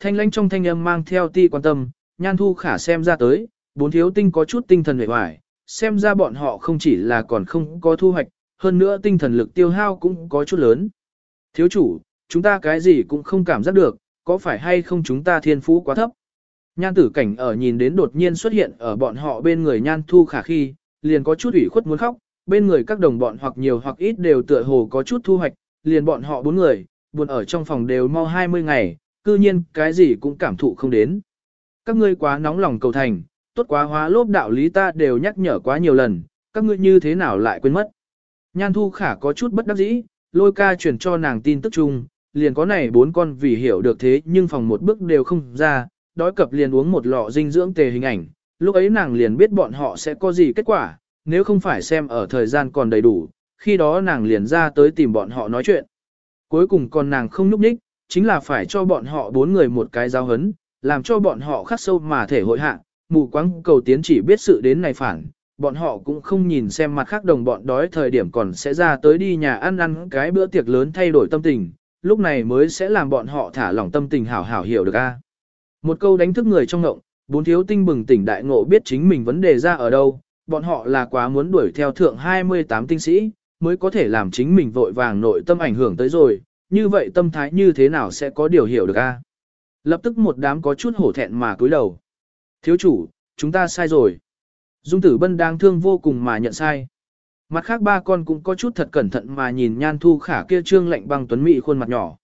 thanh lãnh trong thanh âm mang theo ti quan tâm, nhan thu khả xem ra tới, bốn thiếu tinh có chút tinh thần hề hoài, xem ra bọn họ không chỉ là còn không có thu hoạch, hơn nữa tinh thần lực tiêu hao cũng có chút lớn. Thiếu chủ, chúng ta cái gì cũng không cảm giác được, có phải hay không chúng ta thiên phú quá thấp. Nhan tử cảnh ở nhìn đến đột nhiên xuất hiện ở bọn họ bên người nhan thu khả khi, liền có chút ủy khuất muốn khóc, bên người các đồng bọn hoặc nhiều hoặc ít đều tựa hồ có chút thu hoạch, liền bọn họ bốn người, buồn ở trong phòng đều mau 20 ngày, cư nhiên cái gì cũng cảm thụ không đến. Các ngươi quá nóng lòng cầu thành, tốt quá hóa lốp đạo lý ta đều nhắc nhở quá nhiều lần, các ngươi như thế nào lại quên mất. Nhan thu khả có chút bất đắc dĩ, lôi ca chuyển cho nàng tin tức chung, liền có này bốn con vì hiểu được thế nhưng phòng một bước đều không ra, đói cập liền uống một lọ dinh dưỡng tề hình ảnh, lúc ấy nàng liền biết bọn họ sẽ có gì kết quả, nếu không phải xem ở thời gian còn đầy đủ, khi đó nàng liền ra tới tìm bọn họ nói chuyện. Cuối cùng còn nàng không nhúc nhích, chính là phải cho bọn họ bốn người một cái giáo hấn, làm cho bọn họ khắc sâu mà thể hội hạ, mù quáng cầu tiến chỉ biết sự đến này phản, bọn họ cũng không nhìn xem mặt khác đồng bọn đói thời điểm còn sẽ ra tới đi nhà ăn ăn cái bữa tiệc lớn thay đổi tâm tình, lúc này mới sẽ làm bọn họ thả lỏng tâm tình hảo hảo hiểu được a. Một câu đánh thức người trong ngộng, bốn thiếu tinh bừng tỉnh đại ngộ biết chính mình vấn đề ra ở đâu, bọn họ là quá muốn đuổi theo thượng 28 tinh sĩ, mới có thể làm chính mình vội vàng nội tâm ảnh hưởng tới rồi, như vậy tâm thái như thế nào sẽ có điều hiểu được a? Lập tức một đám có chút hổ thẹn mà cúi đầu. Thiếu chủ, chúng ta sai rồi. Dung tử bân đang thương vô cùng mà nhận sai. Mặt khác ba con cũng có chút thật cẩn thận mà nhìn nhan thu khả kia trương lạnh băng tuấn mỹ khuôn mặt nhỏ.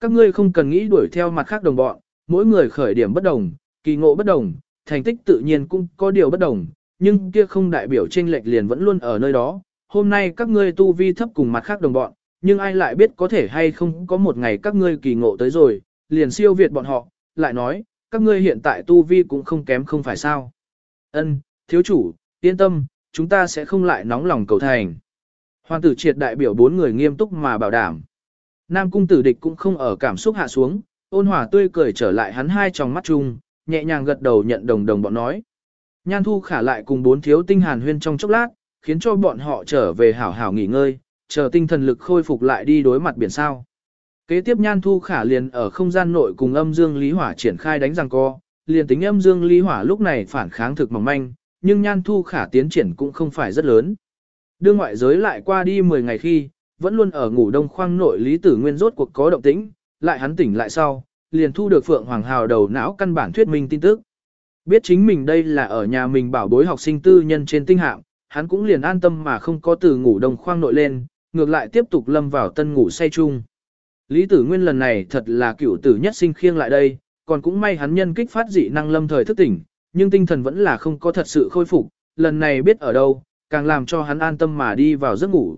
Các ngươi không cần nghĩ đuổi theo mặt khác đồng bọn, mỗi người khởi điểm bất đồng, kỳ ngộ bất đồng, thành tích tự nhiên cũng có điều bất đồng, nhưng kia không đại biểu chênh lệch liền vẫn luôn ở nơi đó. Hôm nay các ngươi tu vi thấp cùng mặt khác đồng bọn, nhưng ai lại biết có thể hay không có một ngày các ngươi kỳ ngộ tới rồi, liền siêu việt bọn họ, lại nói, các ngươi hiện tại tu vi cũng không kém không phải sao. Ân, thiếu chủ, yên tâm, chúng ta sẽ không lại nóng lòng cầu thành. Hoàng tử triệt đại biểu bốn người nghiêm túc mà bảo đảm. Nam cung tử địch cũng không ở cảm xúc hạ xuống, ôn hòa tươi cười trở lại hắn hai tròng mắt chung, nhẹ nhàng gật đầu nhận đồng đồng bọn nói. Nhan thu khả lại cùng bốn thiếu tinh hàn huyên trong chốc lát, khiến cho bọn họ trở về hảo hảo nghỉ ngơi, chờ tinh thần lực khôi phục lại đi đối mặt biển sao. Kế tiếp nhan thu khả liền ở không gian nội cùng âm dương lý hỏa triển khai đánh răng co, liền tính âm dương lý hỏa lúc này phản kháng thực mỏng manh, nhưng nhan thu khả tiến triển cũng không phải rất lớn. Đưa ngoại giới lại qua đi 10 ngày khi, vẫn luôn ở ngủ đông khoang nội lý tử nguyên rốt cuộc có động tĩnh, lại hắn tỉnh lại sau, liền thu được Phượng Hoàng Hào đầu não căn bản thuyết minh tin tức. Biết chính mình đây là ở nhà mình bảo bối học sinh tư nhân trên tinh hạng, hắn cũng liền an tâm mà không có từ ngủ đông khoang nội lên, ngược lại tiếp tục lâm vào tân ngủ say chung. Lý tử nguyên lần này thật là cựu tử nhất sinh khiêng lại đây, còn cũng may hắn nhân kích phát dị năng lâm thời thức tỉnh, nhưng tinh thần vẫn là không có thật sự khôi phục, lần này biết ở đâu, càng làm cho hắn an tâm mà đi vào giấc ngủ.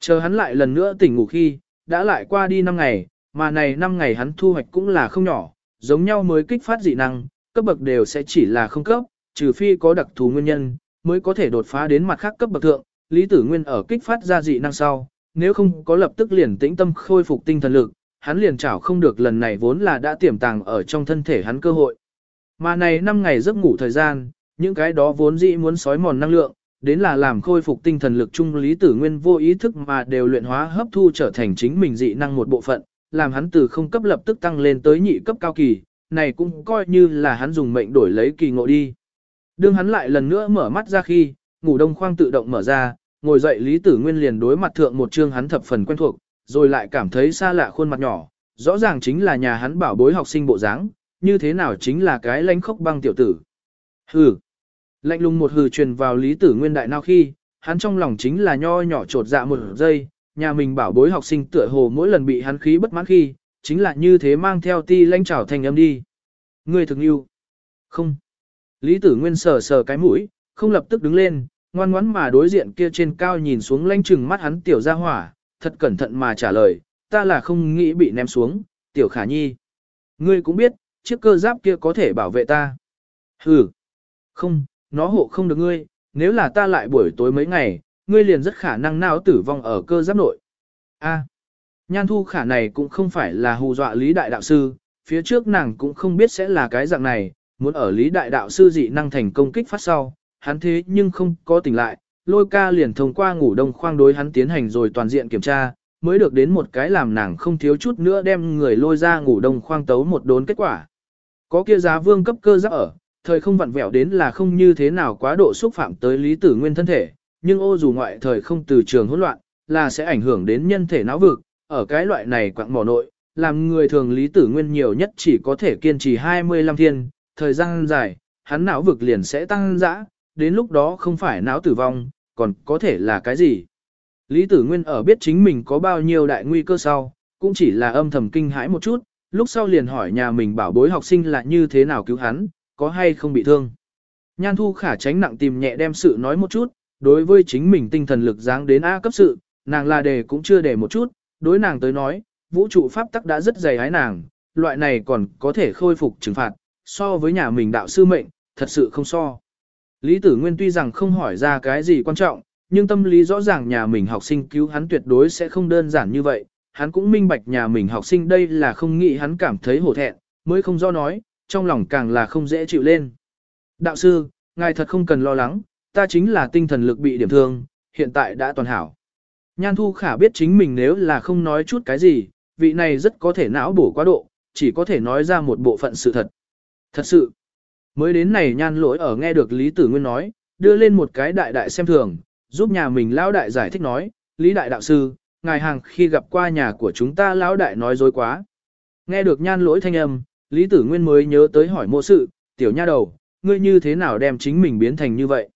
Chờ hắn lại lần nữa tỉnh ngủ khi, đã lại qua đi 5 ngày, mà này 5 ngày hắn thu hoạch cũng là không nhỏ, giống nhau mới kích phát dị năng, cấp bậc đều sẽ chỉ là không cấp, trừ phi có đặc thù nguyên nhân, mới có thể đột phá đến mặt khác cấp bậc thượng. Lý Tử Nguyên ở kích phát ra dị năng sau, nếu không có lập tức liền tĩnh tâm khôi phục tinh thần lực, hắn liền chảo không được lần này vốn là đã tiềm tàng ở trong thân thể hắn cơ hội. Mà này 5 ngày giấc ngủ thời gian, những cái đó vốn dĩ muốn sói mòn năng lượng, đến là làm khôi phục tinh thần lực trung lý tử nguyên vô ý thức mà đều luyện hóa hấp thu trở thành chính mình dị năng một bộ phận, làm hắn từ không cấp lập tức tăng lên tới nhị cấp cao kỳ, này cũng coi như là hắn dùng mệnh đổi lấy kỳ ngộ đi. Đương hắn lại lần nữa mở mắt ra khi, ngủ đông khoang tự động mở ra, ngồi dậy Lý Tử Nguyên liền đối mặt thượng một chương hắn thập phần quen thuộc, rồi lại cảm thấy xa lạ khuôn mặt nhỏ, rõ ràng chính là nhà hắn bảo bối học sinh bộ dáng, như thế nào chính là cái lãnh khốc băng tiểu tử. Hừ. Lạnh lùng một hừ truyền vào Lý Tử Nguyên đại nào khi, hắn trong lòng chính là nho nhỏ trột dạ một giây, nhà mình bảo bối học sinh tựa hồ mỗi lần bị hắn khí bất mãn khi, chính là như thế mang theo ti lãnh trảo thành âm đi. Ngươi thực yêu. Không. Lý Tử Nguyên sờ sờ cái mũi, không lập tức đứng lên, ngoan ngoãn mà đối diện kia trên cao nhìn xuống lanh chừng mắt hắn tiểu ra hỏa, thật cẩn thận mà trả lời, ta là không nghĩ bị ném xuống, tiểu khả nhi. Ngươi cũng biết, chiếc cơ giáp kia có thể bảo vệ ta. Ừ. Không, nó hộ không được ngươi, nếu là ta lại buổi tối mấy ngày, ngươi liền rất khả năng não tử vong ở cơ giáp nội. A. Nhan thu khả này cũng không phải là hù dọa lý đại đạo sư, phía trước nàng cũng không biết sẽ là cái dạng này, muốn ở lý đại đạo sư dị năng thành công kích phát sau, hắn thế nhưng không có tỉnh lại, lôi ca liền thông qua ngủ đông khoang đối hắn tiến hành rồi toàn diện kiểm tra, mới được đến một cái làm nàng không thiếu chút nữa đem người lôi ra ngủ đông khoang tấu một đốn kết quả. Có kia giá vương cấp cơ giáp ở, thời không vặn vẹo đến là không như thế nào quá độ xúc phạm tới lý tử nguyên thân thể, nhưng ô dù ngoại thời không từ trường hỗn loạn, là sẽ ảnh hưởng đến nhân thể não vực, ở cái loại này quạng mỏ nội, làm người thường lý tử nguyên nhiều nhất chỉ có thể kiên trì 25 thiên, thời gian dài, hắn não vực liền sẽ tăng dã, đến lúc đó không phải não tử vong, còn có thể là cái gì. Lý tử nguyên ở biết chính mình có bao nhiêu đại nguy cơ sau, cũng chỉ là âm thầm kinh hãi một chút, lúc sau liền hỏi nhà mình bảo bối học sinh là như thế nào cứu hắn, có hay không bị thương. Nhan thu khả tránh nặng tìm nhẹ đem sự nói một chút, đối với chính mình tinh thần lực dáng đến A cấp sự, nàng là đề cũng chưa đề một chút, đối nàng tới nói, vũ trụ pháp tắc đã rất dày hái nàng, loại này còn có thể khôi phục trừng phạt, so với nhà mình đạo sư mệnh, thật sự không so. Lý tử nguyên tuy rằng không hỏi ra cái gì quan trọng, nhưng tâm lý rõ ràng nhà mình học sinh cứu hắn tuyệt đối sẽ không đơn giản như vậy, hắn cũng minh bạch nhà mình học sinh đây là không nghĩ hắn cảm thấy hổ thẹn, mới không do nói, trong lòng càng là không dễ chịu lên. Đạo sư, ngài thật không cần lo lắng, ta chính là tinh thần lực bị điểm thương, hiện tại đã toàn hảo. Nhan Thu Khả biết chính mình nếu là không nói chút cái gì, vị này rất có thể não bổ quá độ, chỉ có thể nói ra một bộ phận sự thật. Thật sự, mới đến này nhan lỗi ở nghe được Lý Tử Nguyên nói, đưa lên một cái đại đại xem thường, giúp nhà mình lão đại giải thích nói, Lý Đại Đạo Sư, ngài hàng khi gặp qua nhà của chúng ta lão đại nói dối quá. Nghe được nhan lỗi thanh âm, Lý Tử Nguyên mới nhớ tới hỏi mộ sự, tiểu nha đầu, ngươi như thế nào đem chính mình biến thành như vậy.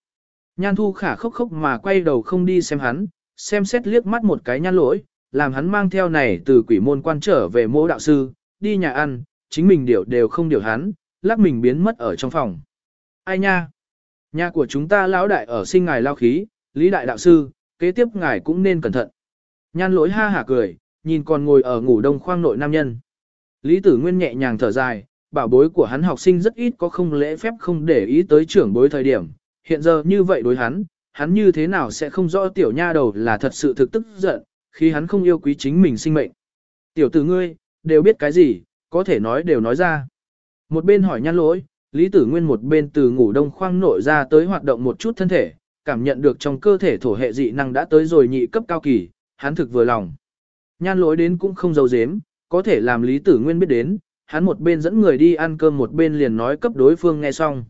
Nhan thu khả khóc khóc mà quay đầu không đi xem hắn, xem xét liếc mắt một cái nhan lỗi, làm hắn mang theo này từ quỷ môn quan trở về mô đạo sư, đi nhà ăn, chính mình điều đều không điều hắn, lắc mình biến mất ở trong phòng. Ai nha? Nhà của chúng ta lão đại ở sinh ngài lao khí, lý đại đạo sư, kế tiếp ngài cũng nên cẩn thận. Nhan lỗi ha hả cười, nhìn còn ngồi ở ngủ đông khoang nội nam nhân. Lý tử nguyên nhẹ nhàng thở dài, bảo bối của hắn học sinh rất ít có không lễ phép không để ý tới trưởng bối thời điểm. Hiện giờ như vậy đối hắn, hắn như thế nào sẽ không rõ tiểu nha đầu là thật sự thực tức giận, khi hắn không yêu quý chính mình sinh mệnh. Tiểu tử ngươi, đều biết cái gì, có thể nói đều nói ra. Một bên hỏi nhan lỗi, Lý Tử Nguyên một bên từ ngủ đông khoang nội ra tới hoạt động một chút thân thể, cảm nhận được trong cơ thể thổ hệ dị năng đã tới rồi nhị cấp cao kỳ, hắn thực vừa lòng. Nhan lỗi đến cũng không giấu giếm, có thể làm Lý Tử Nguyên biết đến, hắn một bên dẫn người đi ăn cơm một bên liền nói cấp đối phương nghe xong.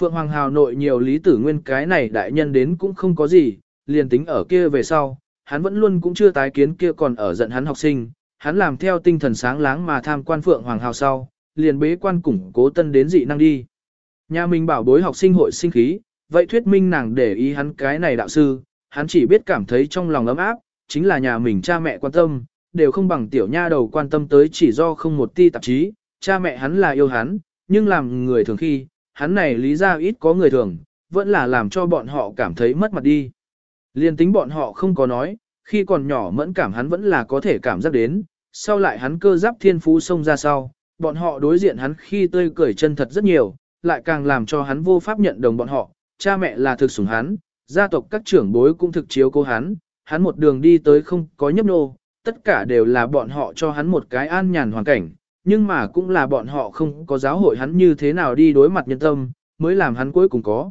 Phượng Hoàng Hào nội nhiều Lý Tử Nguyên cái này đại nhân đến cũng không có gì, liền tính ở kia về sau, hắn vẫn luôn cũng chưa tái kiến kia còn ở giận hắn học sinh, hắn làm theo tinh thần sáng láng mà tham quan Phượng Hoàng Hào sau, liền bế quan củng cố tân đến dị năng đi. Nhà mình bảo bối học sinh hội sinh khí, vậy thuyết minh nàng để ý hắn cái này đạo sư, hắn chỉ biết cảm thấy trong lòng ấm áp, chính là nhà mình cha mẹ quan tâm, đều không bằng tiểu nha đầu quan tâm tới chỉ do không một ti tạp chí, cha mẹ hắn là yêu hắn, nhưng làm người thường khi, hắn này lý ra ít có người thường, vẫn là làm cho bọn họ cảm thấy mất mặt đi. Liên tính bọn họ không có nói, khi còn nhỏ mẫn cảm hắn vẫn là có thể cảm giác đến, sau lại hắn cơ giáp thiên phú xông ra sau, bọn họ đối diện hắn khi tươi cười chân thật rất nhiều, lại càng làm cho hắn vô pháp nhận đồng bọn họ, cha mẹ là thực sủng hắn, gia tộc các trưởng bối cũng thực chiếu cố hắn, hắn một đường đi tới không có nhấp nô, tất cả đều là bọn họ cho hắn một cái an nhàn hoàn cảnh, nhưng mà cũng là bọn họ không có giáo hội hắn như thế nào đi đối mặt nhân tâm, mới làm hắn cuối cùng có.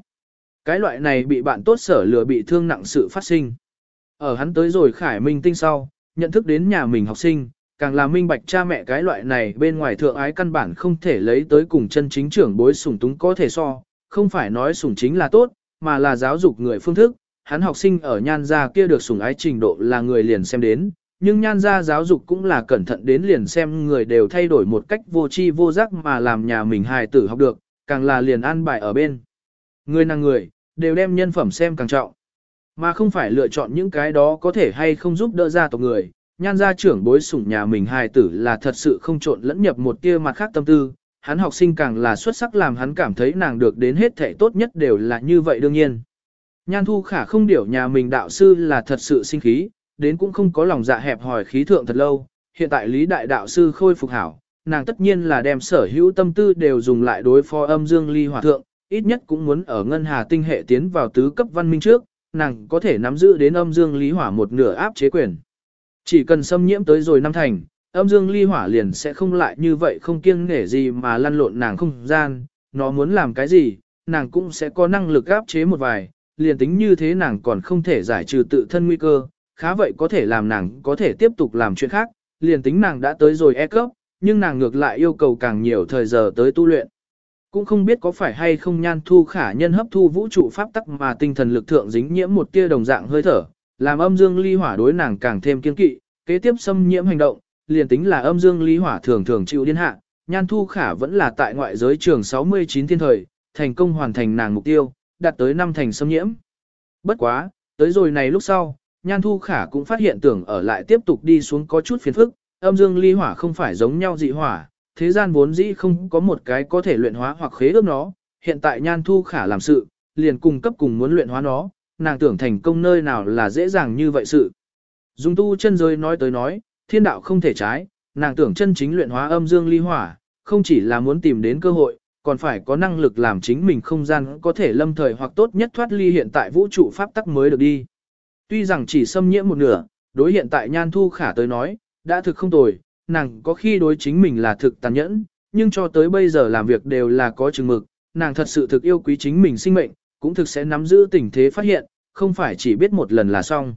Cái loại này bị bạn tốt sở lừa bị thương nặng sự phát sinh. Ở hắn tới rồi khải minh tinh sau, nhận thức đến nhà mình học sinh, càng là minh bạch cha mẹ cái loại này bên ngoài thượng ái căn bản không thể lấy tới cùng chân chính trưởng bối sủng túng có thể so, không phải nói sủng chính là tốt, mà là giáo dục người phương thức, hắn học sinh ở nhan gia kia được sủng ái trình độ là người liền xem đến, nhưng nhan gia giáo dục cũng là cẩn thận đến liền xem người đều thay đổi một cách vô tri vô giác mà làm nhà mình hài tử học được, càng là liền an bài ở bên. Người nàng người, đều đem nhân phẩm xem càng trọng, mà không phải lựa chọn những cái đó có thể hay không giúp đỡ gia tộc người. Nhan gia trưởng bối sủng nhà mình hài tử là thật sự không trộn lẫn nhập một tia mặt khác tâm tư, hắn học sinh càng là xuất sắc làm hắn cảm thấy nàng được đến hết thể tốt nhất đều là như vậy đương nhiên. Nhan thu khả không điểu nhà mình đạo sư là thật sự sinh khí, đến cũng không có lòng dạ hẹp hỏi khí thượng thật lâu, hiện tại lý đại đạo sư khôi phục hảo, nàng tất nhiên là đem sở hữu tâm tư đều dùng lại đối phó âm dương ly hòa thượng, ít nhất cũng muốn ở ngân hà tinh hệ tiến vào tứ cấp văn minh trước, nàng có thể nắm giữ đến âm dương lý hỏa một nửa áp chế quyền. Chỉ cần xâm nhiễm tới rồi năm thành, âm dương ly hỏa liền sẽ không lại như vậy không kiêng nể gì mà lăn lộn nàng không gian, nó muốn làm cái gì, nàng cũng sẽ có năng lực áp chế một vài, liền tính như thế nàng còn không thể giải trừ tự thân nguy cơ, khá vậy có thể làm nàng có thể tiếp tục làm chuyện khác, liền tính nàng đã tới rồi E cấp, nhưng nàng ngược lại yêu cầu càng nhiều thời giờ tới tu luyện. Cũng không biết có phải hay không nhan thu khả nhân hấp thu vũ trụ pháp tắc mà tinh thần lực thượng dính nhiễm một tia đồng dạng hơi thở, làm âm dương ly hỏa đối nàng càng thêm kiên kỵ, kế tiếp xâm nhiễm hành động, liền tính là âm dương ly hỏa thường thường chịu điên hạ, nhan thu khả vẫn là tại ngoại giới trường 69 thiên thời, thành công hoàn thành nàng mục tiêu, đạt tới năm thành xâm nhiễm. Bất quá, tới rồi này lúc sau, nhan thu khả cũng phát hiện tưởng ở lại tiếp tục đi xuống có chút phiền phức, âm dương ly hỏa không phải giống nhau dị hỏa, thế gian vốn dĩ không có một cái có thể luyện hóa hoặc khế ước nó, hiện tại nhan thu khả làm sự, liền cung cấp cùng muốn luyện hóa nó, nàng tưởng thành công nơi nào là dễ dàng như vậy sự. Dung tu chân giới nói tới nói, thiên đạo không thể trái, nàng tưởng chân chính luyện hóa âm dương ly hỏa, không chỉ là muốn tìm đến cơ hội, còn phải có năng lực làm chính mình không gian có thể lâm thời hoặc tốt nhất thoát ly hiện tại vũ trụ pháp tắc mới được đi. Tuy rằng chỉ xâm nhiễm một nửa, đối hiện tại nhan thu khả tới nói, đã thực không tồi, nàng có khi đối chính mình là thực tàn nhẫn, nhưng cho tới bây giờ làm việc đều là có chừng mực, nàng thật sự thực yêu quý chính mình sinh mệnh, cũng thực sẽ nắm giữ tình thế phát hiện, không phải chỉ biết một lần là xong.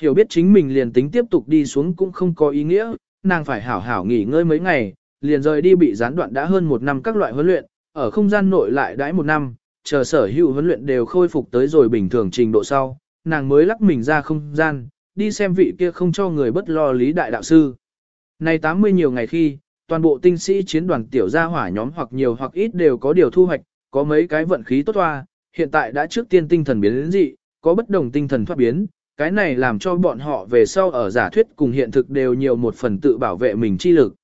Hiểu biết chính mình liền tính tiếp tục đi xuống cũng không có ý nghĩa, nàng phải hảo hảo nghỉ ngơi mấy ngày, liền rời đi bị gián đoạn đã hơn một năm các loại huấn luyện, ở không gian nội lại đãi một năm, chờ sở hữu huấn luyện đều khôi phục tới rồi bình thường trình độ sau, nàng mới lắc mình ra không gian, đi xem vị kia không cho người bất lo lý đại đạo sư. Này 80 nhiều ngày khi, toàn bộ tinh sĩ chiến đoàn tiểu gia hỏa nhóm hoặc nhiều hoặc ít đều có điều thu hoạch, có mấy cái vận khí tốt hoa, hiện tại đã trước tiên tinh thần biến đến dị, có bất đồng tinh thần thoát biến, cái này làm cho bọn họ về sau ở giả thuyết cùng hiện thực đều nhiều một phần tự bảo vệ mình chi lực.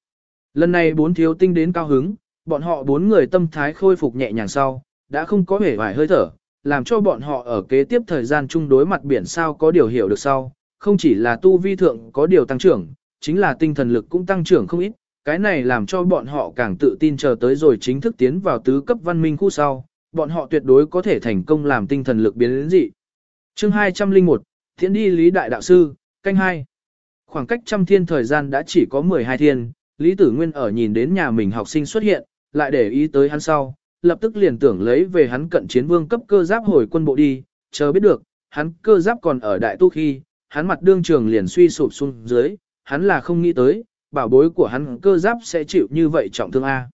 Lần này bốn thiếu tinh đến cao hứng, bọn họ bốn người tâm thái khôi phục nhẹ nhàng sau, đã không có vẻ vài hơi thở, làm cho bọn họ ở kế tiếp thời gian chung đối mặt biển sao có điều hiểu được sau, không chỉ là tu vi thượng có điều tăng trưởng, chính là tinh thần lực cũng tăng trưởng không ít, cái này làm cho bọn họ càng tự tin chờ tới rồi chính thức tiến vào tứ cấp văn minh khu sau, bọn họ tuyệt đối có thể thành công làm tinh thần lực biến đến dị. Chương 201, Thiện đi Lý Đại Đạo Sư, canh 2. Khoảng cách trăm thiên thời gian đã chỉ có 12 thiên, Lý Tử Nguyên ở nhìn đến nhà mình học sinh xuất hiện, lại để ý tới hắn sau, lập tức liền tưởng lấy về hắn cận chiến vương cấp cơ giáp hồi quân bộ đi, chờ biết được, hắn cơ giáp còn ở đại tu khi, hắn mặt đương trường liền suy sụp xuống dưới, hắn là không nghĩ tới, bảo bối của hắn cơ giáp sẽ chịu như vậy trọng thương A.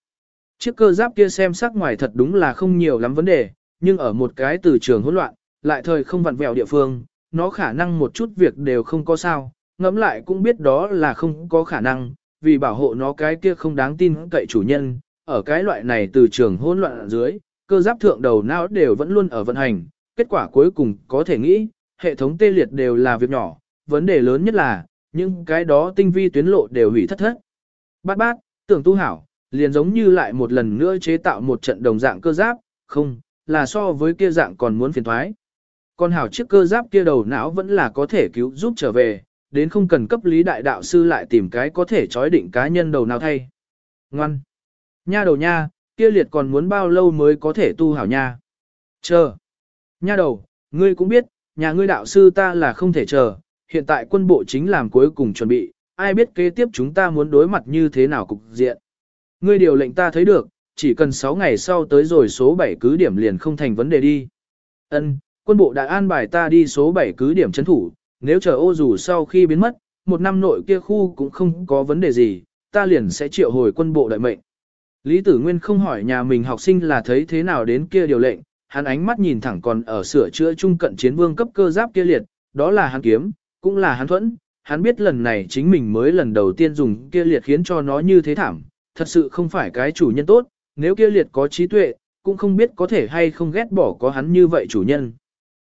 Chiếc cơ giáp kia xem sắc ngoài thật đúng là không nhiều lắm vấn đề, nhưng ở một cái từ trường hỗn loạn, lại thời không vặn vẹo địa phương, nó khả năng một chút việc đều không có sao, ngẫm lại cũng biết đó là không có khả năng, vì bảo hộ nó cái kia không đáng tin cậy chủ nhân, ở cái loại này từ trường hỗn loạn dưới, cơ giáp thượng đầu não đều vẫn luôn ở vận hành, kết quả cuối cùng có thể nghĩ, hệ thống tê liệt đều là việc nhỏ, vấn đề lớn nhất là, những cái đó tinh vi tuyến lộ đều hủy thất thất. Bát bát, tưởng tu hảo, liền giống như lại một lần nữa chế tạo một trận đồng dạng cơ giáp, không, là so với kia dạng còn muốn phiền thoái. Còn hảo chiếc cơ giáp kia đầu não vẫn là có thể cứu giúp trở về, đến không cần cấp lý đại đạo sư lại tìm cái có thể chói định cá nhân đầu nào thay. Ngoan! Nha đầu nha, kia liệt còn muốn bao lâu mới có thể tu hảo nha. Chờ! Nha đầu, ngươi cũng biết, nhà ngươi đạo sư ta là không thể chờ, hiện tại quân bộ chính làm cuối cùng chuẩn bị, ai biết kế tiếp chúng ta muốn đối mặt như thế nào cục diện. Ngươi điều lệnh ta thấy được, chỉ cần 6 ngày sau tới rồi số 7 cứ điểm liền không thành vấn đề đi. Ân, quân bộ đã an bài ta đi số 7 cứ điểm chấn thủ, nếu chờ ô dù sau khi biến mất, một năm nội kia khu cũng không có vấn đề gì, ta liền sẽ triệu hồi quân bộ đợi mệnh. Lý Tử Nguyên không hỏi nhà mình học sinh là thấy thế nào đến kia điều lệnh, hắn ánh mắt nhìn thẳng còn ở sửa chữa trung cận chiến vương cấp cơ giáp kia liệt, đó là hắn kiếm, cũng là hắn thuẫn, hắn biết lần này chính mình mới lần đầu tiên dùng kia liệt khiến cho nó như thế thảm, thật sự không phải cái chủ nhân tốt, nếu kia liệt có trí tuệ, cũng không biết có thể hay không ghét bỏ có hắn như vậy chủ nhân.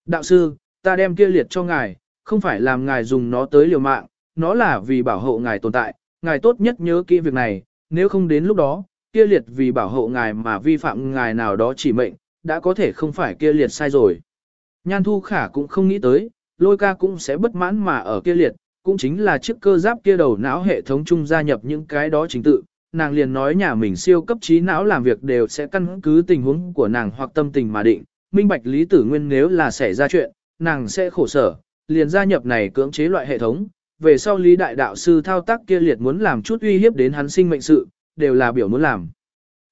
Đạo sư, ta đem kia liệt cho ngài, không phải làm ngài dùng nó tới liều mạng, nó là vì bảo hộ ngài tồn tại, ngài tốt nhất nhớ kỹ việc này, nếu không đến lúc đó, kia liệt vì bảo hộ ngài mà vi phạm ngài nào đó chỉ mệnh, đã có thể không phải kia liệt sai rồi. Nhan Thu Khả cũng không nghĩ tới, lôi ca cũng sẽ bất mãn mà ở kia liệt, cũng chính là chiếc cơ giáp kia đầu não hệ thống chung gia nhập những cái đó chính tự. Nàng liền nói nhà mình siêu cấp trí não làm việc đều sẽ căn cứ tình huống của nàng hoặc tâm tình mà định, minh bạch lý tử nguyên nếu là xảy ra chuyện, nàng sẽ khổ sở, liền gia nhập này cưỡng chế loại hệ thống, về sau lý đại đạo sư thao tác kia liệt muốn làm chút uy hiếp đến hắn sinh mệnh sự, đều là biểu muốn làm.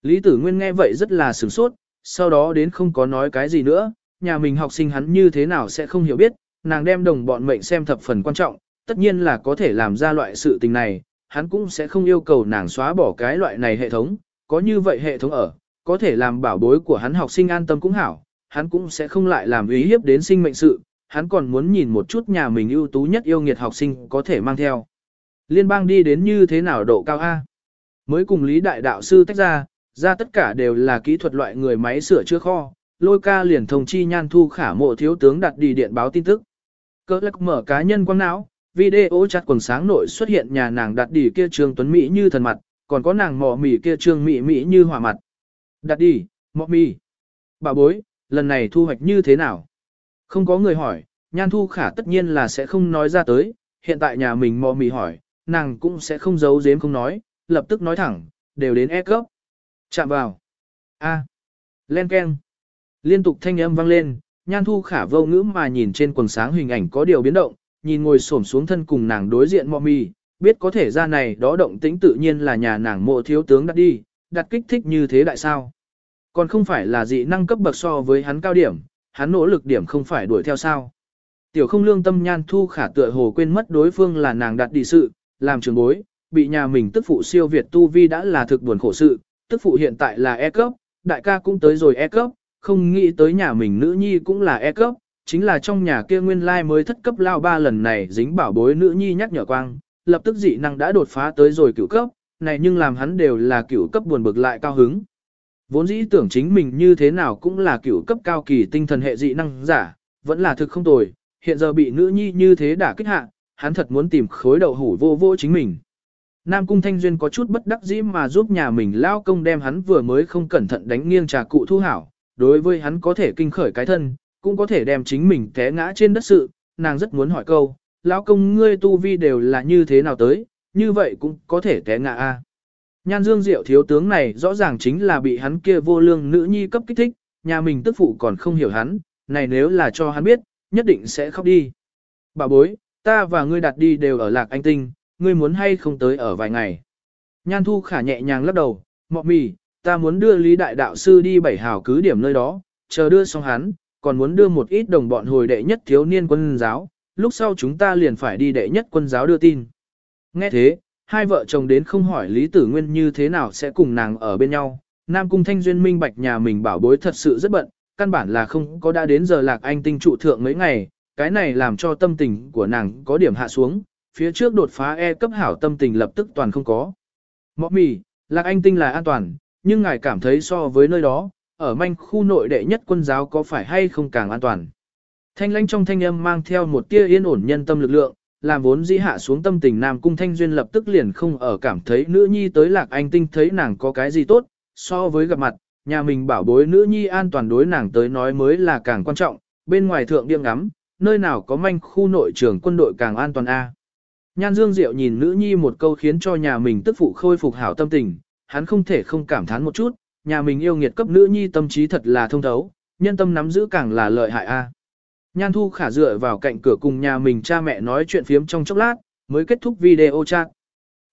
Lý tử nguyên nghe vậy rất là sửng sốt, sau đó đến không có nói cái gì nữa, nhà mình học sinh hắn như thế nào sẽ không hiểu biết, nàng đem đồng bọn mệnh xem thập phần quan trọng, tất nhiên là có thể làm ra loại sự tình này, hắn cũng sẽ không yêu cầu nàng xóa bỏ cái loại này hệ thống, có như vậy hệ thống ở, có thể làm bảo bối của hắn học sinh an tâm cũng hảo, hắn cũng sẽ không lại làm ý hiếp đến sinh mệnh sự, hắn còn muốn nhìn một chút nhà mình ưu tú nhất yêu nghiệt học sinh có thể mang theo. Liên bang đi đến như thế nào độ cao A? Mới cùng Lý Đại Đạo Sư tách ra, ra tất cả đều là kỹ thuật loại người máy sửa chữa kho, lôi ca liền thông chi nhan thu khả mộ thiếu tướng đặt đi điện báo tin tức. Cơ lắc mở cá nhân quang não, video chặt quần sáng nội xuất hiện nhà nàng đặt đi kia trương tuấn Mỹ như thần mặt, còn có nàng mọ mỉ kia trương Mỹ Mỹ như hỏa mặt. Đặt đi, mọ mỉ, Bà bối, lần này thu hoạch như thế nào? Không có người hỏi, nhan thu khả tất nhiên là sẽ không nói ra tới, hiện tại nhà mình mò mì hỏi, nàng cũng sẽ không giấu giếm không nói, lập tức nói thẳng, đều đến E cấp. Chạm vào. A. Len Ken. Liên tục thanh âm vang lên, nhan thu khả vô ngữ mà nhìn trên quần sáng hình ảnh có điều biến động, nhìn ngồi xổm xuống thân cùng nàng đối diện mò mì, biết có thể ra này đó động tĩnh tự nhiên là nhà nàng mộ thiếu tướng đặt đi, đặt kích thích như thế đại sao. Còn không phải là dị năng cấp bậc so với hắn cao điểm, hắn nỗ lực điểm không phải đuổi theo sao. Tiểu không lương tâm nhan thu khả tựa hồ quên mất đối phương là nàng đặt đi sự, làm trường bối, bị nhà mình tức phụ siêu Việt tu vi đã là thực buồn khổ sự, tức phụ hiện tại là E cấp, đại ca cũng tới rồi E cấp, không nghĩ tới nhà mình nữ nhi cũng là E cấp, chính là trong nhà kia nguyên lai mới thất cấp lao ba lần này dính bảo bối nữ nhi nhắc nhở quang, lập tức dị năng đã đột phá tới rồi cửu cấp, này nhưng làm hắn đều là cửu cấp buồn bực lại cao hứng. Vốn dĩ tưởng chính mình như thế nào cũng là cửu cấp cao kỳ tinh thần hệ dị năng giả, vẫn là thực không tồi, hiện giờ bị nữ nhi như thế đã kích hạ, hắn thật muốn tìm khối đậu hủ vô vô chính mình. Nam Cung Thanh Duyên có chút bất đắc dĩ mà giúp nhà mình lao công đem hắn vừa mới không cẩn thận đánh nghiêng trà cụ thu hảo, đối với hắn có thể kinh khởi cái thân, cũng có thể đem chính mình té ngã trên đất sự, nàng rất muốn hỏi câu, lão công ngươi tu vi đều là như thế nào tới, như vậy cũng có thể té ngã a. Nhan Dương Diệu thiếu tướng này rõ ràng chính là bị hắn kia vô lương nữ nhi cấp kích thích, nhà mình tức phụ còn không hiểu hắn, này nếu là cho hắn biết, nhất định sẽ khóc đi. Bà bối, ta và ngươi đặt đi đều ở lạc anh tinh, ngươi muốn hay không tới ở vài ngày. Nhan Thu Khả nhẹ nhàng lắc đầu, mọ mì, ta muốn đưa Lý Đại Đạo Sư đi bảy hào cứ điểm nơi đó, chờ đưa xong hắn, còn muốn đưa một ít đồng bọn hồi đệ nhất thiếu niên quân giáo, lúc sau chúng ta liền phải đi đệ nhất quân giáo đưa tin. Nghe thế, hai vợ chồng đến không hỏi Lý Tử Nguyên như thế nào sẽ cùng nàng ở bên nhau. Nam Cung Thanh Duyên minh bạch nhà mình bảo bối thật sự rất bận, căn bản là không có đã đến giờ lạc anh tinh trụ thượng mấy ngày, cái này làm cho tâm tình của nàng có điểm hạ xuống, phía trước đột phá E cấp hảo tâm tình lập tức toàn không có. Mọ mì, lạc anh tinh là an toàn, nhưng ngài cảm thấy so với nơi đó, ở manh khu nội đệ nhất quân giáo có phải hay không càng an toàn. Thanh lãnh trong thanh âm mang theo một tia yên ổn nhân tâm lực lượng, làm vốn dĩ hạ xuống tâm tình Nam Cung Thanh Duyên lập tức liền không ở cảm thấy nữ nhi tới lạc anh tinh thấy nàng có cái gì tốt, so với gặp mặt, nhà mình bảo bối nữ nhi an toàn đối nàng tới nói mới là càng quan trọng, bên ngoài thượng điên ngắm, nơi nào có manh khu nội trường quân đội càng an toàn a. Nhan Dương Diệu nhìn nữ nhi một câu khiến cho nhà mình tức phụ khôi phục hảo tâm tình, hắn không thể không cảm thán một chút, nhà mình yêu nghiệt cấp nữ nhi tâm trí thật là thông thấu, nhân tâm nắm giữ càng là lợi hại a. Nhan Thu Khả dựa vào cạnh cửa cùng nhà mình cha mẹ nói chuyện phiếm trong chốc lát, mới kết thúc video chat.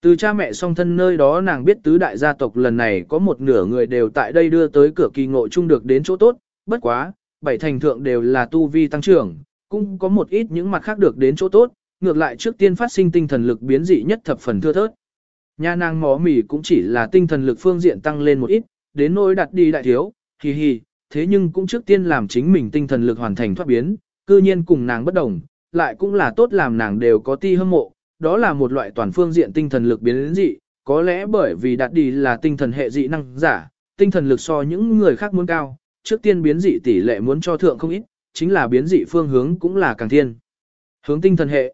Từ cha mẹ song thân nơi đó nàng biết tứ đại gia tộc lần này có một nửa người đều tại đây đưa tới cửa kỳ ngộ chung được đến chỗ tốt, bất quá, bảy thành thượng đều là tu vi tăng trưởng, cũng có một ít những mặt khác được đến chỗ tốt, ngược lại trước tiên phát sinh tinh thần lực biến dị nhất thập phần thưa thớt. Nhà nàng mỏ mỉ cũng chỉ là tinh thần lực phương diện tăng lên một ít, đến nỗi đặt đi đại thiếu, hì hì, thế nhưng cũng trước tiên làm chính mình tinh thần lực hoàn thành thoát biến, cư nhiên cùng nàng bất đồng, lại cũng là tốt làm nàng đều có ti hâm mộ, đó là một loại toàn phương diện tinh thần lực biến dị, có lẽ bởi vì đặt đi là tinh thần hệ dị năng giả, tinh thần lực so những người khác muốn cao, trước tiên biến dị tỷ lệ muốn cho thượng không ít, chính là biến dị phương hướng cũng là càng thiên. Hướng tinh thần hệ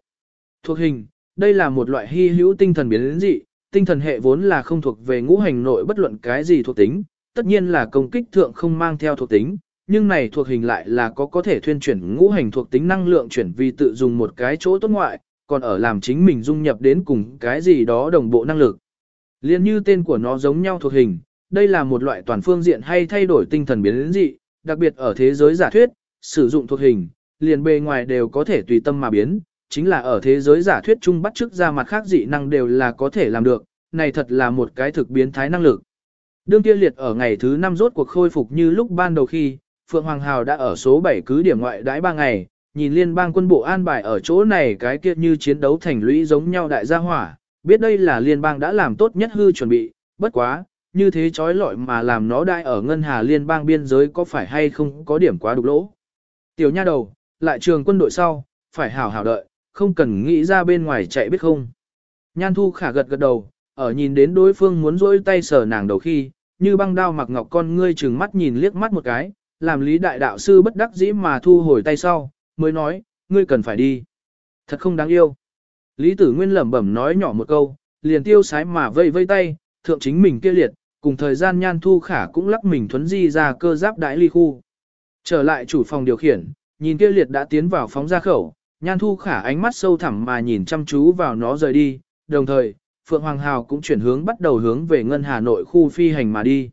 thuộc hình, đây là một loại hy hữu tinh thần biến dị, tinh thần hệ vốn là không thuộc về ngũ hành nội bất luận cái gì thuộc tính, tất nhiên là công kích thượng không mang theo thuộc tính, nhưng này thuộc hình lại là có có thể thuyên chuyển ngũ hành thuộc tính năng lượng chuyển vì tự dùng một cái chỗ tốt ngoại, còn ở làm chính mình dung nhập đến cùng cái gì đó đồng bộ năng lực. Liên như tên của nó giống nhau thuộc hình, đây là một loại toàn phương diện hay thay đổi tinh thần biến dị, đặc biệt ở thế giới giả thuyết, sử dụng thuộc hình, liền bề ngoài đều có thể tùy tâm mà biến, chính là ở thế giới giả thuyết chung bắt chước ra mặt khác dị năng đều là có thể làm được, này thật là một cái thực biến thái năng lực. Đương kia liệt ở ngày thứ năm rốt cuộc khôi phục như lúc ban đầu khi, Phượng Hoàng Hào đã ở số 7 cứ điểm ngoại đãi 3 ngày, nhìn liên bang quân bộ an bài ở chỗ này cái kia như chiến đấu thành lũy giống nhau đại gia hỏa, biết đây là liên bang đã làm tốt nhất hư chuẩn bị, bất quá, như thế trói lọi mà làm nó đại ở ngân hà liên bang biên giới có phải hay không có điểm quá đục lỗ. Tiểu nha đầu, lại trường quân đội sau, phải hảo hảo đợi, không cần nghĩ ra bên ngoài chạy biết không. Nhan thu khả gật gật đầu, ở nhìn đến đối phương muốn rỗi tay sờ nàng đầu khi, như băng đao mặc ngọc con ngươi trừng mắt nhìn liếc mắt một cái, làm lý đại đạo sư bất đắc dĩ mà thu hồi tay sau, mới nói, ngươi cần phải đi. Thật không đáng yêu. Lý tử nguyên lẩm bẩm nói nhỏ một câu, liền tiêu sái mà vây vây tay, thượng chính mình kia liệt, cùng thời gian nhan thu khả cũng lắc mình thuấn di ra cơ giáp đại ly khu. Trở lại chủ phòng điều khiển, nhìn kia liệt đã tiến vào phóng ra khẩu, nhan thu khả ánh mắt sâu thẳm mà nhìn chăm chú vào nó rời đi, đồng thời, Phượng Hoàng Hào cũng chuyển hướng bắt đầu hướng về Ngân Hà Nội khu phi hành mà đi.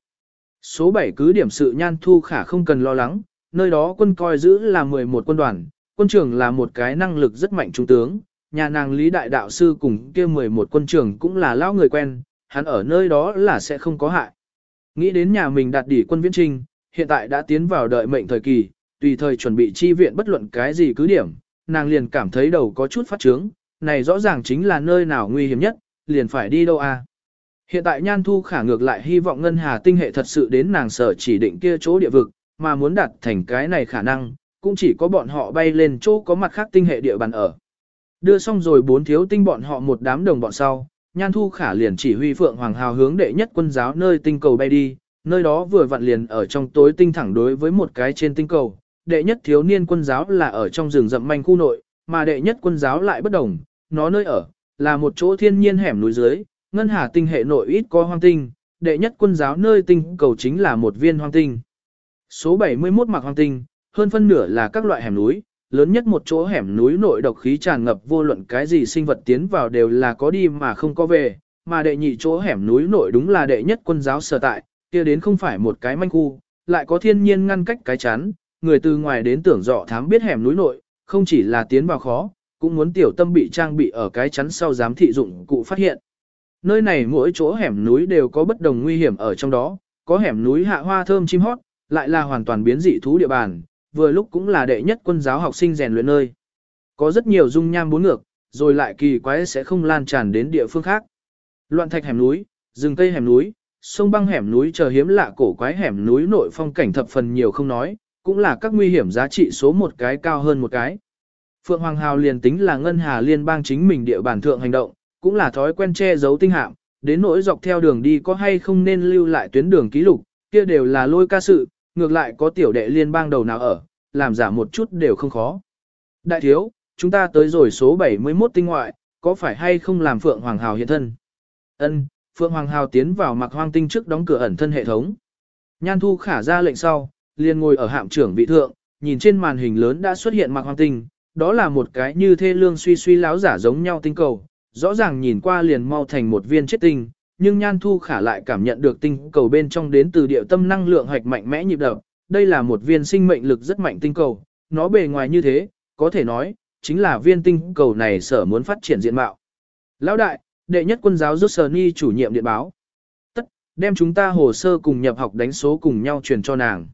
Số 7 cứ điểm sự nhan thu khả không cần lo lắng, nơi đó quân coi giữ là 11 quân đoàn, quân trưởng là một cái năng lực rất mạnh trung tướng, nhà nàng Lý Đại Đạo Sư cùng kia 11 quân trưởng cũng là lao người quen, hắn ở nơi đó là sẽ không có hại. Nghĩ đến nhà mình đạt đỉ quân viễn trinh, hiện tại đã tiến vào đợi mệnh thời kỳ, tùy thời chuẩn bị chi viện bất luận cái gì cứ điểm, nàng liền cảm thấy đầu có chút phát trướng, này rõ ràng chính là nơi nào nguy hiểm nhất, liền phải đi đâu à. Hiện tại Nhan Thu Khả ngược lại hy vọng Ngân Hà tinh hệ thật sự đến nàng sở chỉ định kia chỗ địa vực, mà muốn đạt thành cái này khả năng, cũng chỉ có bọn họ bay lên chỗ có mặt khác tinh hệ địa bàn ở. Đưa xong rồi bốn thiếu tinh bọn họ một đám đồng bọn sau, Nhan Thu Khả liền chỉ huy Phượng Hoàng Hào hướng đệ nhất quân giáo nơi tinh cầu bay đi, nơi đó vừa vặn liền ở trong tối tinh thẳng đối với một cái trên tinh cầu. Đệ nhất thiếu niên quân giáo là ở trong rừng rậm manh khu nội, mà đệ nhất quân giáo lại bất đồng, nó nơi ở, là một chỗ thiên nhiên hẻm núi dưới, ngân hà tinh hệ nội ít có hoang tinh, đệ nhất quân giáo nơi tinh cầu chính là một viên hoang tinh. Số 71 mặc hoang tinh, hơn phân nửa là các loại hẻm núi, lớn nhất một chỗ hẻm núi nội độc khí tràn ngập vô luận cái gì sinh vật tiến vào đều là có đi mà không có về, mà đệ nhị chỗ hẻm núi nội đúng là đệ nhất quân giáo sở tại, kia đến không phải một cái manh khu, lại có thiên nhiên ngăn cách cái chắn, người từ ngoài đến tưởng dọ thám biết hẻm núi nội, không chỉ là tiến vào khó, cũng muốn tiểu tâm bị trang bị ở cái chắn sau giám thị dụng cụ phát hiện. Nơi này mỗi chỗ hẻm núi đều có bất đồng nguy hiểm ở trong đó, có hẻm núi hạ hoa thơm chim hót, lại là hoàn toàn biến dị thú địa bàn, vừa lúc cũng là đệ nhất quân giáo học sinh rèn luyện nơi. Có rất nhiều dung nham bốn ngược, rồi lại kỳ quái sẽ không lan tràn đến địa phương khác. Loạn thạch hẻm núi, rừng cây hẻm núi, sông băng hẻm núi chờ hiếm lạ cổ quái hẻm núi nội phong cảnh thập phần nhiều không nói, cũng là các nguy hiểm giá trị số một cái cao hơn một cái. Phượng Hoàng Hào liền tính là ngân hà liên bang chính mình địa bàn thượng hành động, cũng là thói quen che giấu tinh hạm, đến nỗi dọc theo đường đi có hay không nên lưu lại tuyến đường ký lục, kia đều là lôi ca sự, ngược lại có tiểu đệ liên bang đầu nào ở, làm giả một chút đều không khó. Đại thiếu, chúng ta tới rồi số 71 tinh ngoại, có phải hay không làm Phượng Hoàng Hào hiện thân? Ân, Phượng Hoàng Hào tiến vào mặc hoang tinh trước đóng cửa ẩn thân hệ thống. Nhan Thu khả ra lệnh sau, liền ngồi ở hạm trưởng vị thượng, nhìn trên màn hình lớn đã xuất hiện mặc hoang tinh, đó là một cái như thê lương suy suy láo giả giống nhau tinh cầu, rõ ràng nhìn qua liền mau thành một viên chết tinh, nhưng Nhan Thu Khả lại cảm nhận được tinh cầu bên trong đến từ điệu tâm năng lượng hoạch mạnh mẽ nhịp đập, đây là một viên sinh mệnh lực rất mạnh tinh cầu, nó bề ngoài như thế, có thể nói, chính là viên tinh cầu này sở muốn phát triển diện mạo. Lão đại, đệ nhất quân giáo rút sờ ni chủ nhiệm điện báo. Tất, đem chúng ta hồ sơ cùng nhập học đánh số cùng nhau truyền cho nàng.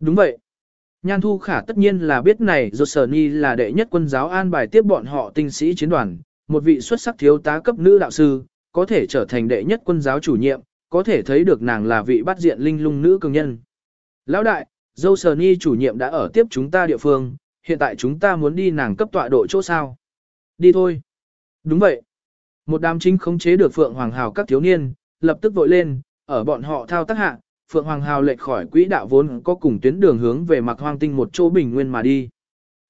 Đúng vậy. Nhan Thu Khả tất nhiên là biết này Johnny là đệ nhất quân giáo an bài tiếp bọn họ tinh sĩ chiến đoàn, một vị xuất sắc thiếu tá cấp nữ đạo sư, có thể trở thành đệ nhất quân giáo chủ nhiệm, có thể thấy được nàng là vị bắt diện linh lung nữ cường nhân. Lão đại, Johnny chủ nhiệm đã ở tiếp chúng ta địa phương, hiện tại chúng ta muốn đi nàng cấp tọa độ chỗ sao. Đi thôi. Đúng vậy. Một đám chính khống chế được Phượng Hoàng Hào các thiếu niên, lập tức vội lên, ở bọn họ thao tác hạ, Phượng Hoàng Hào lệch khỏi quỹ đạo vốn có cùng tuyến đường hướng về Mạc Hoang Tinh một chỗ bình nguyên mà đi.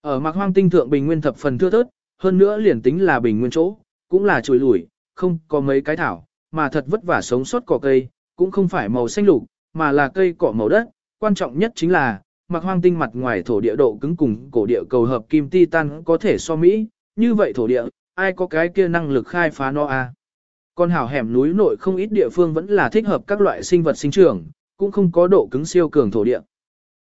Ở Mạc Hoang Tinh thượng bình nguyên thập phần thưa thớt, hơn nữa liền tính là bình nguyên chỗ, cũng là chùi lủi, không có mấy cái thảo, mà thật vất vả sống sót cỏ cây, cũng không phải màu xanh lục, mà là cây cỏ màu đất, quan trọng nhất chính là Mạc Hoang Tinh mặt ngoài thổ địa độ cứng cùng cổ địa cầu hợp kim titan có thể so mỹ, như vậy thổ địa, ai có cái kia năng lực khai phá nó a? À? Con hảo hẻm núi nội không ít địa phương vẫn là thích hợp các loại sinh vật sinh trưởng, cũng không có độ cứng siêu cường thổ địa.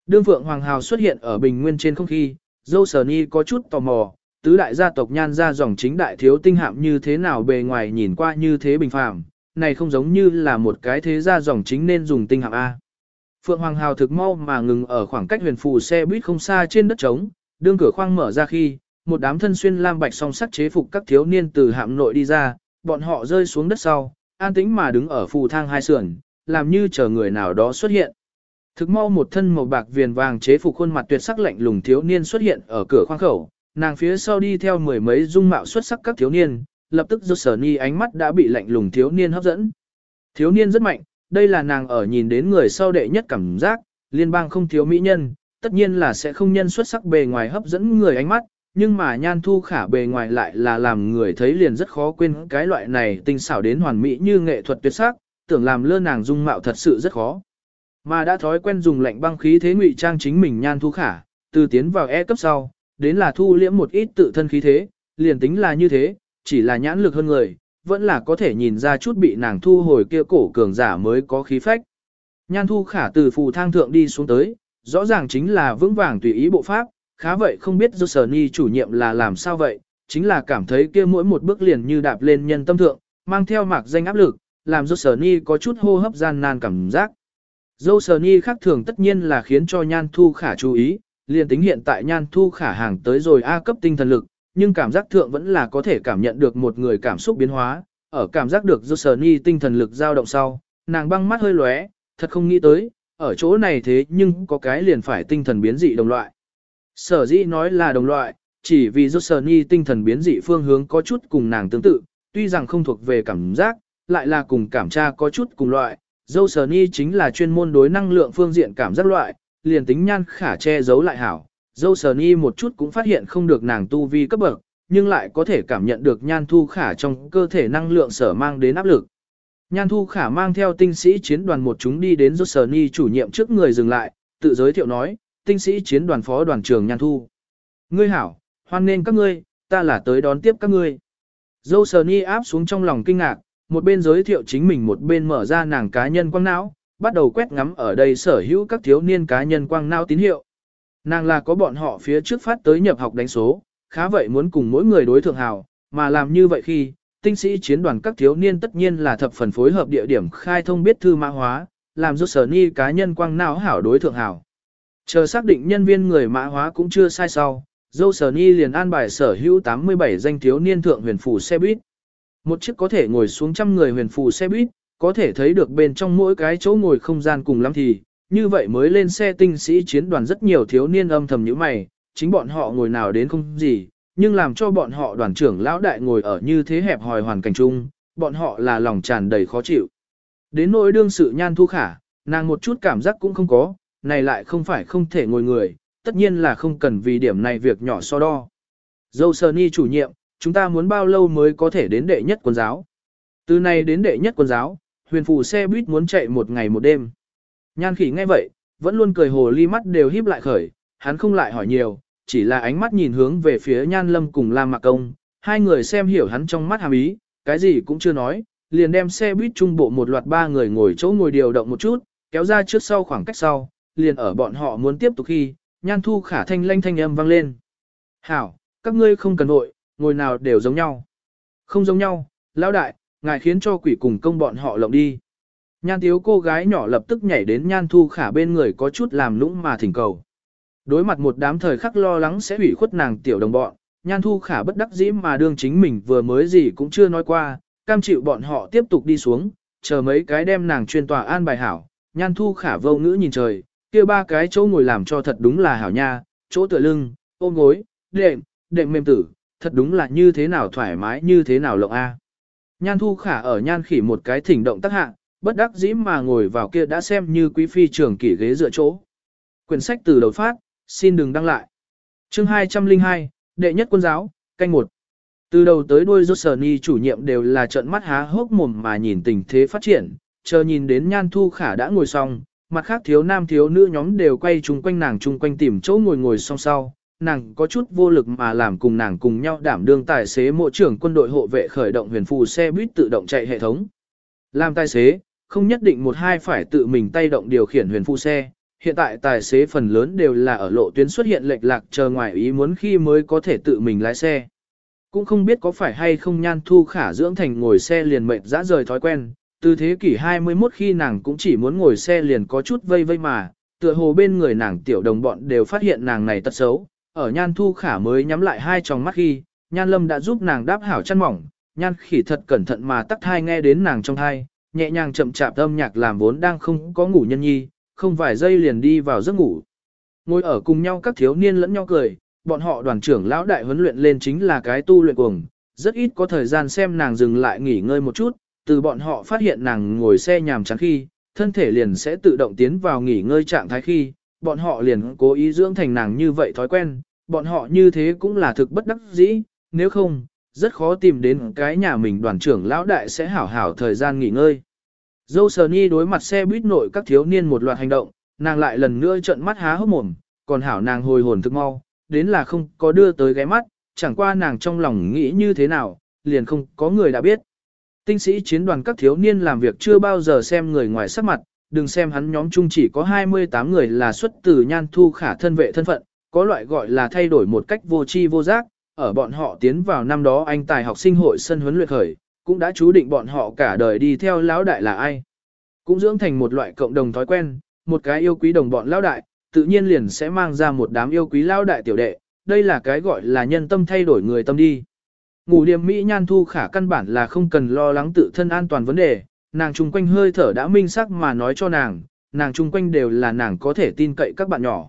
Đương Phượng Hoàng Hào xuất hiện ở bình nguyên trên không khí, dâu Sở ni có chút tò mò, tứ đại gia tộc nhan ra dòng chính đại thiếu tinh hạm như thế nào bề ngoài nhìn qua như thế bình phàm, này không giống như là một cái thế gia dòng chính nên dùng tinh hạm A. Phượng Hoàng Hào thực mau mà ngừng ở khoảng cách huyền phù xe buýt không xa trên đất trống, đương cửa khoang mở ra khi, một đám thân xuyên lam bạch song sắc chế phục các thiếu niên từ hạm nội đi ra, bọn họ rơi xuống đất sau, an tĩnh mà đứng ở phù thang hai sườn, làm như chờ người nào đó xuất hiện. Thực mau một thân màu bạc viền vàng chế phục khuôn mặt tuyệt sắc lạnh lùng thiếu niên xuất hiện ở cửa khoang khẩu, nàng phía sau đi theo mười mấy dung mạo xuất sắc các thiếu niên, lập tức do sở ni ánh mắt đã bị lạnh lùng thiếu niên hấp dẫn. Thiếu niên rất mạnh, đây là nàng ở nhìn đến người sau đệ nhất cảm giác, liên bang không thiếu mỹ nhân, tất nhiên là sẽ không nhân xuất sắc bề ngoài hấp dẫn người ánh mắt, nhưng mà nhan thu khả bề ngoài lại là làm người thấy liền rất khó quên cái loại này tinh xảo đến hoàn mỹ như nghệ thuật tuyệt sắc, tưởng làm lơ nàng dung mạo thật sự rất khó. Mà đã thói quen dùng lạnh băng khí thế ngụy trang chính mình nhan thu khả, từ tiến vào E cấp sau, đến là thu liễm một ít tự thân khí thế, liền tính là như thế, chỉ là nhãn lực hơn người, vẫn là có thể nhìn ra chút bị nàng thu hồi kia cổ cường giả mới có khí phách. Nhan thu khả từ phù thang thượng đi xuống tới, rõ ràng chính là vững vàng tùy ý bộ pháp, khá vậy không biết do sở ni chủ nhiệm là làm sao vậy, chính là cảm thấy kia mỗi một bước liền như đạp lên nhân tâm thượng, mang theo mạc danh áp lực, làm do sở ni có chút hô hấp gian nan cảm giác. Dâu sở ni khác thường tất nhiên là khiến cho nhan thu khả chú ý, liền tính hiện tại nhan thu khả hàng tới rồi A cấp tinh thần lực, nhưng cảm giác thượng vẫn là có thể cảm nhận được một người cảm xúc biến hóa, ở cảm giác được dâu sở ni tinh thần lực dao động sau, nàng băng mắt hơi lóe, thật không nghĩ tới, ở chỗ này thế nhưng có cái liền phải tinh thần biến dị đồng loại. Sở dĩ nói là đồng loại, chỉ vì dâu ni tinh thần biến dị phương hướng có chút cùng nàng tương tự, tuy rằng không thuộc về cảm giác, lại là cùng cảm tra có chút cùng loại, dâu sờ ni chính là chuyên môn đối năng lượng phương diện cảm giác loại, liền tính nhan khả che giấu lại hảo. Dâu sờ ni một chút cũng phát hiện không được nàng tu vi cấp bậc, nhưng lại có thể cảm nhận được nhan thu khả trong cơ thể năng lượng sở mang đến áp lực. Nhan thu khả mang theo tinh sĩ chiến đoàn một chúng đi đến dâu sờ ni chủ nhiệm trước người dừng lại, tự giới thiệu nói, tinh sĩ chiến đoàn phó đoàn trưởng nhan thu. Ngươi hảo, hoan nên các ngươi, ta là tới đón tiếp các ngươi. Dâu sờ ni áp xuống trong lòng kinh ngạc, một bên giới thiệu chính mình một bên mở ra nàng cá nhân quang não, bắt đầu quét ngắm ở đây sở hữu các thiếu niên cá nhân quang não tín hiệu. Nàng là có bọn họ phía trước phát tới nhập học đánh số, khá vậy muốn cùng mỗi người đối thượng hào, mà làm như vậy khi, tinh sĩ chiến đoàn các thiếu niên tất nhiên là thập phần phối hợp địa điểm khai thông biết thư mã hóa, làm giúp sở ni cá nhân quang não hảo đối thượng hảo. Chờ xác định nhân viên người mã hóa cũng chưa sai sau, dâu sở ni liền an bài sở hữu 87 danh thiếu niên thượng huyền phủ xe buýt. Một chiếc có thể ngồi xuống trăm người huyền phù xe buýt, có thể thấy được bên trong mỗi cái chỗ ngồi không gian cùng lắm thì, như vậy mới lên xe tinh sĩ chiến đoàn rất nhiều thiếu niên âm thầm như mày, chính bọn họ ngồi nào đến không gì, nhưng làm cho bọn họ đoàn trưởng lão đại ngồi ở như thế hẹp hòi hoàn cảnh chung, bọn họ là lòng tràn đầy khó chịu. Đến nỗi đương sự nhan thu khả, nàng một chút cảm giác cũng không có, này lại không phải không thể ngồi người, tất nhiên là không cần vì điểm này việc nhỏ so đo. Dâu sờ ni chủ nhiệm, chúng ta muốn bao lâu mới có thể đến đệ nhất quân giáo. Từ này đến đệ nhất quân giáo, huyền phù xe buýt muốn chạy một ngày một đêm. Nhan khỉ nghe vậy, vẫn luôn cười hồ ly mắt đều híp lại khởi, hắn không lại hỏi nhiều, chỉ là ánh mắt nhìn hướng về phía nhan lâm cùng Lam Mạc Công, hai người xem hiểu hắn trong mắt hàm ý, cái gì cũng chưa nói, liền đem xe buýt trung bộ một loạt ba người ngồi chỗ ngồi điều động một chút, kéo ra trước sau khoảng cách sau, liền ở bọn họ muốn tiếp tục khi, nhan thu khả thanh lanh thanh âm vang lên. Hảo, các ngươi không cần vội, ngồi nào đều giống nhau. Không giống nhau, lão đại, ngài khiến cho quỷ cùng công bọn họ lộng đi. Nhan tiếu cô gái nhỏ lập tức nhảy đến nhan thu khả bên người có chút làm lũng mà thỉnh cầu. Đối mặt một đám thời khắc lo lắng sẽ hủy khuất nàng tiểu đồng bọn, nhan thu khả bất đắc dĩ mà đương chính mình vừa mới gì cũng chưa nói qua, cam chịu bọn họ tiếp tục đi xuống, chờ mấy cái đem nàng chuyên tòa an bài hảo, nhan thu khả vô ngữ nhìn trời, kia ba cái chỗ ngồi làm cho thật đúng là hảo nha, chỗ tựa lưng, ôm gối, đệm, đệm mềm tử, thật đúng là như thế nào thoải mái như thế nào lộng a. Nhan thu khả ở nhan khỉ một cái thỉnh động tác hạ, bất đắc dĩ mà ngồi vào kia đã xem như quý phi trưởng kỷ ghế dựa chỗ. Quyển sách từ đầu phát, xin đừng đăng lại. Chương 202, đệ nhất quân giáo, canh một. Từ đầu tới đuôi rốt sở ni chủ nhiệm đều là trợn mắt há hốc mồm mà nhìn tình thế phát triển, chờ nhìn đến nhan thu khả đã ngồi xong, mặt khác thiếu nam thiếu nữ nhóm đều quay chung quanh nàng chung quanh tìm chỗ ngồi ngồi song sau, nàng có chút vô lực mà làm cùng nàng cùng nhau đảm đương tài xế mộ trưởng quân đội hộ vệ khởi động huyền phù xe buýt tự động chạy hệ thống. Làm tài xế, không nhất định một hai phải tự mình tay động điều khiển huyền phù xe, hiện tại tài xế phần lớn đều là ở lộ tuyến xuất hiện lệch lạc chờ ngoài ý muốn khi mới có thể tự mình lái xe. Cũng không biết có phải hay không nhan thu khả dưỡng thành ngồi xe liền mệt dã rời thói quen, từ thế kỷ 21 khi nàng cũng chỉ muốn ngồi xe liền có chút vây vây mà, tựa hồ bên người nàng tiểu đồng bọn đều phát hiện nàng này tật xấu, ở nhan thu khả mới nhắm lại hai tròng mắt khi, nhan lâm đã giúp nàng đáp hảo chăn mỏng, nhan khỉ thật cẩn thận mà tắt thai nghe đến nàng trong thai, nhẹ nhàng chậm chạp âm nhạc làm vốn đang không có ngủ nhân nhi, không vài giây liền đi vào giấc ngủ. Ngồi ở cùng nhau các thiếu niên lẫn nhau cười, bọn họ đoàn trưởng lão đại huấn luyện lên chính là cái tu luyện cuồng, rất ít có thời gian xem nàng dừng lại nghỉ ngơi một chút, từ bọn họ phát hiện nàng ngồi xe nhàm chán khi, thân thể liền sẽ tự động tiến vào nghỉ ngơi trạng thái khi, bọn họ liền cố ý dưỡng thành nàng như vậy thói quen, bọn họ như thế cũng là thực bất đắc dĩ, nếu không, rất khó tìm đến cái nhà mình đoàn trưởng lão đại sẽ hảo hảo thời gian nghỉ ngơi. Dâu sờ ni đối mặt xe buýt nội các thiếu niên một loạt hành động, nàng lại lần nữa trợn mắt há hốc mồm, còn hảo nàng hồi hồn thức mau, đến là không có đưa tới ghé mắt, chẳng qua nàng trong lòng nghĩ như thế nào, liền không có người đã biết. Tinh sĩ chiến đoàn các thiếu niên làm việc chưa bao giờ xem người ngoài sắc mặt, đừng xem hắn nhóm chung chỉ có 28 người là xuất từ nhan thu khả thân vệ thân phận, có loại gọi là thay đổi một cách vô tri vô giác, ở bọn họ tiến vào năm đó anh tài học sinh hội sân huấn luyện khởi, cũng đã chú định bọn họ cả đời đi theo lão đại là ai. Cũng dưỡng thành một loại cộng đồng thói quen, một cái yêu quý đồng bọn lão đại, tự nhiên liền sẽ mang ra một đám yêu quý lão đại tiểu đệ, đây là cái gọi là nhân tâm thay đổi người tâm đi. Ngủ điểm Mỹ nhan thu khả căn bản là không cần lo lắng tự thân an toàn vấn đề, nàng chung quanh hơi thở đã minh sắc mà nói cho nàng, nàng chung quanh đều là nàng có thể tin cậy các bạn nhỏ.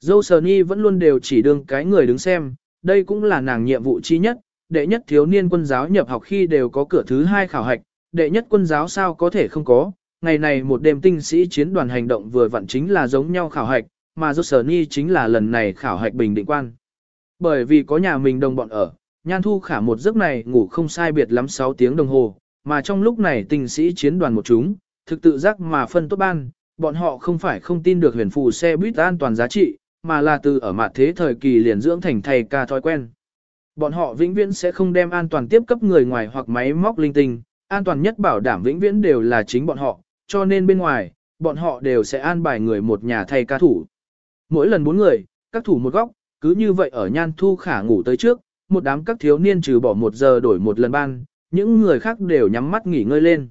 Dâu sờ ni vẫn luôn đều chỉ đương cái người đứng xem, đây cũng là nàng nhiệm vụ chi nhất, đệ nhất thiếu niên quân giáo nhập học khi đều có cửa thứ hai khảo hạch, đệ nhất quân giáo sao có thể không có, ngày này một đêm tinh sĩ chiến đoàn hành động vừa vặn chính là giống nhau khảo hạch, mà dâu sờ ni chính là lần này khảo hạch bình định quan. Bởi vì có nhà mình đồng bọn ở, Nhan Thu Khả một giấc này ngủ không sai biệt lắm 6 tiếng đồng hồ, mà trong lúc này tình sĩ chiến đoàn một chúng, thực tự giác mà phân tốt ban, bọn họ không phải không tin được huyền phù xe buýt an toàn giá trị, mà là từ ở mặt thế thời kỳ liền dưỡng thành thầy ca thói quen. Bọn họ vĩnh viễn sẽ không đem an toàn tiếp cấp người ngoài hoặc máy móc linh tinh, an toàn nhất bảo đảm vĩnh viễn đều là chính bọn họ, cho nên bên ngoài, bọn họ đều sẽ an bài người một nhà thầy ca thủ. Mỗi lần bốn người, các thủ một góc, cứ như vậy ở nhan thu khả ngủ tới trước, một đám các thiếu niên trừ bỏ một giờ đổi một lần ban, những người khác đều nhắm mắt nghỉ ngơi lên.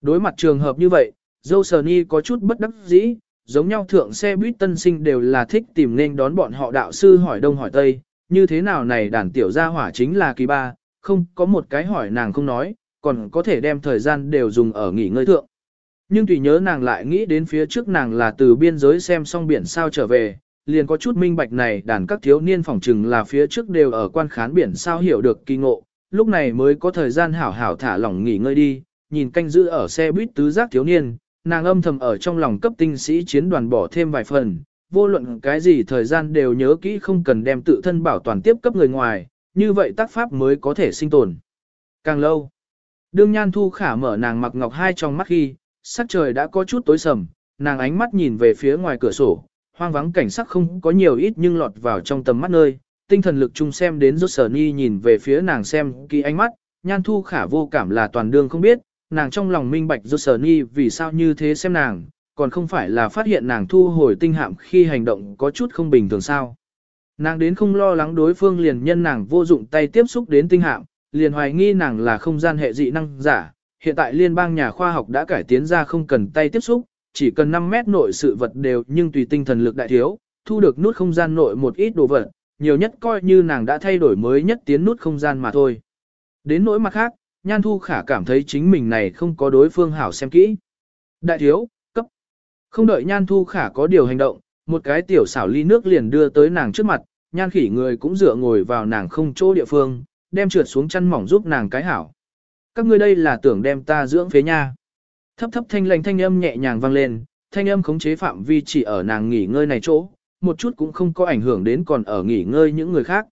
Đối mặt trường hợp như vậy, dâu sờ ni có chút bất đắc dĩ, giống nhau thượng xe buýt tân sinh đều là thích tìm nên đón bọn họ đạo sư hỏi đông hỏi tây, như thế nào này đàn tiểu gia hỏa chính là kỳ ba, không có một cái hỏi nàng không nói, còn có thể đem thời gian đều dùng ở nghỉ ngơi thượng. Nhưng tùy nhớ nàng lại nghĩ đến phía trước nàng là từ biên giới xem xong biển sao trở về, liền có chút minh bạch này đàn các thiếu niên phỏng trừng là phía trước đều ở quan khán biển sao hiểu được kỳ ngộ, lúc này mới có thời gian hảo hảo thả lỏng nghỉ ngơi đi, nhìn canh giữ ở xe buýt tứ giác thiếu niên, nàng âm thầm ở trong lòng cấp tinh sĩ chiến đoàn bỏ thêm vài phần, vô luận cái gì thời gian đều nhớ kỹ không cần đem tự thân bảo toàn tiếp cấp người ngoài, như vậy tác pháp mới có thể sinh tồn. Càng lâu, đương nhan thu khả mở nàng mặc ngọc hai trong mắt khi, sắc trời đã có chút tối sầm, nàng ánh mắt nhìn về phía ngoài cửa sổ, hoang vắng cảnh sắc không có nhiều ít nhưng lọt vào trong tầm mắt nơi, tinh thần lực chung xem đến rốt sở ni nhìn về phía nàng xem kỳ ánh mắt, nhan thu khả vô cảm là toàn đương không biết, nàng trong lòng minh bạch rốt sở ni vì sao như thế xem nàng, còn không phải là phát hiện nàng thu hồi tinh hạm khi hành động có chút không bình thường sao. Nàng đến không lo lắng đối phương liền nhân nàng vô dụng tay tiếp xúc đến tinh hạm, liền hoài nghi nàng là không gian hệ dị năng giả. Hiện tại liên bang nhà khoa học đã cải tiến ra không cần tay tiếp xúc, chỉ cần 5 mét nội sự vật đều nhưng tùy tinh thần lực đại thiếu, thu được nút không gian nội một ít đồ vật, nhiều nhất coi như nàng đã thay đổi mới nhất tiến nút không gian mà thôi. Đến nỗi mặt khác, Nhan Thu Khả cảm thấy chính mình này không có đối phương hảo xem kỹ. Đại thiếu, cấp. Không đợi Nhan Thu Khả có điều hành động, một cái tiểu xảo ly nước liền đưa tới nàng trước mặt, Nhan khỉ người cũng dựa ngồi vào nàng không chỗ địa phương, đem trượt xuống chăn mỏng giúp nàng cái hảo. Các ngươi đây là tưởng đem ta dưỡng phế nha. Thấp thấp thanh lành thanh âm nhẹ nhàng vang lên, thanh âm khống chế phạm vi chỉ ở nàng nghỉ ngơi này chỗ, một chút cũng không có ảnh hưởng đến còn ở nghỉ ngơi những người khác.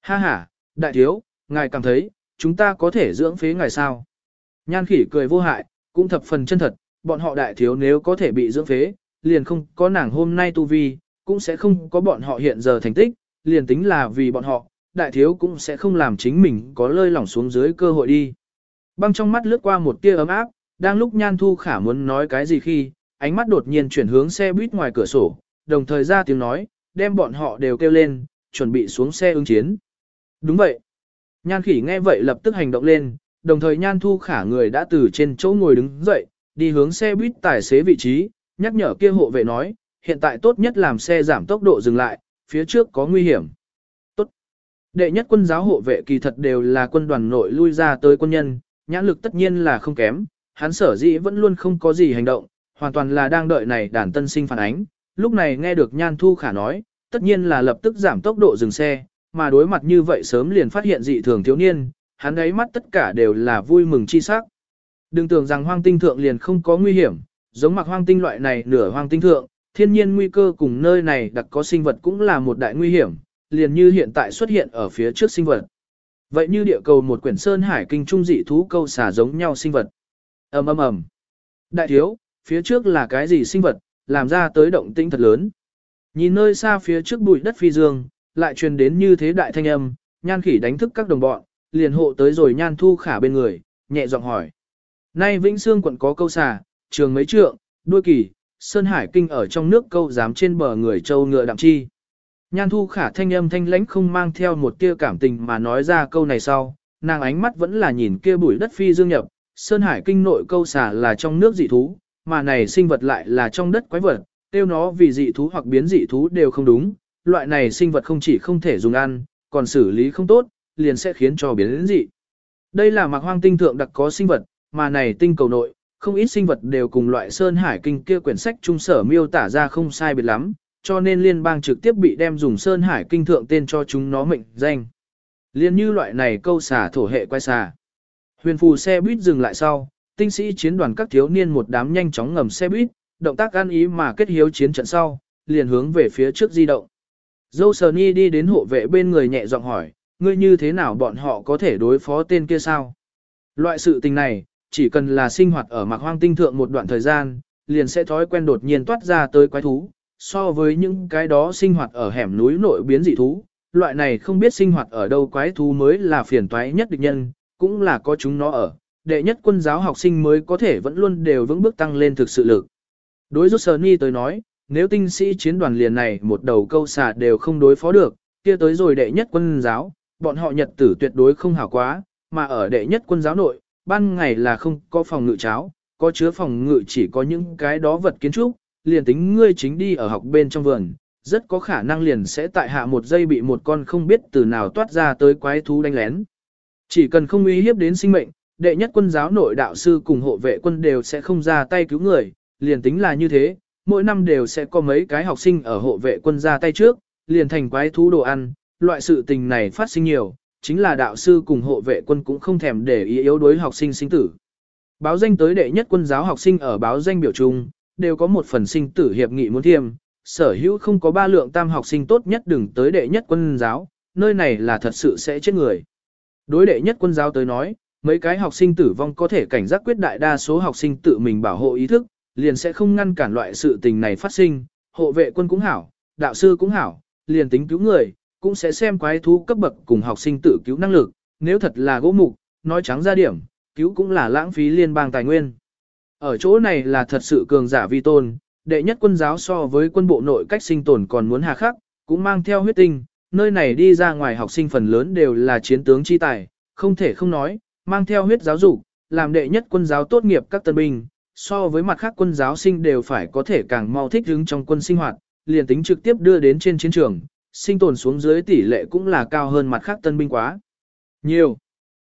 Ha ha, đại thiếu, ngài cảm thấy, chúng ta có thể dưỡng phế ngài sao? Nhan khỉ cười vô hại, cũng thập phần chân thật, bọn họ đại thiếu nếu có thể bị dưỡng phế, liền không có nàng hôm nay tu vi, cũng sẽ không có bọn họ hiện giờ thành tích, liền tính là vì bọn họ, đại thiếu cũng sẽ không làm chính mình có lơi lỏng xuống dưới cơ hội đi. Băng trong mắt lướt qua một tia ấm áp, đang lúc Nhan Thu Khả muốn nói cái gì khi, ánh mắt đột nhiên chuyển hướng xe buýt ngoài cửa sổ, đồng thời ra tiếng nói, đem bọn họ đều kêu lên, chuẩn bị xuống xe ứng chiến. Đúng vậy. Nhan Khỉ nghe vậy lập tức hành động lên, đồng thời Nhan Thu Khả người đã từ trên chỗ ngồi đứng dậy, đi hướng xe buýt tài xế vị trí, nhắc nhở kia hộ vệ nói, hiện tại tốt nhất làm xe giảm tốc độ dừng lại, phía trước có nguy hiểm. Tốt. Đệ nhất quân giáo hộ vệ kỳ thật đều là quân đoàn nội lui ra tới quân nhân, nhãn lực tất nhiên là không kém, hắn sở dĩ vẫn luôn không có gì hành động, hoàn toàn là đang đợi này đàn tân sinh phản ánh. Lúc này nghe được Nhan Thu Khả nói, tất nhiên là lập tức giảm tốc độ dừng xe, mà đối mặt như vậy sớm liền phát hiện dị thường thiếu niên, hắn ấy mắt tất cả đều là vui mừng chi sắc. Đừng tưởng rằng hoang tinh thượng liền không có nguy hiểm, giống mặc hoang tinh loại này nửa hoang tinh thượng, thiên nhiên nguy cơ cùng nơi này đặc có sinh vật cũng là một đại nguy hiểm, liền như hiện tại xuất hiện ở phía trước sinh vật. Vậy như địa cầu một quyển sơn hải kinh trung dị thú câu xả giống nhau sinh vật. ầm ầm ầm. Đại thiếu, phía trước là cái gì sinh vật, làm ra tới động tĩnh thật lớn. Nhìn nơi xa phía trước bụi đất phi dương, lại truyền đến như thế đại thanh âm, nhan khỉ đánh thức các đồng bọn, liền hộ tới rồi nhan thu khả bên người, nhẹ giọng hỏi. Nay Vĩnh Sương quận có câu xà, trường mấy trượng, đuôi kỳ, Sơn Hải Kinh ở trong nước câu dám trên bờ người châu ngựa đạm chi. Nhan thu khả thanh âm thanh lãnh không mang theo một tia cảm tình mà nói ra câu này sau, nàng ánh mắt vẫn là nhìn kia bụi đất phi dương nhập, Sơn Hải Kinh nội câu xà là trong nước dị thú, mà này sinh vật lại là trong đất quái vật, tiêu nó vì dị thú hoặc biến dị thú đều không đúng, loại này sinh vật không chỉ không thể dùng ăn, còn xử lý không tốt, liền sẽ khiến cho biến dị. Đây là mạc hoang tinh thượng đặc có sinh vật, mà này tinh cầu nội, không ít sinh vật đều cùng loại Sơn Hải Kinh kia quyển sách trung sở miêu tả ra không sai biệt lắm, cho nên liên bang trực tiếp bị đem dùng Sơn Hải Kinh thượng tên cho chúng nó mệnh danh. Liên như loại này câu xả thổ hệ quay xà. Huyền phù xe buýt dừng lại sau, tinh sĩ chiến đoàn các thiếu niên một đám nhanh chóng ngầm xe buýt, động tác ăn ý mà kết hiếu chiến trận sau, liền hướng về phía trước di động. Dâu sờ ni đi đến hộ vệ bên người nhẹ giọng hỏi, ngươi như thế nào bọn họ có thể đối phó tên kia sao? Loại sự tình này, chỉ cần là sinh hoạt ở mạc hoang tinh thượng một đoạn thời gian, liền sẽ thói quen đột nhiên toát ra tới quái thú, so với những cái đó sinh hoạt ở hẻm núi nội biến dị thú, loại này không biết sinh hoạt ở đâu quái thú mới là phiền toái nhất địch nhân, cũng là có chúng nó ở, đệ nhất quân giáo học sinh mới có thể vẫn luôn đều vững bước tăng lên thực sự lực. Đối rút sờ ni tới nói, nếu tinh sĩ chiến đoàn liền này một đầu câu xà đều không đối phó được, kia tới rồi đệ nhất quân giáo, bọn họ nhật tử tuyệt đối không hảo quá, mà ở đệ nhất quân giáo nội, ban ngày là không có phòng ngự cháo, có chứa phòng ngự chỉ có những cái đó vật kiến trúc, liền tính ngươi chính đi ở học bên trong vườn, rất có khả năng liền sẽ tại hạ một giây bị một con không biết từ nào toát ra tới quái thú đánh lén. Chỉ cần không uy hiếp đến sinh mệnh, đệ nhất quân giáo nội đạo sư cùng hộ vệ quân đều sẽ không ra tay cứu người, liền tính là như thế, mỗi năm đều sẽ có mấy cái học sinh ở hộ vệ quân ra tay trước, liền thành quái thú đồ ăn, loại sự tình này phát sinh nhiều, chính là đạo sư cùng hộ vệ quân cũng không thèm để ý yếu đối học sinh sinh tử. Báo danh tới đệ nhất quân giáo học sinh ở báo danh biểu trung, đều có một phần sinh tử hiệp nghị muốn thiêm, sở hữu không có ba lượng tam học sinh tốt nhất đừng tới đệ nhất quân giáo, nơi này là thật sự sẽ chết người. Đối đệ nhất quân giáo tới nói, mấy cái học sinh tử vong có thể cảnh giác quyết đại đa số học sinh tự mình bảo hộ ý thức, liền sẽ không ngăn cản loại sự tình này phát sinh, hộ vệ quân cũng hảo, đạo sư cũng hảo, liền tính cứu người, cũng sẽ xem quái thú cấp bậc cùng học sinh tự cứu năng lực, nếu thật là gỗ mục, nói trắng ra điểm, cứu cũng là lãng phí liên bang tài nguyên. Ở chỗ này là thật sự cường giả vi tôn, đệ nhất quân giáo so với quân bộ nội cách sinh tồn còn muốn hà khắc, cũng mang theo huyết tinh, nơi này đi ra ngoài học sinh phần lớn đều là chiến tướng chi tài, không thể không nói, mang theo huyết giáo dục, làm đệ nhất quân giáo tốt nghiệp các tân binh, so với mặt khác quân giáo sinh đều phải có thể càng mau thích ứng trong quân sinh hoạt, liền tính trực tiếp đưa đến trên chiến trường, sinh tồn xuống dưới tỷ lệ cũng là cao hơn mặt khác tân binh quá. Nhiều.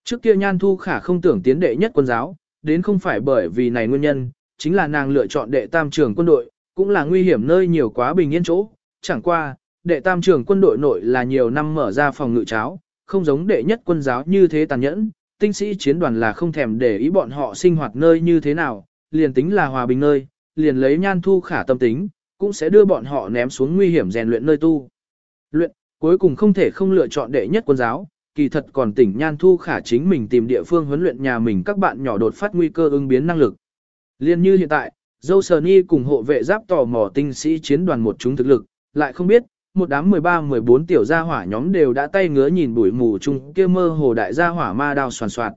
Trước kia Nhan Thu Khả không tưởng tiến đệ nhất quân giáo, đến không phải bởi vì này nguyên nhân, chính là nàng lựa chọn đệ tam trường quân đội, cũng là nguy hiểm nơi nhiều quá bình yên chỗ. Chẳng qua, đệ tam trường quân đội nội là nhiều năm mở ra phòng ngự cháo, không giống đệ nhất quân giáo như thế tàn nhẫn, tinh sĩ chiến đoàn là không thèm để ý bọn họ sinh hoạt nơi như thế nào, liền tính là hòa bình nơi, liền lấy nhan thu khả tâm tính, cũng sẽ đưa bọn họ ném xuống nguy hiểm rèn luyện nơi tu. Luyện, cuối cùng không thể không lựa chọn đệ nhất quân giáo, kỳ thật còn tỉnh nhan thu khả chính mình tìm địa phương huấn luyện nhà mình các bạn nhỏ đột phát nguy cơ ứng biến năng lực. Liên như hiện tại, dâu sờ ni cùng hộ vệ giáp tò mò tinh sĩ chiến đoàn một chúng thực lực, lại không biết, một đám 13-14 tiểu gia hỏa nhóm đều đã tay ngứa nhìn bụi mù chung kia mơ hồ đại gia hỏa ma đao soàn soạt.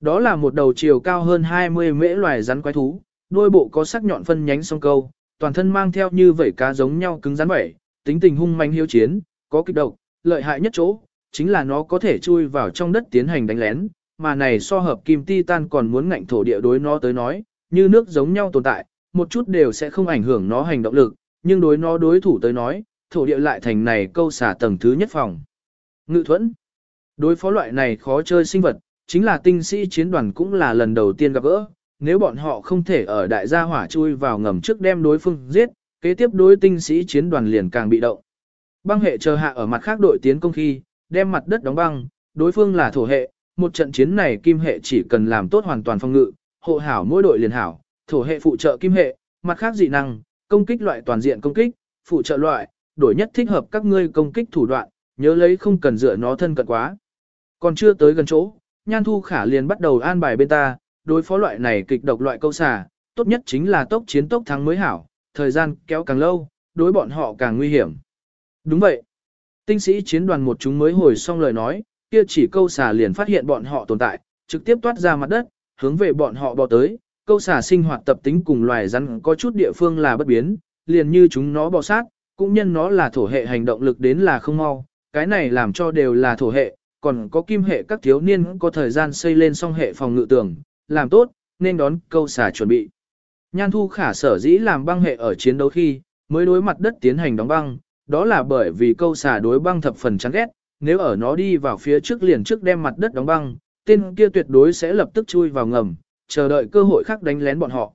Đó là một đầu chiều cao hơn 20 mễ loài rắn quái thú, đôi bộ có sắc nhọn phân nhánh song câu, toàn thân mang theo như vảy cá giống nhau cứng rắn vảy, tính tình hung manh hiếu chiến, có kích độc, lợi hại nhất chỗ, chính là nó có thể chui vào trong đất tiến hành đánh lén, mà này so hợp kim titan còn muốn ngạnh thổ địa đối nó tới nói, như nước giống nhau tồn tại, một chút đều sẽ không ảnh hưởng nó hành động lực, nhưng đối nó đối thủ tới nói, thổ địa lại thành này câu xả tầng thứ nhất phòng. Ngự thuẫn. Đối phó loại này khó chơi sinh vật, chính là tinh sĩ chiến đoàn cũng là lần đầu tiên gặp gỡ, nếu bọn họ không thể ở đại gia hỏa chui vào ngầm trước đem đối phương giết, kế tiếp đối tinh sĩ chiến đoàn liền càng bị động. Băng hệ chờ hạ ở mặt khác đội tiến công khi, đem mặt đất đóng băng, đối phương là thổ hệ, một trận chiến này kim hệ chỉ cần làm tốt hoàn toàn phòng ngự, hộ hảo mỗi đội liền hảo, thổ hệ phụ trợ kim hệ, mặt khác dị năng, công kích loại toàn diện công kích, phụ trợ loại, đổi nhất thích hợp các ngươi công kích thủ đoạn, nhớ lấy không cần dựa nó thân cận quá. Còn chưa tới gần chỗ, Nhan Thu Khả liền bắt đầu an bài bên ta, đối phó loại này kịch độc loại câu xà, tốt nhất chính là tốc chiến tốc thắng mới hảo, thời gian kéo càng lâu, đối bọn họ càng nguy hiểm. Đúng vậy. Tinh sĩ chiến đoàn một chúng mới hồi xong lời nói, kia chỉ câu xà liền phát hiện bọn họ tồn tại, trực tiếp toát ra mặt đất, hướng về bọn họ bò tới. Câu xà sinh hoạt tập tính cùng loài rắn có chút địa phương là bất biến, liền như chúng nó bò sát, cũng nhân nó là thổ hệ hành động lực đến là không mau, cái này làm cho đều là thổ hệ, còn có kim hệ các thiếu niên có thời gian xây lên song hệ phòng ngự tường, làm tốt, nên đón câu xả chuẩn bị. Nhan thu khả sở dĩ làm băng hệ ở chiến đấu khi, mới đối mặt đất tiến hành đóng băng, đó là bởi vì câu xả đối băng thập phần chán ghét, nếu ở nó đi vào phía trước liền trước đem mặt đất đóng băng, tên kia tuyệt đối sẽ lập tức chui vào ngầm, chờ đợi cơ hội khác đánh lén bọn họ.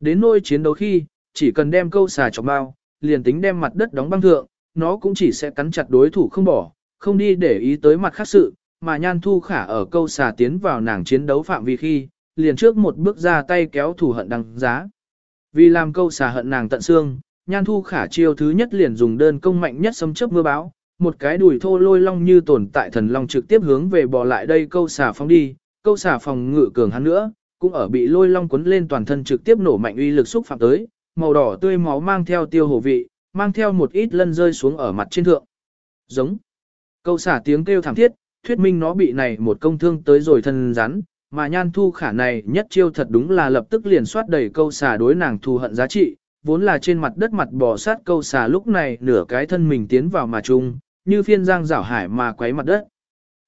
Đến nôi chiến đấu khi, chỉ cần đem câu xà trong bao, liền tính đem mặt đất đóng băng thượng, nó cũng chỉ sẽ cắn chặt đối thủ không bỏ, không đi để ý tới mặt khác sự, mà nhan thu khả ở câu xà tiến vào nàng chiến đấu phạm vi khi, liền trước một bước ra tay kéo thủ hận đăng giá. Vì làm câu xà hận nàng tận xương, nhan thu khả chiêu thứ nhất liền dùng đơn công mạnh nhất sấm chấp mưa báo, một cái đùi thô lôi long như tồn tại thần long trực tiếp hướng về bỏ lại đây câu xà phóng đi, câu xà phòng ngự cường hắn nữa, cũng ở bị lôi long cuốn lên toàn thân trực tiếp nổ mạnh uy lực xúc phạm tới, màu đỏ tươi máu mang theo tiêu hổ vị, mang theo một ít lân rơi xuống ở mặt trên thượng. Giống. Câu xả tiếng kêu thảm thiết, thuyết minh nó bị này một công thương tới rồi thân rắn, mà nhan thu khả này nhất chiêu thật đúng là lập tức liền soát đầy câu xả đối nàng thù hận giá trị, vốn là trên mặt đất mặt bò sát câu xà lúc này nửa cái thân mình tiến vào mà chung, như phiên giang rảo hải mà quấy mặt đất.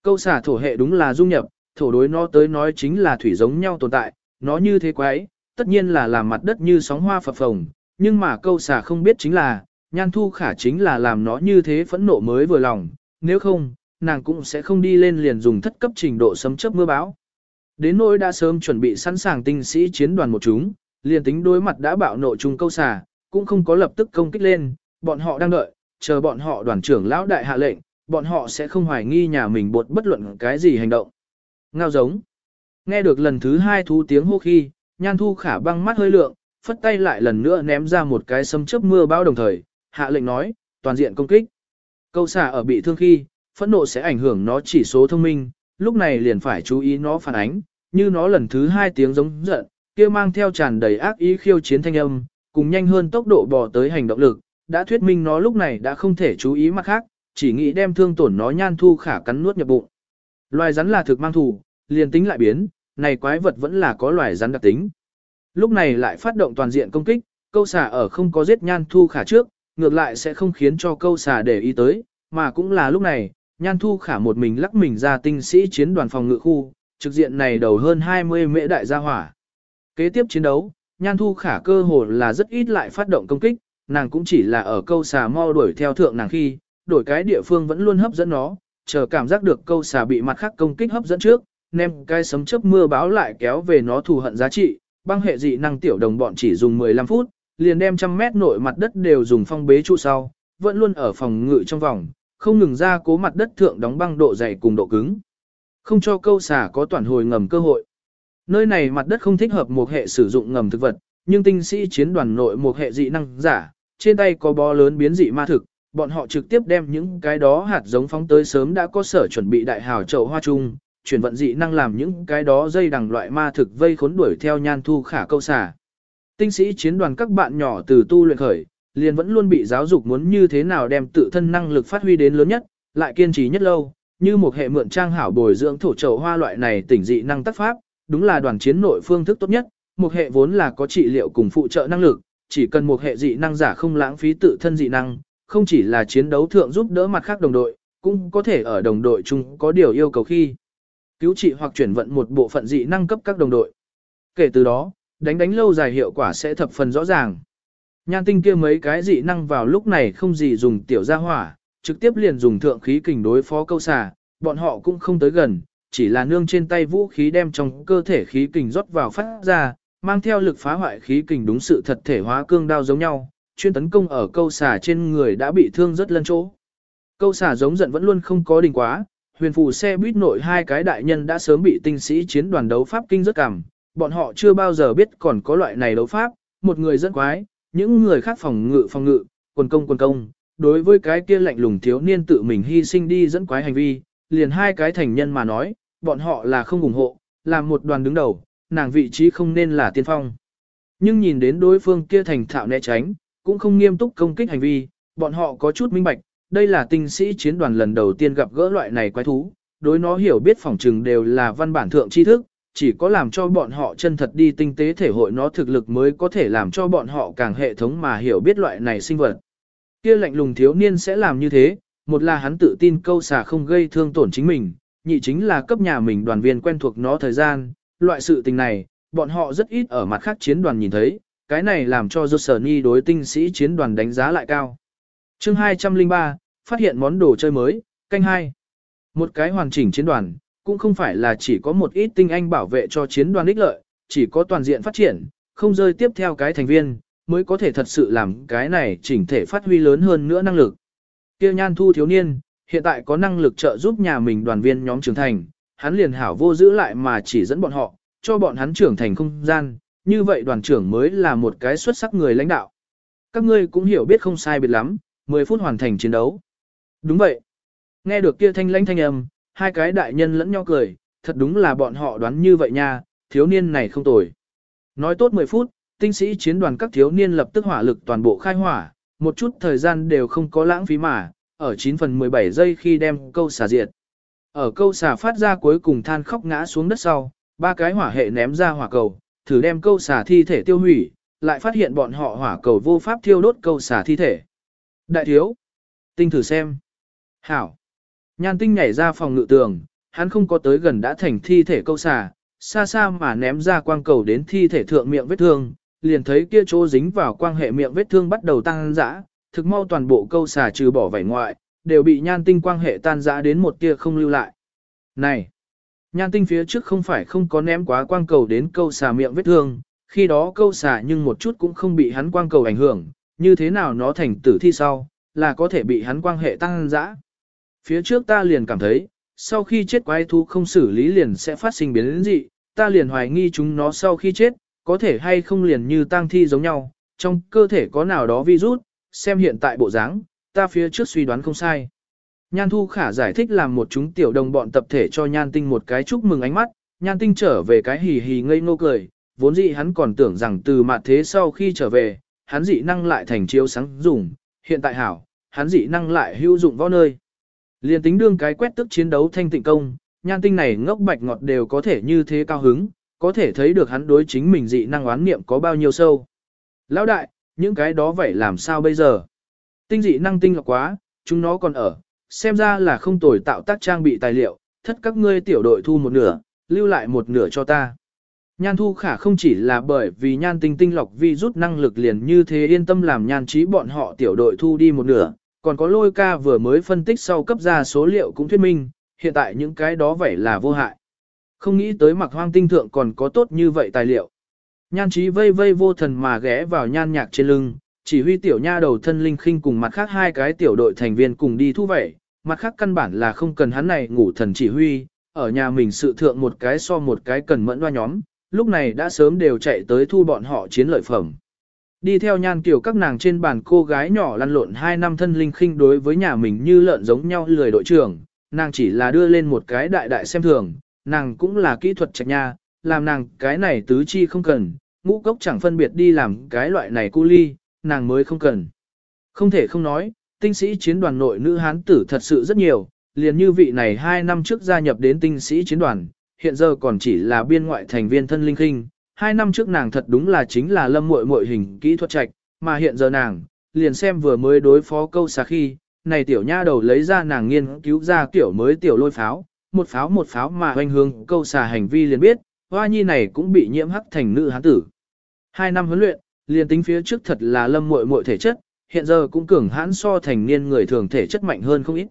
Câu xà thổ hệ đúng là dung nhập, thổ đối nó tới nói chính là thủy giống nhau tồn tại, nó như thế quấy, tất nhiên là làm mặt đất như sóng hoa phập phồng, nhưng mà câu xà không biết chính là, nhan thu khả chính là làm nó như thế phẫn nộ mới vừa lòng, nếu không, nàng cũng sẽ không đi lên liền dùng thất cấp trình độ sấm chớp mưa bão. Đến nỗi đã sớm chuẩn bị sẵn sàng tinh sĩ chiến đoàn một chúng, liền tính đối mặt đã bạo nộ chung câu xà, cũng không có lập tức công kích lên, bọn họ đang đợi, chờ bọn họ đoàn trưởng lão đại hạ lệnh, bọn họ sẽ không hoài nghi nhà mình buộc bất luận cái gì hành động. Ngao giống. Nghe được lần thứ hai thú tiếng hô khi, nhan thu khả băng mắt hơi lượng, phất tay lại lần nữa ném ra một cái sấm chớp mưa bão đồng thời, hạ lệnh nói, toàn diện công kích. Câu xả ở bị thương khi, phẫn nộ sẽ ảnh hưởng nó chỉ số thông minh, lúc này liền phải chú ý nó phản ánh, như nó lần thứ hai tiếng giống giận, kia mang theo tràn đầy ác ý khiêu chiến thanh âm, cùng nhanh hơn tốc độ bò tới hành động lực, đã thuyết minh nó lúc này đã không thể chú ý mặt khác, chỉ nghĩ đem thương tổn nó nhan thu khả cắn nuốt nhập bụng. Loài rắn là thực mang thù, liền tính lại biến, này quái vật vẫn là có loài rắn đặc tính. Lúc này lại phát động toàn diện công kích, câu xà ở không có giết nhan thu khả trước, ngược lại sẽ không khiến cho câu xà để ý tới, mà cũng là lúc này, nhan thu khả một mình lắc mình ra tinh sĩ chiến đoàn phòng ngự khu, trực diện này đầu hơn 20 mễ đại gia hỏa. Kế tiếp chiến đấu, nhan thu khả cơ hồ là rất ít lại phát động công kích, nàng cũng chỉ là ở câu xà mo đuổi theo thượng nàng khi, đổi cái địa phương vẫn luôn hấp dẫn nó, chờ cảm giác được câu xà bị mặt khác công kích hấp dẫn trước, nem cái sấm chớp mưa báo lại kéo về nó thù hận giá trị, băng hệ dị năng tiểu đồng bọn chỉ dùng 15 phút, liền đem trăm mét nội mặt đất đều dùng phong bế trụ sau, vẫn luôn ở phòng ngự trong vòng, không ngừng ra cố mặt đất thượng đóng băng độ dày cùng độ cứng. Không cho câu xả có toàn hồi ngầm cơ hội. Nơi này mặt đất không thích hợp một hệ sử dụng ngầm thực vật, nhưng tinh sĩ chiến đoàn nội một hệ dị năng giả, trên tay có bó lớn biến dị ma thực, bọn họ trực tiếp đem những cái đó hạt giống phóng tới sớm đã có sở chuẩn bị đại hào chậu hoa chung, chuyển vận dị năng làm những cái đó dây đằng loại ma thực vây khốn đuổi theo nhan thu khả câu xả Tinh sĩ chiến đoàn các bạn nhỏ từ tu luyện khởi, liền vẫn luôn bị giáo dục muốn như thế nào đem tự thân năng lực phát huy đến lớn nhất, lại kiên trì nhất lâu, như một hệ mượn trang hảo bồi dưỡng thổ chậu hoa loại này tỉnh dị năng tác pháp, đúng là đoàn chiến nội phương thức tốt nhất, một hệ vốn là có trị liệu cùng phụ trợ năng lực, chỉ cần một hệ dị năng giả không lãng phí tự thân dị năng, không chỉ là chiến đấu thượng giúp đỡ mặt khác đồng đội, cũng có thể ở đồng đội chung có điều yêu cầu khi cứu trị hoặc chuyển vận một bộ phận dị năng cấp các đồng đội. Kể từ đó, đánh đánh lâu dài hiệu quả sẽ thập phần rõ ràng. Nhan tinh kia mấy cái dị năng vào lúc này không gì dùng tiểu gia hỏa, trực tiếp liền dùng thượng khí kình đối phó câu xà, bọn họ cũng không tới gần, chỉ là nương trên tay vũ khí đem trong cơ thể khí kình rót vào phát ra, mang theo lực phá hoại khí kình đúng sự thật thể hóa cương đao giống nhau, chuyên tấn công ở câu xà trên người đã bị thương rất lân chỗ. Câu xà giống giận vẫn luôn không có đình quá, huyền phù xe buýt nội hai cái đại nhân đã sớm bị tinh sĩ chiến đoàn đấu pháp kinh rất cảm, bọn họ chưa bao giờ biết còn có loại này đấu pháp, một người dẫn quái, những người khác phòng ngự phòng ngự, quần công quần công, đối với cái kia lạnh lùng thiếu niên tự mình hy sinh đi dẫn quái hành vi, liền hai cái thành nhân mà nói, bọn họ là không ủng hộ, làm một đoàn đứng đầu, nàng vị trí không nên là tiên phong. Nhưng nhìn đến đối phương kia thành thạo né tránh, cũng không nghiêm túc công kích hành vi, bọn họ có chút minh bạch, đây là tinh sĩ chiến đoàn lần đầu tiên gặp gỡ loại này quái thú, đối nó hiểu biết phỏng trừng đều là văn bản thượng tri thức, chỉ có làm cho bọn họ chân thật đi tinh tế thể hội nó thực lực mới có thể làm cho bọn họ càng hệ thống mà hiểu biết loại này sinh vật. Kia lạnh lùng thiếu niên sẽ làm như thế, một là hắn tự tin câu xà không gây thương tổn chính mình, nhị chính là cấp nhà mình đoàn viên quen thuộc nó thời gian, loại sự tình này, bọn họ rất ít ở mặt khác chiến đoàn nhìn thấy, cái này làm cho Johnny đối tinh sĩ chiến đoàn đánh giá lại cao chương 203, phát hiện món đồ chơi mới, canh hai Một cái hoàn chỉnh chiến đoàn, cũng không phải là chỉ có một ít tinh anh bảo vệ cho chiến đoàn ích lợi, chỉ có toàn diện phát triển, không rơi tiếp theo cái thành viên, mới có thể thật sự làm cái này chỉnh thể phát huy lớn hơn nữa năng lực. Tiêu nhan thu thiếu niên, hiện tại có năng lực trợ giúp nhà mình đoàn viên nhóm trưởng thành, hắn liền hảo vô giữ lại mà chỉ dẫn bọn họ, cho bọn hắn trưởng thành không gian, như vậy đoàn trưởng mới là một cái xuất sắc người lãnh đạo. Các ngươi cũng hiểu biết không sai biệt lắm, 10 phút hoàn thành chiến đấu. Đúng vậy. Nghe được kia thanh lãnh thanh âm, hai cái đại nhân lẫn nhau cười, thật đúng là bọn họ đoán như vậy nha, thiếu niên này không tồi. Nói tốt 10 phút, tinh sĩ chiến đoàn các thiếu niên lập tức hỏa lực toàn bộ khai hỏa, một chút thời gian đều không có lãng phí mà, ở 9 phần 17 giây khi đem câu xả diệt. Ở câu xả phát ra cuối cùng than khóc ngã xuống đất sau, ba cái hỏa hệ ném ra hỏa cầu, thử đem câu xả thi thể tiêu hủy, lại phát hiện bọn họ hỏa cầu vô pháp thiêu đốt câu xả thi thể. Đại thiếu, tinh thử xem. Hảo. Nhan tinh nhảy ra phòng ngự tường, hắn không có tới gần đã thành thi thể câu xả, xa xa mà ném ra quang cầu đến thi thể thượng miệng vết thương, liền thấy kia chỗ dính vào quang hệ miệng vết thương bắt đầu tăng dã, thực mau toàn bộ câu xà trừ bỏ vảy ngoại, đều bị nhan tinh quang hệ tan dã đến một tia không lưu lại. Này! Nhan tinh phía trước không phải không có ném quá quang cầu đến câu xà miệng vết thương, khi đó câu xà nhưng một chút cũng không bị hắn quang cầu ảnh hưởng, như thế nào nó thành tử thi sau, là có thể bị hắn quang hệ tăng dã. Phía trước ta liền cảm thấy, sau khi chết quái thú không xử lý liền sẽ phát sinh biến dị, ta liền hoài nghi chúng nó sau khi chết, có thể hay không liền như tang thi giống nhau, trong cơ thể có nào đó virus, xem hiện tại bộ dáng, ta phía trước suy đoán không sai. Nhan Thu Khả giải thích làm một chúng tiểu đồng bọn tập thể cho Nhan Tinh một cái chúc mừng ánh mắt, Nhan Tinh trở về cái hì hì ngây ngô cười, vốn dĩ hắn còn tưởng rằng từ mặt thế sau khi trở về, hắn dị năng lại thành chiếu sáng dùng, hiện tại hảo, hắn dị năng lại hữu dụng võ nơi. Liên tính đương cái quét tức chiến đấu thanh tịnh công, Nhan Tinh này ngốc bạch ngọt đều có thể như thế cao hứng, có thể thấy được hắn đối chính mình dị năng oán niệm có bao nhiêu sâu. Lão đại, những cái đó vậy làm sao bây giờ? Tinh dị năng tinh lọc quá, chúng nó còn ở, xem ra là không tồi tạo tác trang bị tài liệu, thất các ngươi tiểu đội thu một nửa, lưu lại một nửa cho ta. Nhan thu khả không chỉ là bởi vì nhan tinh tinh lọc vi rút năng lực liền như thế yên tâm làm nhan trí bọn họ tiểu đội thu đi một nửa, còn có lôi ca vừa mới phân tích sau cấp ra số liệu cũng thuyết minh, hiện tại những cái đó vậy là vô hại. Không nghĩ tới mặc hoang tinh thượng còn có tốt như vậy tài liệu. Nhan trí vây vây vô thần mà ghé vào nhan nhạc trên lưng, chỉ huy tiểu nha đầu thân linh khinh cùng mặt khác hai cái tiểu đội thành viên cùng đi thu vậy, mặt khác căn bản là không cần hắn này ngủ thần chỉ huy, ở nhà mình sự thượng một cái so một cái cần mẫn loa nhóm, lúc này đã sớm đều chạy tới thu bọn họ chiến lợi phẩm. Đi theo nhan kiểu các nàng trên bàn cô gái nhỏ lăn lộn hai năm thân linh khinh đối với nhà mình như lợn giống nhau lười đội trưởng, nàng chỉ là đưa lên một cái đại đại xem thường, nàng cũng là kỹ thuật trạch nha, làm nàng cái này tứ chi không cần, ngũ cốc chẳng phân biệt đi làm cái loại này cu ly, nàng mới không cần. Không thể không nói, tinh sĩ chiến đoàn nội nữ hán tử thật sự rất nhiều, liền như vị này hai năm trước gia nhập đến tinh sĩ chiến đoàn, hiện giờ còn chỉ là biên ngoại thành viên thân linh khinh. Hai năm trước nàng thật đúng là chính là lâm muội muội hình kỹ thuật trạch, mà hiện giờ nàng, liền xem vừa mới đối phó câu xà khi, này tiểu nha đầu lấy ra nàng nghiên cứu ra tiểu mới tiểu lôi pháo, một pháo một pháo mà hoành hướng câu xà hành vi liền biết, hoa nhi này cũng bị nhiễm hắc thành nữ hán tử. Hai năm huấn luyện, liền tính phía trước thật là lâm muội muội thể chất, hiện giờ cũng cường hãn so thành niên người thường thể chất mạnh hơn không ít.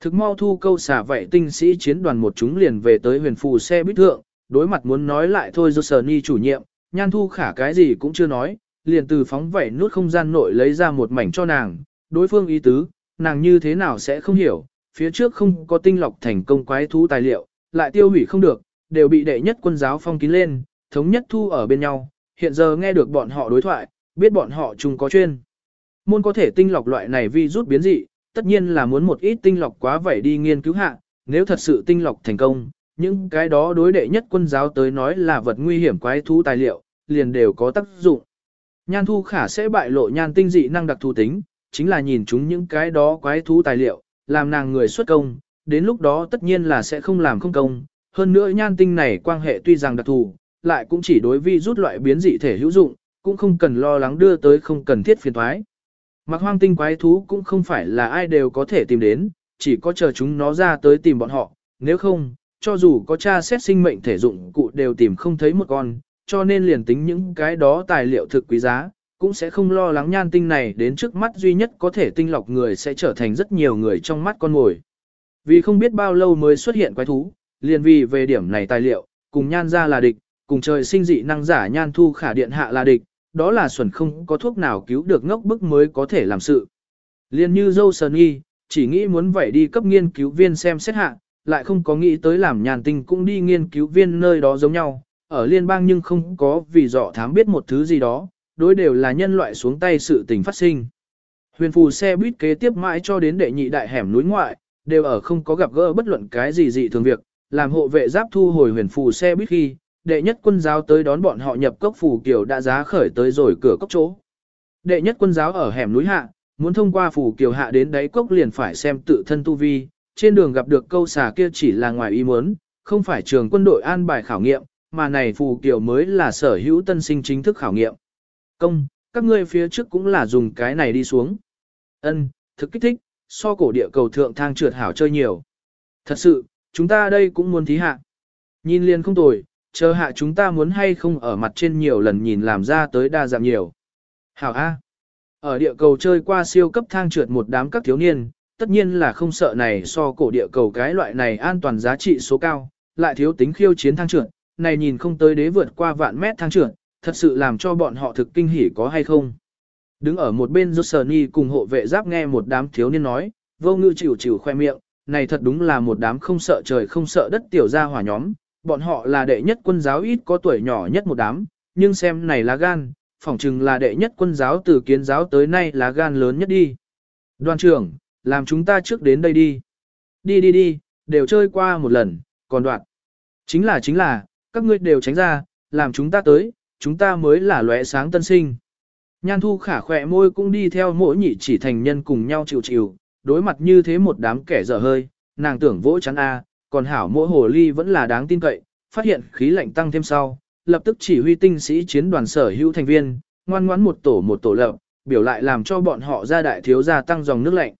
Thực mau thu câu xả vậy tinh sĩ chiến đoàn một chúng liền về tới huyền phù xe bít thượng, đối mặt muốn nói lại thôi do sở ni chủ nhiệm, nhan thu khả cái gì cũng chưa nói, liền từ phóng vảy nút không gian nội lấy ra một mảnh cho nàng, đối phương ý tứ, nàng như thế nào sẽ không hiểu, phía trước không có tinh lọc thành công quái thú tài liệu, lại tiêu hủy không được, đều bị đệ nhất quân giáo phong kín lên, thống nhất thu ở bên nhau, hiện giờ nghe được bọn họ đối thoại, biết bọn họ chung có chuyên. Môn có thể tinh lọc loại này vi rút biến dị, tất nhiên là muốn một ít tinh lọc quá vậy đi nghiên cứu hạ, nếu thật sự tinh lọc thành công, những cái đó đối đệ nhất quân giáo tới nói là vật nguy hiểm quái thú tài liệu, liền đều có tác dụng. Nhan thu khả sẽ bại lộ nhan tinh dị năng đặc thù tính, chính là nhìn chúng những cái đó quái thú tài liệu, làm nàng người xuất công, đến lúc đó tất nhiên là sẽ không làm không công. Hơn nữa nhan tinh này quan hệ tuy rằng đặc thù, lại cũng chỉ đối vi rút loại biến dị thể hữu dụng, cũng không cần lo lắng đưa tới không cần thiết phiền thoái. Mặc hoang tinh quái thú cũng không phải là ai đều có thể tìm đến, chỉ có chờ chúng nó ra tới tìm bọn họ, nếu không, cho dù có tra xét sinh mệnh thể dụng cụ đều tìm không thấy một con, cho nên liền tính những cái đó tài liệu thực quý giá, cũng sẽ không lo lắng nhan tinh này đến trước mắt duy nhất có thể tinh lọc người sẽ trở thành rất nhiều người trong mắt con ngồi. Vì không biết bao lâu mới xuất hiện quái thú, liền vì về điểm này tài liệu, cùng nhan ra là địch, cùng trời sinh dị năng giả nhan thu khả điện hạ là địch, đó là xuẩn không có thuốc nào cứu được ngốc bức mới có thể làm sự. Liên như dâu sơn nghi, chỉ nghĩ muốn vậy đi cấp nghiên cứu viên xem xét hạ, lại không có nghĩ tới làm nhàn tinh cũng đi nghiên cứu viên nơi đó giống nhau, ở liên bang nhưng không có vì dọ thám biết một thứ gì đó, đối đều là nhân loại xuống tay sự tình phát sinh. Huyền phù xe buýt kế tiếp mãi cho đến đệ nhị đại hẻm núi ngoại, đều ở không có gặp gỡ bất luận cái gì dị thường việc, làm hộ vệ giáp thu hồi huyền phù xe buýt khi, đệ nhất quân giáo tới đón bọn họ nhập cốc phù kiều đã giá khởi tới rồi cửa cốc chỗ. Đệ nhất quân giáo ở hẻm núi hạ, muốn thông qua phù kiều hạ đến đáy cốc liền phải xem tự thân tu vi, trên đường gặp được câu xà kia chỉ là ngoài ý muốn, không phải trường quân đội an bài khảo nghiệm, mà này phù kiều mới là sở hữu tân sinh chính thức khảo nghiệm. Công, các ngươi phía trước cũng là dùng cái này đi xuống. Ân, thực kích thích, so cổ địa cầu thượng thang trượt hảo chơi nhiều. Thật sự, chúng ta đây cũng muốn thí hạ. Nhìn liền không tồi, chờ hạ chúng ta muốn hay không ở mặt trên nhiều lần nhìn làm ra tới đa dạng nhiều. Hảo A. Ở địa cầu chơi qua siêu cấp thang trượt một đám các thiếu niên, tất nhiên là không sợ này so cổ địa cầu cái loại này an toàn giá trị số cao, lại thiếu tính khiêu chiến thang trượt, này nhìn không tới đế vượt qua vạn mét thang trượt, thật sự làm cho bọn họ thực kinh hỉ có hay không. Đứng ở một bên Johnny cùng hộ vệ giáp nghe một đám thiếu niên nói, vô ngư chịu chịu khoe miệng, này thật đúng là một đám không sợ trời không sợ đất tiểu gia hỏa nhóm, bọn họ là đệ nhất quân giáo ít có tuổi nhỏ nhất một đám, nhưng xem này là gan, phỏng chừng là đệ nhất quân giáo từ kiến giáo tới nay là gan lớn nhất đi. Đoàn trưởng, làm chúng ta trước đến đây đi. Đi đi đi, đều chơi qua một lần, còn đoạn. Chính là chính là, các ngươi đều tránh ra, làm chúng ta tới, chúng ta mới là lóe sáng tân sinh. Nhan thu khả khỏe môi cũng đi theo mỗi nhị chỉ thành nhân cùng nhau chịu chịu, đối mặt như thế một đám kẻ dở hơi, nàng tưởng vỗ chắn A, còn hảo mỗi hồ ly vẫn là đáng tin cậy, phát hiện khí lạnh tăng thêm sau, lập tức chỉ huy tinh sĩ chiến đoàn sở hữu thành viên, ngoan ngoãn một tổ một tổ lập, biểu lại làm cho bọn họ ra đại thiếu gia tăng dòng nước lạnh.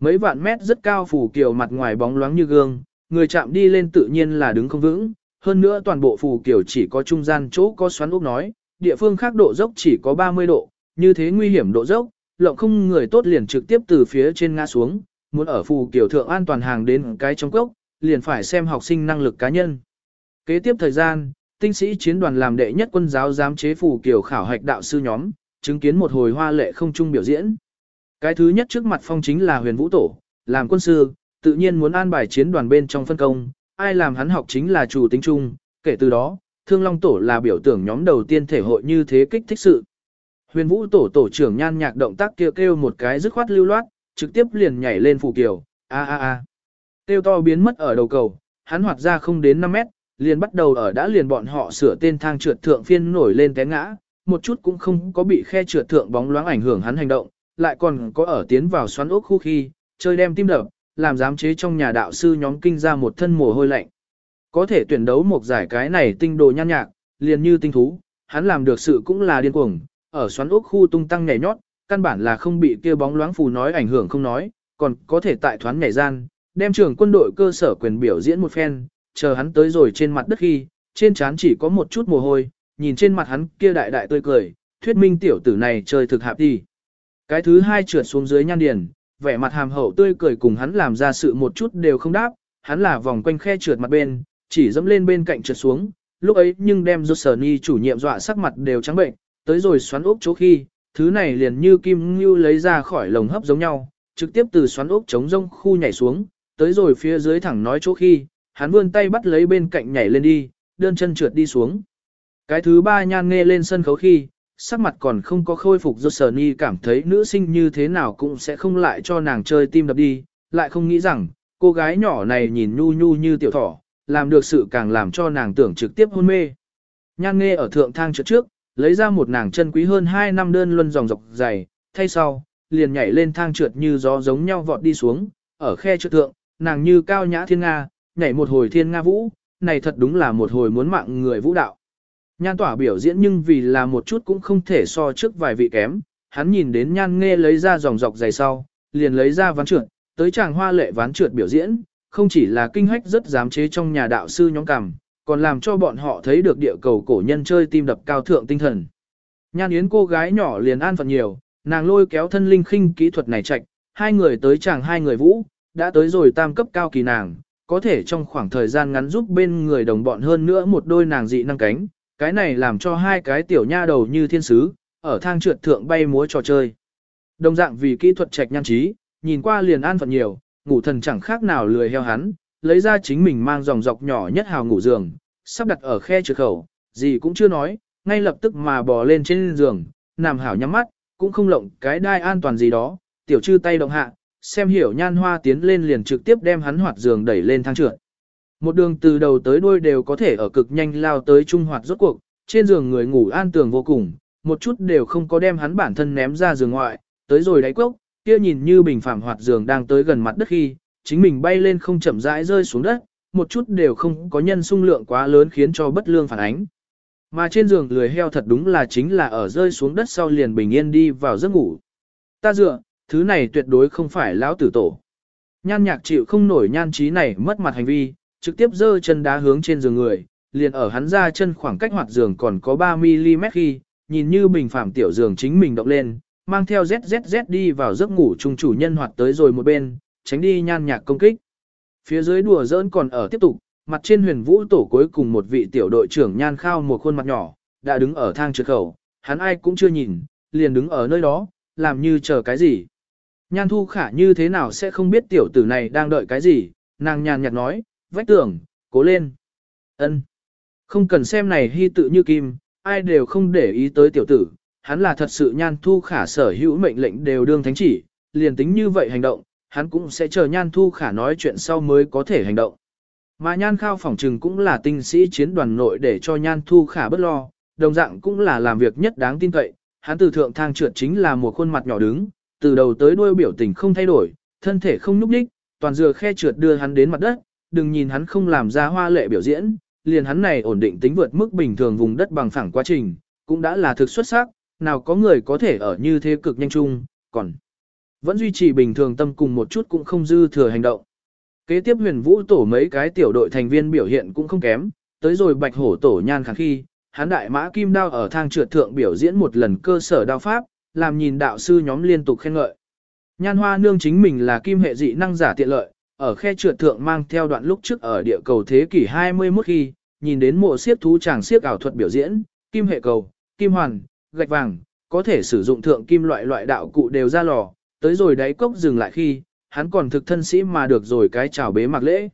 Mấy vạn mét rất cao phủ kiều mặt ngoài bóng loáng như gương, người chạm đi lên tự nhiên là đứng không vững, hơn nữa toàn bộ phủ kiều chỉ có trung gian chỗ có xoắn ốc nói, địa phương khác độ dốc chỉ có 30 độ, như thế nguy hiểm độ dốc, lộng không người tốt liền trực tiếp từ phía trên ngã xuống, muốn ở phù kiều thượng an toàn hàng đến cái trong cốc, liền phải xem học sinh năng lực cá nhân. Kế tiếp thời gian, tinh sĩ chiến đoàn làm đệ nhất quân giáo giám chế phủ kiểu khảo hạch đạo sư nhóm, chứng kiến một hồi hoa lệ không trung biểu diễn. Cái thứ nhất trước mặt phong chính là huyền vũ tổ, làm quân sư, tự nhiên muốn an bài chiến đoàn bên trong phân công, ai làm hắn học chính là chủ tính chung, kể từ đó, thương long tổ là biểu tưởng nhóm đầu tiên thể hội như thế kích thích sự. Huyền vũ tổ tổ trưởng nhan nhạc động tác kêu kêu một cái dứt khoát lưu loát, trực tiếp liền nhảy lên phủ kiều, a a a. Tiêu to biến mất ở đầu cầu, hắn hoạt ra không đến 5 mét, liền bắt đầu ở đã liền bọn họ sửa tên thang trượt thượng phiên nổi lên té ngã, một chút cũng không có bị khe trượt thượng bóng loáng ảnh hưởng hắn hành động, lại còn có ở tiến vào xoắn ốc khu khi, chơi đem tim đập, làm giám chế trong nhà đạo sư nhóm kinh ra một thân mồ hôi lạnh. Có thể tuyển đấu một giải cái này tinh đồ nhan nhạc, liền như tinh thú, hắn làm được sự cũng là điên cuồng, ở xoắn ốc khu tung tăng nhảy nhót, căn bản là không bị kia bóng loáng phù nói ảnh hưởng không nói, còn có thể tại thoán nhảy gian, đem trưởng quân đội cơ sở quyền biểu diễn một phen, chờ hắn tới rồi trên mặt đất khi, trên trán chỉ có một chút mồ hôi, nhìn trên mặt hắn kia đại đại tươi cười, thuyết minh tiểu tử này chơi thực hạp đi. Cái thứ hai trượt xuống dưới nhan điền, vẻ mặt hàm hậu tươi cười cùng hắn làm ra sự một chút đều không đáp, hắn là vòng quanh khe trượt mặt bên, chỉ dẫm lên bên cạnh trượt xuống, lúc ấy nhưng đem Dô Sở Ni chủ nhiệm dọa sắc mặt đều trắng bệnh, tới rồi xoắn ốc chỗ khi, thứ này liền như kim ngưu lấy ra khỏi lồng hấp giống nhau, trực tiếp từ xoắn ốc chống rông khu nhảy xuống, tới rồi phía dưới thẳng nói chỗ khi, hắn vươn tay bắt lấy bên cạnh nhảy lên đi, đơn chân trượt đi xuống. Cái thứ ba nhan nghe lên sân khấu khi, sắc mặt còn không có khôi phục do sở ni cảm thấy nữ sinh như thế nào cũng sẽ không lại cho nàng chơi tim đập đi, lại không nghĩ rằng, cô gái nhỏ này nhìn nhu nhu như tiểu thỏ, làm được sự càng làm cho nàng tưởng trực tiếp hôn mê. Nhan nghe ở thượng thang trước trước, lấy ra một nàng chân quý hơn 2 năm đơn luân dòng dọc dày, thay sau, liền nhảy lên thang trượt như gió giống nhau vọt đi xuống, ở khe trượt thượng, nàng như cao nhã thiên nga, nhảy một hồi thiên nga vũ, này thật đúng là một hồi muốn mạng người vũ đạo. Nhan tỏa biểu diễn nhưng vì là một chút cũng không thể so trước vài vị kém, hắn nhìn đến nhan nghe lấy ra dòng dọc dày sau, liền lấy ra ván trượt, tới chàng hoa lệ ván trượt biểu diễn, không chỉ là kinh hách rất dám chế trong nhà đạo sư nhóm cằm, còn làm cho bọn họ thấy được địa cầu cổ nhân chơi tim đập cao thượng tinh thần. Nhan Yến cô gái nhỏ liền an phận nhiều, nàng lôi kéo thân linh khinh kỹ thuật này chạy, hai người tới chàng hai người vũ, đã tới rồi tam cấp cao kỳ nàng, có thể trong khoảng thời gian ngắn giúp bên người đồng bọn hơn nữa một đôi nàng dị năng cánh, cái này làm cho hai cái tiểu nha đầu như thiên sứ, ở thang trượt thượng bay múa trò chơi. Đồng dạng vì kỹ thuật trạch nhan trí, nhìn qua liền an phận nhiều, ngủ thần chẳng khác nào lười heo hắn, lấy ra chính mình mang dòng dọc nhỏ nhất hào ngủ giường, sắp đặt ở khe trượt khẩu, gì cũng chưa nói, ngay lập tức mà bò lên trên giường, nằm hảo nhắm mắt, cũng không lộng cái đai an toàn gì đó, tiểu trư tay động hạ, xem hiểu nhan hoa tiến lên liền trực tiếp đem hắn hoạt giường đẩy lên thang trượt. Một đường từ đầu tới đuôi đều có thể ở cực nhanh lao tới trung hoạt rốt cuộc, trên giường người ngủ an tường vô cùng, một chút đều không có đem hắn bản thân ném ra giường ngoại, tới rồi đáy cốc, kia nhìn như bình phẳng hoạt giường đang tới gần mặt đất khi, chính mình bay lên không chậm rãi rơi xuống đất, một chút đều không có nhân sung lượng quá lớn khiến cho bất lương phản ánh. Mà trên giường lười heo thật đúng là chính là ở rơi xuống đất sau liền bình yên đi vào giấc ngủ. Ta dựa, thứ này tuyệt đối không phải lão tử tổ. Nhan nhạc chịu không nổi nhan trí này mất mặt hành vi, trực tiếp giơ chân đá hướng trên giường người, liền ở hắn ra chân khoảng cách hoạt giường còn có 3mm khi, nhìn như bình phạm tiểu giường chính mình động lên, mang theo ZZZ đi vào giấc ngủ chung chủ nhân hoạt tới rồi một bên, tránh đi nhan nhạc công kích. Phía dưới đùa giỡn còn ở tiếp tục, mặt trên huyền vũ tổ cuối cùng một vị tiểu đội trưởng nhan khao một khuôn mặt nhỏ, đã đứng ở thang trượt khẩu, hắn ai cũng chưa nhìn, liền đứng ở nơi đó, làm như chờ cái gì. Nhan thu khả như thế nào sẽ không biết tiểu tử này đang đợi cái gì, nàng nhàn nhạt nói, vách tưởng, cố lên. ân Không cần xem này hy tự như kim, ai đều không để ý tới tiểu tử, hắn là thật sự nhan thu khả sở hữu mệnh lệnh đều đương thánh chỉ, liền tính như vậy hành động, hắn cũng sẽ chờ nhan thu khả nói chuyện sau mới có thể hành động. Mà nhan khao phỏng trừng cũng là tinh sĩ chiến đoàn nội để cho nhan thu khả bất lo, đồng dạng cũng là làm việc nhất đáng tin cậy, hắn từ thượng thang trượt chính là một khuôn mặt nhỏ đứng, từ đầu tới đuôi biểu tình không thay đổi, thân thể không nhúc nhích, toàn dừa khe trượt đưa hắn đến mặt đất, đừng nhìn hắn không làm ra hoa lệ biểu diễn, liền hắn này ổn định tính vượt mức bình thường vùng đất bằng phẳng quá trình, cũng đã là thực xuất sắc, nào có người có thể ở như thế cực nhanh chung, còn vẫn duy trì bình thường tâm cùng một chút cũng không dư thừa hành động. Kế tiếp huyền vũ tổ mấy cái tiểu đội thành viên biểu hiện cũng không kém, tới rồi bạch hổ tổ nhan kháng khi, hắn đại mã kim đao ở thang trượt thượng biểu diễn một lần cơ sở đao pháp, làm nhìn đạo sư nhóm liên tục khen ngợi. Nhan hoa nương chính mình là kim hệ dị năng giả tiện lợi, ở khe trượt thượng mang theo đoạn lúc trước ở địa cầu thế kỷ 21 khi, nhìn đến mộ siết thú chàng siết ảo thuật biểu diễn, kim hệ cầu, kim hoàn, gạch vàng, có thể sử dụng thượng kim loại loại đạo cụ đều ra lò, tới rồi đáy cốc dừng lại khi, hắn còn thực thân sĩ mà được rồi cái chào bế mặc lễ.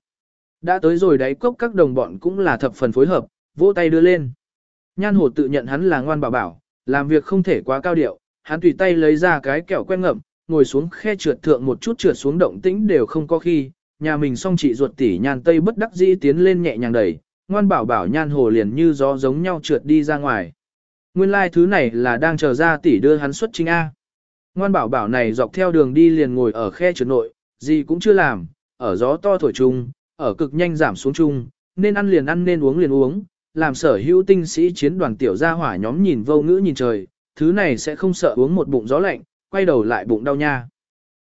Đã tới rồi đáy cốc các đồng bọn cũng là thập phần phối hợp, vỗ tay đưa lên. Nhan hồ tự nhận hắn là ngoan bảo bảo, làm việc không thể quá cao điệu, hắn tùy tay lấy ra cái kẹo quen ngậm, ngồi xuống khe trượt thượng một chút trượt xuống động tĩnh đều không có khi, nhà mình song chị ruột tỉ nhàn tây bất đắc dĩ tiến lên nhẹ nhàng đẩy, ngoan bảo bảo nhan hồ liền như gió giống nhau trượt đi ra ngoài. Nguyên lai like thứ này là đang chờ ra tỷ đưa hắn xuất chính A. Ngoan bảo bảo này dọc theo đường đi liền ngồi ở khe trượt nội, gì cũng chưa làm, ở gió to thổi chung, ở cực nhanh giảm xuống chung, nên ăn liền ăn nên uống liền uống, làm sở hữu tinh sĩ chiến đoàn tiểu gia hỏa nhóm nhìn vô ngữ nhìn trời, thứ này sẽ không sợ uống một bụng gió lạnh, quay đầu lại bụng đau nha.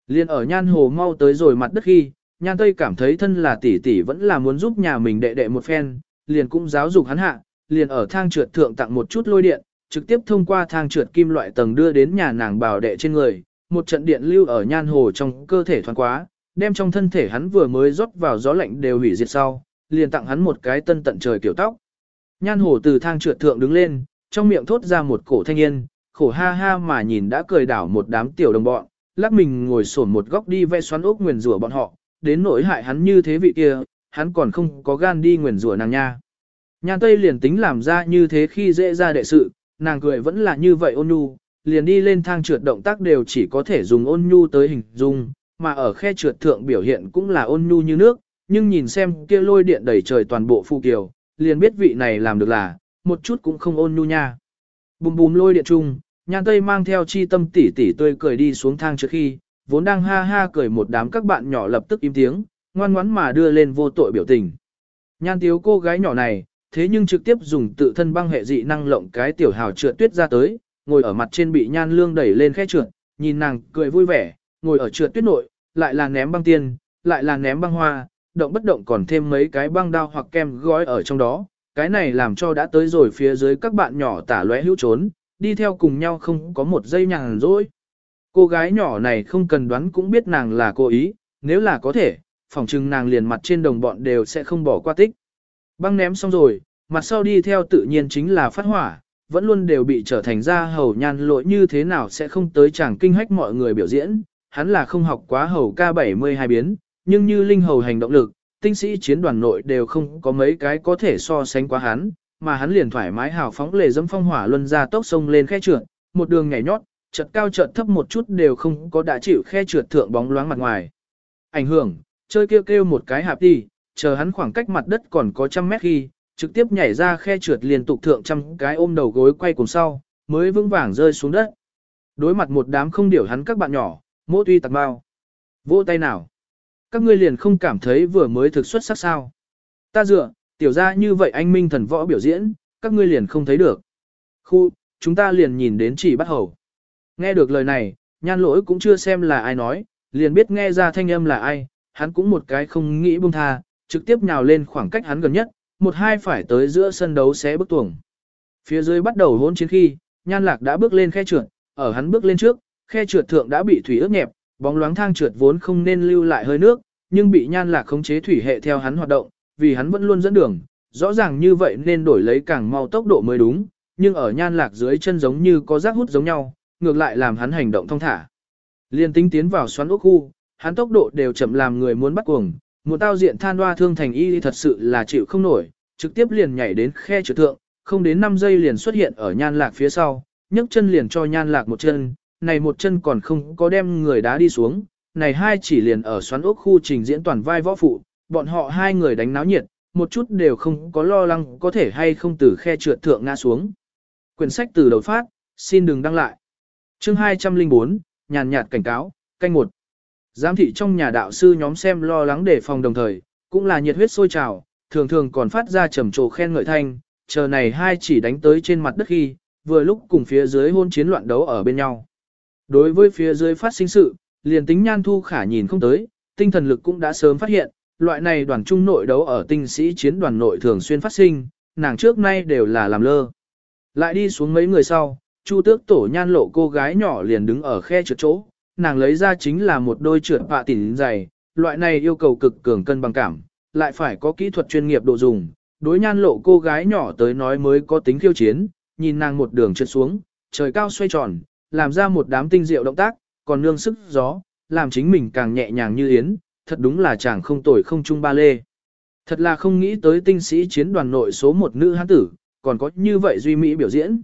Liên ở nhan hồ mau tới rồi mặt đất khi, nhan tây cảm thấy thân là tỷ tỷ vẫn là muốn giúp nhà mình đệ đệ một phen, liền cũng giáo dục hắn hạ, liền ở thang trượt thượng tặng một chút lôi điện, trực tiếp thông qua thang trượt kim loại tầng đưa đến nhà nàng bảo đệ trên người, một trận điện lưu ở nhan hồ trong cơ thể thoáng quá, đem trong thân thể hắn vừa mới rót vào gió lạnh đều hủy diệt sau, liền tặng hắn một cái tân tận trời kiểu tóc. Nhan hồ từ thang trượt thượng đứng lên, trong miệng thốt ra một cổ thanh yên, khổ ha ha mà nhìn đã cười đảo một đám tiểu đồng bọn, lắc mình ngồi sổn một góc đi vẽ xoắn ốc nguyền rủa bọn họ, đến nỗi hại hắn như thế vị kia, hắn còn không có gan đi nguyền rủa nàng nha. Nhan Tây liền tính làm ra như thế khi dễ ra đệ sự, nàng cười vẫn là như vậy ôn nhu, liền đi lên thang trượt động tác đều chỉ có thể dùng ôn nhu tới hình dung, mà ở khe trượt thượng biểu hiện cũng là ôn nhu như nước, nhưng nhìn xem kia lôi điện đầy trời toàn bộ phu kiều, liền biết vị này làm được là, một chút cũng không ôn nhu nha. Bùm bùm lôi điện chung nhan tây mang theo chi tâm tỉ tỉ tươi cười đi xuống thang trước khi, vốn đang ha ha cười một đám các bạn nhỏ lập tức im tiếng, ngoan ngoắn mà đưa lên vô tội biểu tình. Nhan tiếu cô gái nhỏ này, thế nhưng trực tiếp dùng tự thân băng hệ dị năng lộng cái tiểu hào trượt tuyết ra tới, ngồi ở mặt trên bị nhan lương đẩy lên khe trượt, nhìn nàng cười vui vẻ, ngồi ở trượt tuyết nội, lại là ném băng tiên, lại là ném băng hoa, động bất động còn thêm mấy cái băng đao hoặc kem gói ở trong đó, cái này làm cho đã tới rồi phía dưới các bạn nhỏ tả lóe hữu trốn, đi theo cùng nhau không có một giây nhàn rỗi. Cô gái nhỏ này không cần đoán cũng biết nàng là cô ý, nếu là có thể, phỏng chừng nàng liền mặt trên đồng bọn đều sẽ không bỏ qua tích. Băng ném xong rồi, mặt sau đi theo tự nhiên chính là phát hỏa, vẫn luôn đều bị trở thành ra hầu nhan lỗi như thế nào sẽ không tới chàng kinh hách mọi người biểu diễn, hắn là không học quá hầu K72 biến, nhưng như linh hầu hành động lực, tinh sĩ chiến đoàn nội đều không có mấy cái có thể so sánh quá hắn, mà hắn liền thoải mái hào phóng lề dẫm phong hỏa luân ra tốc sông lên khe trượt, một đường nhảy nhót, chợt cao chợt thấp một chút đều không có đã chịu khe trượt thượng bóng loáng mặt ngoài. Ảnh hưởng, chơi kêu kêu một cái hạp đi, chờ hắn khoảng cách mặt đất còn có trăm mét khi, trực tiếp nhảy ra khe trượt liên tục thượng trăm cái ôm đầu gối quay cùng sau, mới vững vàng rơi xuống đất. Đối mặt một đám không điểu hắn các bạn nhỏ, mỗ tuy tạc bao. Vỗ tay nào. Các ngươi liền không cảm thấy vừa mới thực xuất sắc sao. Ta dựa, tiểu ra như vậy anh minh thần võ biểu diễn, các ngươi liền không thấy được. Khu, chúng ta liền nhìn đến chỉ bắt hầu. Nghe được lời này, nhan lỗi cũng chưa xem là ai nói, liền biết nghe ra thanh âm là ai, hắn cũng một cái không nghĩ buông tha, trực tiếp nhào lên khoảng cách hắn gần nhất, một hai phải tới giữa sân đấu xé bức tuồng. Phía dưới bắt đầu hôn chiến khi, nhan lạc đã bước lên khe trượt, ở hắn bước lên trước, khe trượt thượng đã bị thủy ướt nhẹp, bóng loáng thang trượt vốn không nên lưu lại hơi nước, nhưng bị nhan lạc khống chế thủy hệ theo hắn hoạt động, vì hắn vẫn luôn dẫn đường, rõ ràng như vậy nên đổi lấy càng mau tốc độ mới đúng, nhưng ở nhan lạc dưới chân giống như có rác hút giống nhau, ngược lại làm hắn hành động thông thả. Liên tính tiến vào xoắn ốc khu, hắn tốc độ đều chậm làm người muốn bắt cuồng, một tao diện than hoa thương thành y thật sự là chịu không nổi, trực tiếp liền nhảy đến khe trượt thượng, không đến 5 giây liền xuất hiện ở nhan lạc phía sau, nhấc chân liền cho nhan lạc một chân, này một chân còn không có đem người đá đi xuống, này hai chỉ liền ở xoắn ốc khu trình diễn toàn vai võ phụ, bọn họ hai người đánh náo nhiệt, một chút đều không có lo lắng có thể hay không từ khe trượt thượng ngã xuống. Quyển sách từ đầu phát, xin đừng đăng lại. Chương 204, nhàn nhạt cảnh cáo, canh một. Giám thị trong nhà đạo sư nhóm xem lo lắng để phòng đồng thời, cũng là nhiệt huyết sôi trào, thường thường còn phát ra trầm trồ khen ngợi thanh, chờ này hai chỉ đánh tới trên mặt đất khi, vừa lúc cùng phía dưới hôn chiến loạn đấu ở bên nhau. Đối với phía dưới phát sinh sự, liền tính nhan thu khả nhìn không tới, tinh thần lực cũng đã sớm phát hiện, loại này đoàn trung nội đấu ở tinh sĩ chiến đoàn nội thường xuyên phát sinh, nàng trước nay đều là làm lơ. Lại đi xuống mấy người sau, chu tước tổ nhan lộ cô gái nhỏ liền đứng ở khe trượt chỗ, nàng lấy ra chính là một đôi trượt bạ tỉn dày, loại này yêu cầu cực cường cân bằng cảm, lại phải có kỹ thuật chuyên nghiệp độ dùng, đối nhan lộ cô gái nhỏ tới nói mới có tính khiêu chiến, nhìn nàng một đường trượt xuống, trời cao xoay tròn, làm ra một đám tinh diệu động tác, còn nương sức gió, làm chính mình càng nhẹ nhàng như yến, thật đúng là chàng không tồi không chung ba lê. Thật là không nghĩ tới tinh sĩ chiến đoàn nội số một nữ hán tử, còn có như vậy duy mỹ biểu diễn.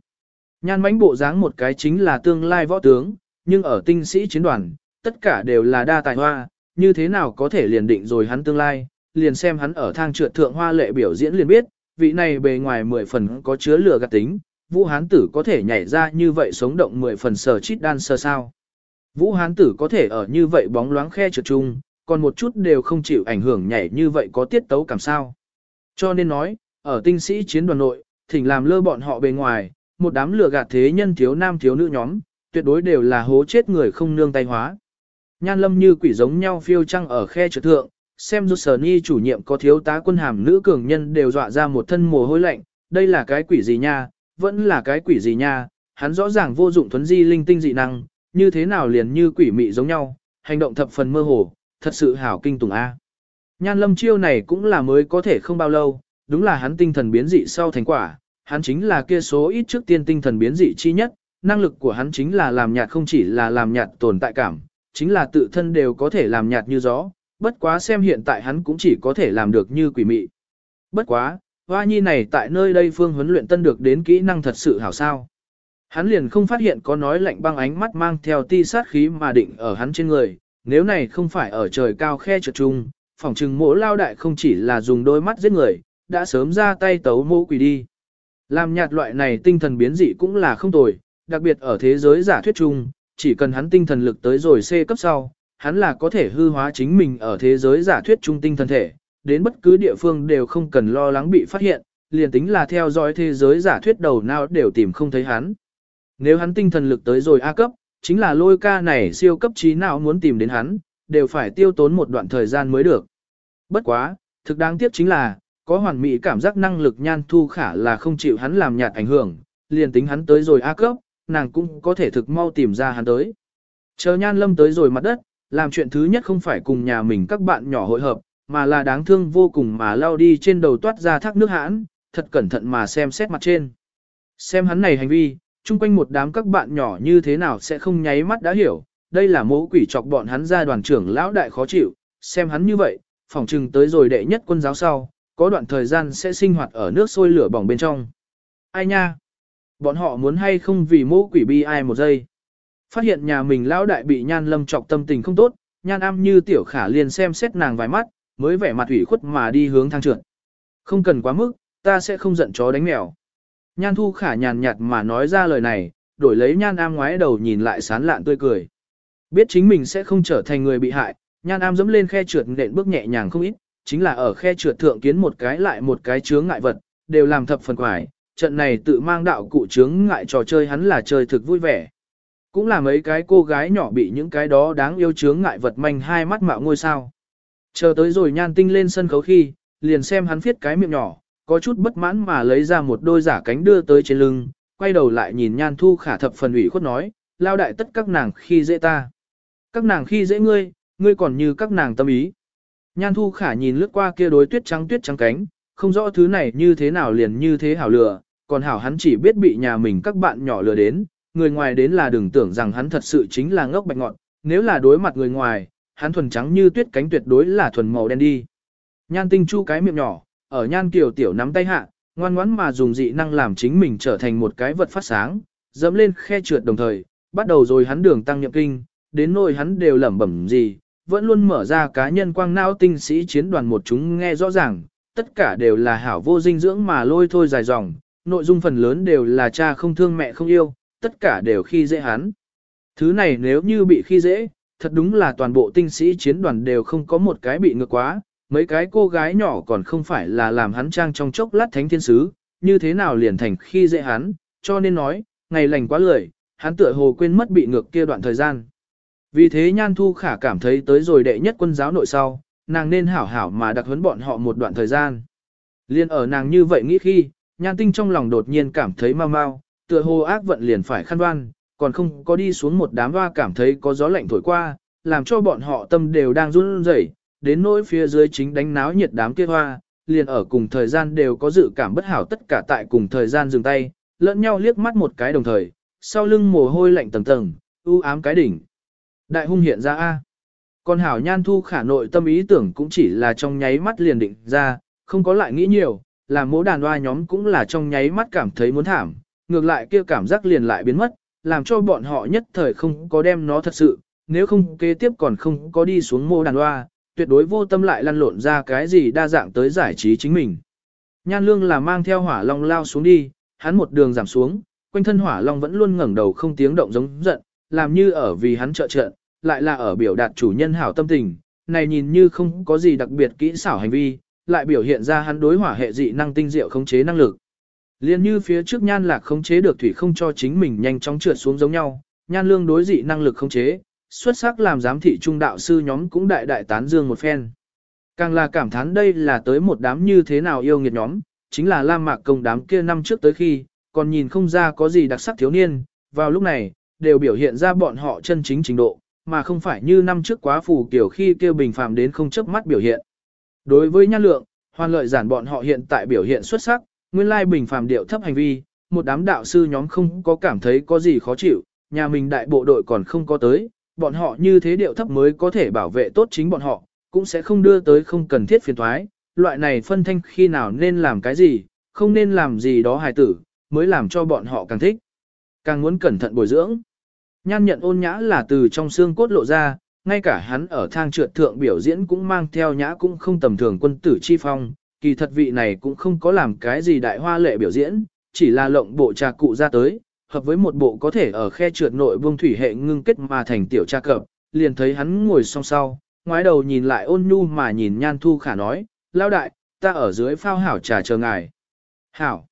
Nhan mánh bộ dáng một cái chính là tương lai võ tướng, nhưng ở tinh sĩ chiến đoàn, tất cả đều là đa tài hoa, như thế nào có thể liền định rồi hắn tương lai, liền xem hắn ở thang trượt thượng hoa lệ biểu diễn liền biết, vị này bề ngoài mười phần có chứa lửa gạt tính, Vũ Hán Tử có thể nhảy ra như vậy sống động mười phần sở chít đan sơ sao. Vũ Hán Tử có thể ở như vậy bóng loáng khe trượt chung, còn một chút đều không chịu ảnh hưởng nhảy như vậy có tiết tấu cảm sao. Cho nên nói, ở tinh sĩ chiến đoàn nội, thỉnh làm lơ bọn họ bề ngoài, một đám lừa gạt thế nhân thiếu nam thiếu nữ nhóm, tuyệt đối đều là hố chết người không nương tay hóa. Nhan lâm như quỷ giống nhau phiêu trăng ở khe trượt thượng, xem dù sở ni chủ nhiệm có thiếu tá quân hàm nữ cường nhân đều dọa ra một thân mồ hôi lạnh, đây là cái quỷ gì nha, vẫn là cái quỷ gì nha, hắn rõ ràng vô dụng thuấn di linh tinh dị năng, như thế nào liền như quỷ mị giống nhau, hành động thập phần mơ hồ, thật sự hảo kinh tùng A. Nhan lâm chiêu này cũng là mới có thể không bao lâu, đúng là hắn tinh thần biến dị sau thành quả, hắn chính là kia số ít trước tiên tinh thần biến dị chi nhất, năng lực của hắn chính là làm nhạt không chỉ là làm nhạt tồn tại cảm, chính là tự thân đều có thể làm nhạt như gió, bất quá xem hiện tại hắn cũng chỉ có thể làm được như quỷ mị. Bất quá, hoa nhi này tại nơi đây phương huấn luyện tân được đến kỹ năng thật sự hảo sao. Hắn liền không phát hiện có nói lạnh băng ánh mắt mang theo ti sát khí mà định ở hắn trên người, nếu này không phải ở trời cao khe trượt trung, phỏng chừng mỗ lao đại không chỉ là dùng đôi mắt giết người, đã sớm ra tay tấu mỗ quỷ đi. Làm nhạt loại này tinh thần biến dị cũng là không tồi, đặc biệt ở thế giới giả thuyết chung, chỉ cần hắn tinh thần lực tới rồi C cấp sau, hắn là có thể hư hóa chính mình ở thế giới giả thuyết trung tinh thần thể, đến bất cứ địa phương đều không cần lo lắng bị phát hiện, liền tính là theo dõi thế giới giả thuyết đầu nào đều tìm không thấy hắn. Nếu hắn tinh thần lực tới rồi A cấp, chính là lôi ca này siêu cấp trí nào muốn tìm đến hắn, đều phải tiêu tốn một đoạn thời gian mới được. Bất quá, thực đáng tiếc chính là, có hoàn mỹ cảm giác năng lực nhan thu khả là không chịu hắn làm nhạt ảnh hưởng, liền tính hắn tới rồi A cấp, nàng cũng có thể thực mau tìm ra hắn tới. Chờ nhan lâm tới rồi mặt đất, làm chuyện thứ nhất không phải cùng nhà mình các bạn nhỏ hội hợp, mà là đáng thương vô cùng mà lao đi trên đầu toát ra thác nước hãn, thật cẩn thận mà xem xét mặt trên. Xem hắn này hành vi, chung quanh một đám các bạn nhỏ như thế nào sẽ không nháy mắt đã hiểu, đây là mẫu quỷ chọc bọn hắn ra đoàn trưởng lão đại khó chịu, xem hắn như vậy, phỏng chừng tới rồi đệ nhất quân giáo sau, có đoạn thời gian sẽ sinh hoạt ở nước sôi lửa bỏng bên trong. Ai nha? Bọn họ muốn hay không vì mẫu quỷ bi ai một giây? Phát hiện nhà mình lão đại bị nhan lâm chọc tâm tình không tốt, nhan am như tiểu khả liền xem xét nàng vài mắt, mới vẻ mặt ủy khuất mà đi hướng thang trượt. Không cần quá mức, ta sẽ không giận chó đánh mèo. Nhan thu khả nhàn nhạt mà nói ra lời này, đổi lấy nhan am ngoái đầu nhìn lại sán lạn tươi cười. Biết chính mình sẽ không trở thành người bị hại, nhan am dẫm lên khe trượt nện bước nhẹ nhàng không ít, chính là ở khe trượt thượng kiến một cái lại một cái chướng ngại vật, đều làm thập phần quải. Trận này tự mang đạo cụ chướng ngại trò chơi hắn là chơi thực vui vẻ. Cũng là mấy cái cô gái nhỏ bị những cái đó đáng yêu chướng ngại vật manh hai mắt mạo ngôi sao. Chờ tới rồi nhan tinh lên sân khấu khi, liền xem hắn viết cái miệng nhỏ, có chút bất mãn mà lấy ra một đôi giả cánh đưa tới trên lưng, quay đầu lại nhìn nhan thu khả thập phần ủy khuất nói, lao đại tất các nàng khi dễ ta. Các nàng khi dễ ngươi, ngươi còn như các nàng tâm ý. Nhan thu khả nhìn lướt qua kia đối tuyết trắng tuyết trắng cánh, không rõ thứ này như thế nào liền như thế hảo lừa, còn hảo hắn chỉ biết bị nhà mình các bạn nhỏ lừa đến, người ngoài đến là đừng tưởng rằng hắn thật sự chính là ngốc bạch ngọn, nếu là đối mặt người ngoài, hắn thuần trắng như tuyết cánh tuyệt đối là thuần màu đen đi. Nhan tinh chu cái miệng nhỏ, ở nhan kiều tiểu nắm tay hạ, ngoan ngoãn mà dùng dị năng làm chính mình trở thành một cái vật phát sáng, dẫm lên khe trượt đồng thời, bắt đầu rồi hắn đường tăng nhậm kinh, đến nỗi hắn đều lẩm bẩm gì, vẫn luôn mở ra cá nhân quang não tinh sĩ chiến đoàn một chúng nghe rõ ràng, tất cả đều là hảo vô dinh dưỡng mà lôi thôi dài dòng, nội dung phần lớn đều là cha không thương mẹ không yêu, tất cả đều khi dễ hắn. Thứ này nếu như bị khi dễ, thật đúng là toàn bộ tinh sĩ chiến đoàn đều không có một cái bị ngược quá, mấy cái cô gái nhỏ còn không phải là làm hắn trang trong chốc lát thánh thiên sứ, như thế nào liền thành khi dễ hắn, cho nên nói, ngày lành quá lười, hắn tựa hồ quên mất bị ngược kia đoạn thời gian. Vì thế Nhan Thu Khả cảm thấy tới rồi đệ nhất quân giáo nội sau, nàng nên hảo hảo mà đặc huấn bọn họ một đoạn thời gian. Liên ở nàng như vậy nghĩ khi, Nhan Tinh trong lòng đột nhiên cảm thấy mau mau, tựa hồ ác vận liền phải khăn đoan, còn không có đi xuống một đám hoa cảm thấy có gió lạnh thổi qua, làm cho bọn họ tâm đều đang run rẩy, đến nỗi phía dưới chính đánh náo nhiệt đám kia hoa, liền ở cùng thời gian đều có dự cảm bất hảo tất cả tại cùng thời gian dừng tay, lẫn nhau liếc mắt một cái đồng thời, sau lưng mồ hôi lạnh tầng tầng, u ám cái đỉnh. Đại hung hiện ra A. Còn hảo nhan thu khả nội tâm ý tưởng cũng chỉ là trong nháy mắt liền định ra, không có lại nghĩ nhiều, làm mỗ đàn hoa nhóm cũng là trong nháy mắt cảm thấy muốn thảm, ngược lại kia cảm giác liền lại biến mất, làm cho bọn họ nhất thời không có đem nó thật sự, nếu không kế tiếp còn không có đi xuống mô đàn hoa, tuyệt đối vô tâm lại lăn lộn ra cái gì đa dạng tới giải trí chính mình. Nhan lương là mang theo hỏa long lao xuống đi, hắn một đường giảm xuống, quanh thân hỏa long vẫn luôn ngẩng đầu không tiếng động giống giận, làm như ở vì hắn trợ trợ, lại là ở biểu đạt chủ nhân hảo tâm tình, này nhìn như không có gì đặc biệt kỹ xảo hành vi, lại biểu hiện ra hắn đối hỏa hệ dị năng tinh diệu khống chế năng lực. Liên như phía trước nhan lạc khống chế được thủy không cho chính mình nhanh chóng trượt xuống giống nhau, nhan lương đối dị năng lực khống chế, xuất sắc làm giám thị trung đạo sư nhóm cũng đại đại tán dương một phen. Càng là cảm thán đây là tới một đám như thế nào yêu nghiệt nhóm, chính là Lam Mạc công đám kia năm trước tới khi, còn nhìn không ra có gì đặc sắc thiếu niên, vào lúc này, đều biểu hiện ra bọn họ chân chính trình độ, mà không phải như năm trước quá phù kiểu khi kêu bình phàm đến không chớp mắt biểu hiện. Đối với nhan lượng, hoàn lợi giản bọn họ hiện tại biểu hiện xuất sắc, nguyên lai bình phàm điệu thấp hành vi, một đám đạo sư nhóm không có cảm thấy có gì khó chịu, nhà mình đại bộ đội còn không có tới, bọn họ như thế điệu thấp mới có thể bảo vệ tốt chính bọn họ, cũng sẽ không đưa tới không cần thiết phiền thoái, loại này phân thanh khi nào nên làm cái gì, không nên làm gì đó hài tử, mới làm cho bọn họ càng thích. Càng muốn cẩn thận bồi dưỡng. Nhan nhận ôn nhã là từ trong xương cốt lộ ra, ngay cả hắn ở thang trượt thượng biểu diễn cũng mang theo nhã cũng không tầm thường quân tử chi phong, kỳ thật vị này cũng không có làm cái gì đại hoa lệ biểu diễn, chỉ là lộng bộ trà cụ ra tới, hợp với một bộ có thể ở khe trượt nội vương thủy hệ ngưng kết mà thành tiểu tra cập, liền thấy hắn ngồi song sau, ngoái đầu nhìn lại ôn nhu mà nhìn nhan thu khả nói, lao đại, ta ở dưới phao hảo trà chờ ngài. Hảo.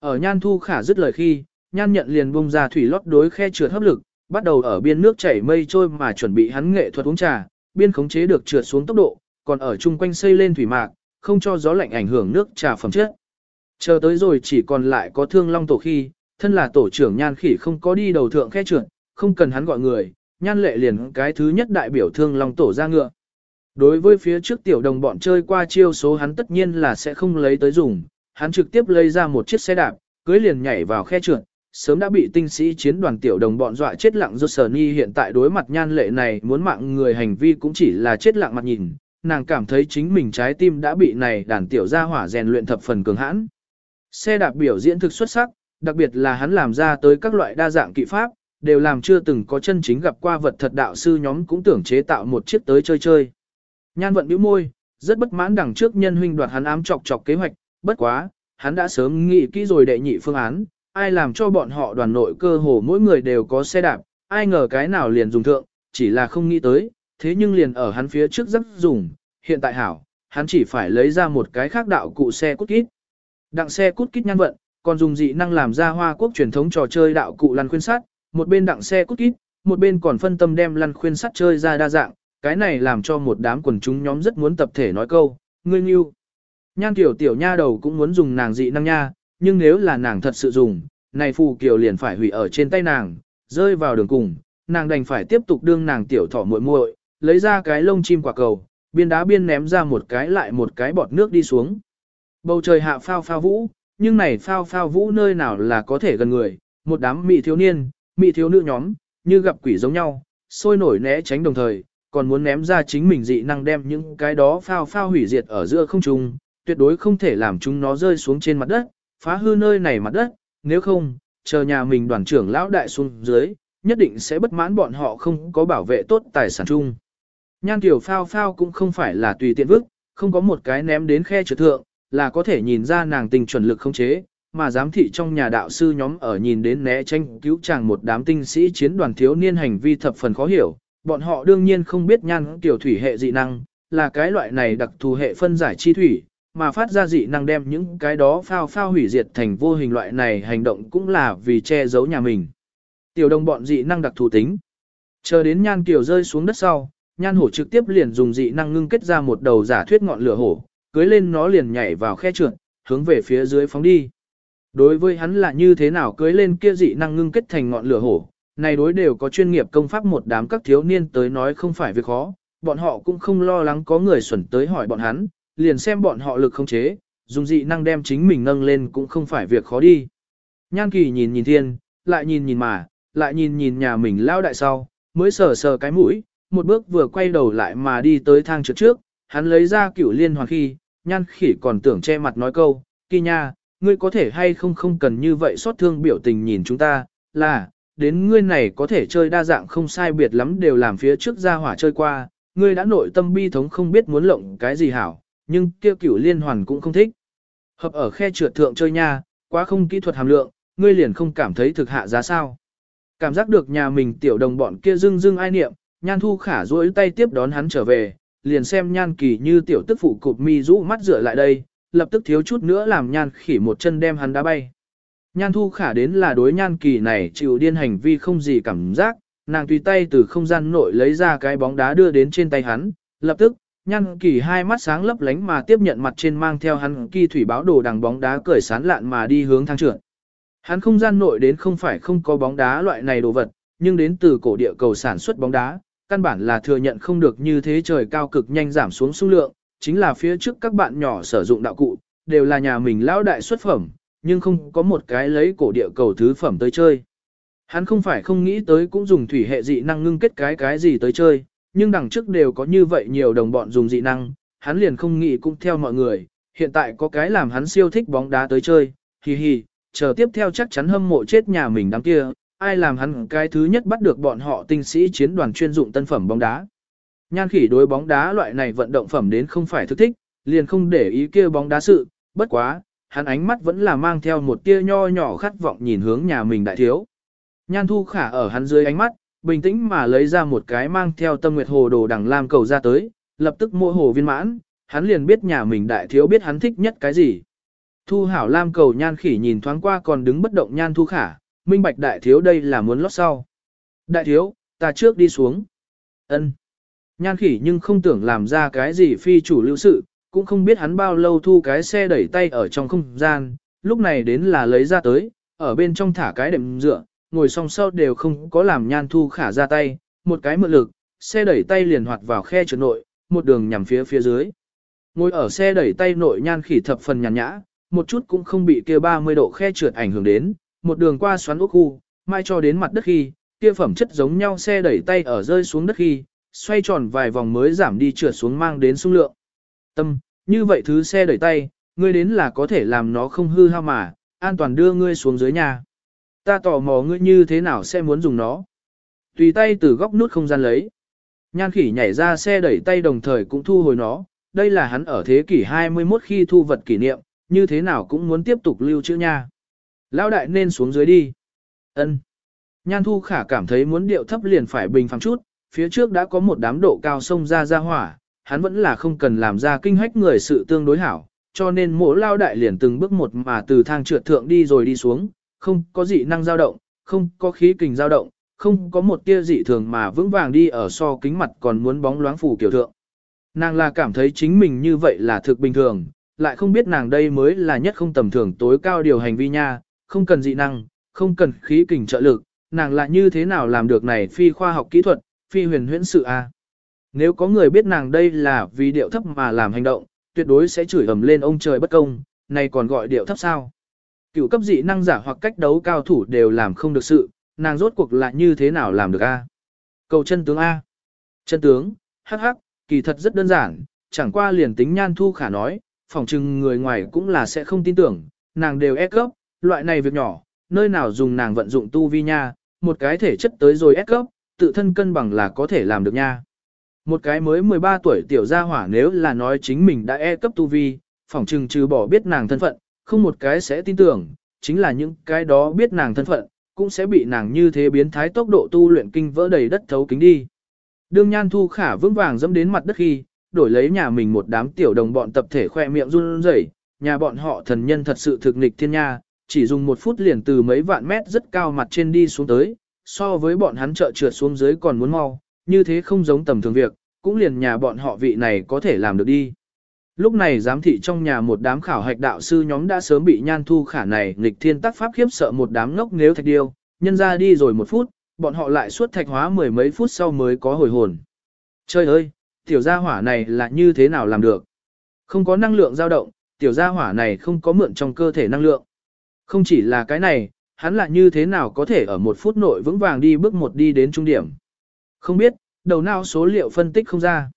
Ở nhan thu khả dứt lời khi, nhan nhận liền bông ra thủy lót đối khe trượt hấp lực, bắt đầu ở biên nước chảy mây trôi mà chuẩn bị hắn nghệ thuật uống trà, biên khống chế được trượt xuống tốc độ, còn ở chung quanh xây lên thủy mạc, không cho gió lạnh ảnh hưởng nước trà phẩm chất. Chờ tới rồi chỉ còn lại có thương long tổ khi, thân là tổ trưởng nhan khỉ không có đi đầu thượng khe trượt, không cần hắn gọi người, nhan lệ liền cái thứ nhất đại biểu thương lòng tổ ra ngựa. Đối với phía trước tiểu đồng bọn chơi qua chiêu số hắn tất nhiên là sẽ không lấy tới dùng, hắn trực tiếp lấy ra một chiếc xe đạp, cưới liền nhảy vào khe trượt, sớm đã bị tinh sĩ chiến đoàn tiểu đồng bọn dọa chết lặng do sở ni hiện tại đối mặt nhan lệ này muốn mạng người hành vi cũng chỉ là chết lặng mặt nhìn, nàng cảm thấy chính mình trái tim đã bị này đàn tiểu gia hỏa rèn luyện thập phần cường hãn. Xe đạp biểu diễn thực xuất sắc, đặc biệt là hắn làm ra tới các loại đa dạng kỵ pháp, đều làm chưa từng có chân chính gặp qua vật thật đạo sư nhóm cũng tưởng chế tạo một chiếc tới chơi chơi. Nhan vận bĩu môi, rất bất mãn đằng trước nhân huynh đoạt hắn ám chọc chọc kế hoạch, bất quá, hắn đã sớm nghĩ kỹ rồi đệ nhị phương án, ai làm cho bọn họ đoàn nội cơ hồ mỗi người đều có xe đạp, ai ngờ cái nào liền dùng thượng, chỉ là không nghĩ tới, thế nhưng liền ở hắn phía trước rất dùng, hiện tại hảo, hắn chỉ phải lấy ra một cái khác đạo cụ xe cút kít. Đặng xe cút kít nhan vận, còn dùng dị năng làm ra hoa quốc truyền thống trò chơi đạo cụ lăn khuyên sắt, một bên đặng xe cút kít, một bên còn phân tâm đem lăn khuyên sắt chơi ra đa dạng, cái này làm cho một đám quần chúng nhóm rất muốn tập thể nói câu, ngươi nghiêu. Nhan tiểu tiểu nha đầu cũng muốn dùng nàng dị năng nha, nhưng nếu là nàng thật sự dùng, này phù kiều liền phải hủy ở trên tay nàng, rơi vào đường cùng, nàng đành phải tiếp tục đương nàng tiểu thỏ muội muội, lấy ra cái lông chim quả cầu, biên đá biên ném ra một cái lại một cái bọt nước đi xuống. Bầu trời hạ phao phao vũ, nhưng này phao phao vũ nơi nào là có thể gần người, một đám mị thiếu niên, mị thiếu nữ nhóm, như gặp quỷ giống nhau, sôi nổi né tránh đồng thời, còn muốn ném ra chính mình dị năng đem những cái đó phao phao hủy diệt ở giữa không trung, tuyệt đối không thể làm chúng nó rơi xuống trên mặt đất, phá hư nơi này mặt đất, nếu không, chờ nhà mình đoàn trưởng lão đại xuống dưới, nhất định sẽ bất mãn bọn họ không có bảo vệ tốt tài sản chung. Nhan tiểu phao phao cũng không phải là tùy tiện vứt, không có một cái ném đến khe trượt thượng, là có thể nhìn ra nàng tình chuẩn lực không chế, mà giám thị trong nhà đạo sư nhóm ở nhìn đến né tranh cứu chàng một đám tinh sĩ chiến đoàn thiếu niên hành vi thập phần khó hiểu, bọn họ đương nhiên không biết nhan tiểu thủy hệ dị năng, là cái loại này đặc thù hệ phân giải chi thủy, mà phát ra dị năng đem những cái đó phao phao hủy diệt thành vô hình loại này hành động cũng là vì che giấu nhà mình. Tiểu đồng bọn dị năng đặc thù tính. Chờ đến nhan kiều rơi xuống đất sau, nhan hổ trực tiếp liền dùng dị năng ngưng kết ra một đầu giả thuyết ngọn lửa hổ, cưới lên nó liền nhảy vào khe trượt, hướng về phía dưới phóng đi. Đối với hắn là như thế nào cưới lên kia dị năng ngưng kết thành ngọn lửa hổ, này đối đều có chuyên nghiệp công pháp một đám các thiếu niên tới nói không phải việc khó, bọn họ cũng không lo lắng có người xuẩn tới hỏi bọn hắn, liền xem bọn họ lực không chế, dùng dị năng đem chính mình nâng lên cũng không phải việc khó đi. Nhan kỳ nhìn nhìn thiên, lại nhìn nhìn mà, lại nhìn nhìn nhà mình lao đại sau, mới sờ sờ cái mũi, một bước vừa quay đầu lại mà đi tới thang trước trước, hắn lấy ra cửu liên hoàn khi, nhan khỉ còn tưởng che mặt nói câu, kỳ nha, ngươi có thể hay không không cần như vậy xót thương biểu tình nhìn chúng ta, là, đến ngươi này có thể chơi đa dạng không sai biệt lắm đều làm phía trước ra hỏa chơi qua, ngươi đã nội tâm bi thống không biết muốn lộng cái gì hảo, nhưng kia cửu liên hoàn cũng không thích. Hợp ở khe trượt thượng chơi nha, quá không kỹ thuật hàm lượng, ngươi liền không cảm thấy thực hạ giá sao. Cảm giác được nhà mình tiểu đồng bọn kia dưng dưng ai niệm, nhan thu khả duỗi tay tiếp đón hắn trở về, liền xem nhan kỳ như tiểu tức phụ cụp mi rũ mắt rửa lại đây, lập tức thiếu chút nữa làm nhan khỉ một chân đem hắn đá bay. Nhan thu khả đến là đối nhan kỳ này chịu điên hành vi không gì cảm giác, nàng tùy tay từ không gian nội lấy ra cái bóng đá đưa đến trên tay hắn, lập tức, Nhan kỳ hai mắt sáng lấp lánh mà tiếp nhận mặt trên mang theo hắn kỳ thủy báo đồ đằng bóng đá cởi sán lạn mà đi hướng thang trưởng. Hắn không gian nội đến không phải không có bóng đá loại này đồ vật, nhưng đến từ cổ địa cầu sản xuất bóng đá, căn bản là thừa nhận không được như thế trời cao cực nhanh giảm xuống số lượng, chính là phía trước các bạn nhỏ sử dụng đạo cụ, đều là nhà mình lão đại xuất phẩm, nhưng không có một cái lấy cổ địa cầu thứ phẩm tới chơi. Hắn không phải không nghĩ tới cũng dùng thủy hệ dị năng ngưng kết cái cái gì tới chơi, nhưng đằng trước đều có như vậy nhiều đồng bọn dùng dị năng, hắn liền không nghĩ cũng theo mọi người, hiện tại có cái làm hắn siêu thích bóng đá tới chơi, hi hi, chờ tiếp theo chắc chắn hâm mộ chết nhà mình đám kia, ai làm hắn cái thứ nhất bắt được bọn họ tinh sĩ chiến đoàn chuyên dụng tân phẩm bóng đá. Nhan khỉ đối bóng đá loại này vận động phẩm đến không phải thức thích, liền không để ý kia bóng đá sự, bất quá, hắn ánh mắt vẫn là mang theo một tia nho nhỏ khát vọng nhìn hướng nhà mình đại thiếu. Nhan thu khả ở hắn dưới ánh mắt, bình tĩnh mà lấy ra một cái mang theo tâm nguyệt hồ đồ đằng lam cầu ra tới, lập tức mua hồ viên mãn, hắn liền biết nhà mình đại thiếu biết hắn thích nhất cái gì. Thu hảo lam cầu nhan khỉ nhìn thoáng qua còn đứng bất động nhan thu khả, minh bạch đại thiếu đây là muốn lót sau. Đại thiếu, ta trước đi xuống. ân Nhan khỉ nhưng không tưởng làm ra cái gì phi chủ lưu sự, cũng không biết hắn bao lâu thu cái xe đẩy tay ở trong không gian, lúc này đến là lấy ra tới, ở bên trong thả cái đệm dựa, ngồi song sau đều không có làm nhan thu khả ra tay, một cái mượn lực, xe đẩy tay liền hoạt vào khe trượt nội, một đường nhằm phía phía dưới. Ngồi ở xe đẩy tay nội nhan khỉ thập phần nhàn nhã, một chút cũng không bị kia 30 độ khe trượt ảnh hưởng đến, một đường qua xoắn ốc khu, mai cho đến mặt đất khi, kia phẩm chất giống nhau xe đẩy tay ở rơi xuống đất khi, xoay tròn vài vòng mới giảm đi trượt xuống mang đến xung lượng. Tâm, như vậy thứ xe đẩy tay, ngươi đến là có thể làm nó không hư hao mà, an toàn đưa ngươi xuống dưới nhà. Ta tò mò ngươi như thế nào sẽ muốn dùng nó. Tùy tay từ góc nút không gian lấy. Nhan khỉ nhảy ra xe đẩy tay đồng thời cũng thu hồi nó, đây là hắn ở thế kỷ 21 khi thu vật kỷ niệm, như thế nào cũng muốn tiếp tục lưu trữ nha. Lão đại nên xuống dưới đi. Ân. Nhan thu khả cảm thấy muốn điệu thấp liền phải bình phẳng chút, phía trước đã có một đám độ cao sông ra ra hỏa, hắn vẫn là không cần làm ra kinh hách người sự tương đối hảo, cho nên mỗi lao đại liền từng bước một mà từ thang trượt thượng đi rồi đi xuống, không có dị năng dao động, không có khí kình dao động, không có một tia dị thường mà vững vàng đi ở so kính mặt còn muốn bóng loáng phủ kiểu thượng. Nàng là cảm thấy chính mình như vậy là thực bình thường, lại không biết nàng đây mới là nhất không tầm thường tối cao điều hành vi nha, không cần dị năng, không cần khí kình trợ lực, nàng lại như thế nào làm được này phi khoa học kỹ thuật, phi huyền huyễn sự a. Nếu có người biết nàng đây là vì điệu thấp mà làm hành động, tuyệt đối sẽ chửi ầm lên ông trời bất công, này còn gọi điệu thấp sao. Cựu cấp dị năng giả hoặc cách đấu cao thủ đều làm không được sự, nàng rốt cuộc là như thế nào làm được a? Cầu chân tướng A. Chân tướng, hắc hắc, kỳ thật rất đơn giản, chẳng qua liền tính nhan thu khả nói, phỏng chừng người ngoài cũng là sẽ không tin tưởng, nàng đều e cấp, loại này việc nhỏ, nơi nào dùng nàng vận dụng tu vi nha, một cái thể chất tới rồi ép cấp, tự thân cân bằng là có thể làm được nha. Một cái mới 13 tuổi tiểu gia hỏa nếu là nói chính mình đã e cấp tu vi, phỏng chừng trừ bỏ biết nàng thân phận, không một cái sẽ tin tưởng, chính là những cái đó biết nàng thân phận, cũng sẽ bị nàng như thế biến thái tốc độ tu luyện kinh vỡ đầy đất thấu kính đi. Đương Nhan Thu Khả vững vàng dẫm đến mặt đất khi, đổi lấy nhà mình một đám tiểu đồng bọn tập thể khoe miệng run rẩy, nhà bọn họ thần nhân thật sự thực nghịch thiên nha, chỉ dùng một phút liền từ mấy vạn mét rất cao mặt trên đi xuống tới, so với bọn hắn trợ trượt xuống dưới còn muốn mau, như thế không giống tầm thường việc, cũng liền nhà bọn họ vị này có thể làm được đi. Lúc này giám thị trong nhà một đám khảo hạch đạo sư nhóm đã sớm bị nhan thu khả này nghịch thiên tắc pháp khiếp sợ một đám ngốc nếu thạch điêu, nhân ra đi rồi một phút, bọn họ lại suốt thạch hóa mười mấy phút sau mới có hồi hồn. Trời ơi, tiểu gia hỏa này là như thế nào làm được? Không có năng lượng dao động, tiểu gia hỏa này không có mượn trong cơ thể năng lượng. Không chỉ là cái này, hắn là như thế nào có thể ở một phút nội vững vàng đi bước một đi đến trung điểm. Không biết, đầu não số liệu phân tích không ra.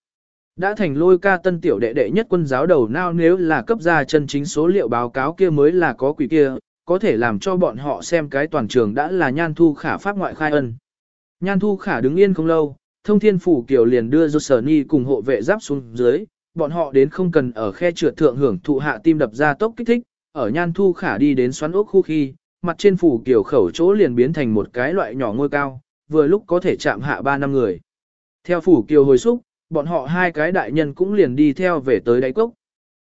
Đã thành lôi ca tân tiểu đệ đệ nhất quân giáo đầu não nếu là cấp ra chân chính số liệu báo cáo kia mới là có quỷ kia, có thể làm cho bọn họ xem cái toàn trường đã là nhan thu khả pháp ngoại khai ân. Nhan thu khả đứng yên không lâu, thông thiên phủ kiểu liền đưa dô sở ni cùng hộ vệ giáp xuống dưới, bọn họ đến không cần ở khe trượt thượng hưởng thụ hạ tim đập ra tốc kích thích, ở nhan thu khả đi đến xoắn ốc khu khi, mặt trên phủ kiểu khẩu chỗ liền biến thành một cái loại nhỏ ngôi cao, vừa lúc có thể chạm hạ ba năm người. Theo phủ kiều hồi xúc, bọn họ hai cái đại nhân cũng liền đi theo về tới đáy cốc.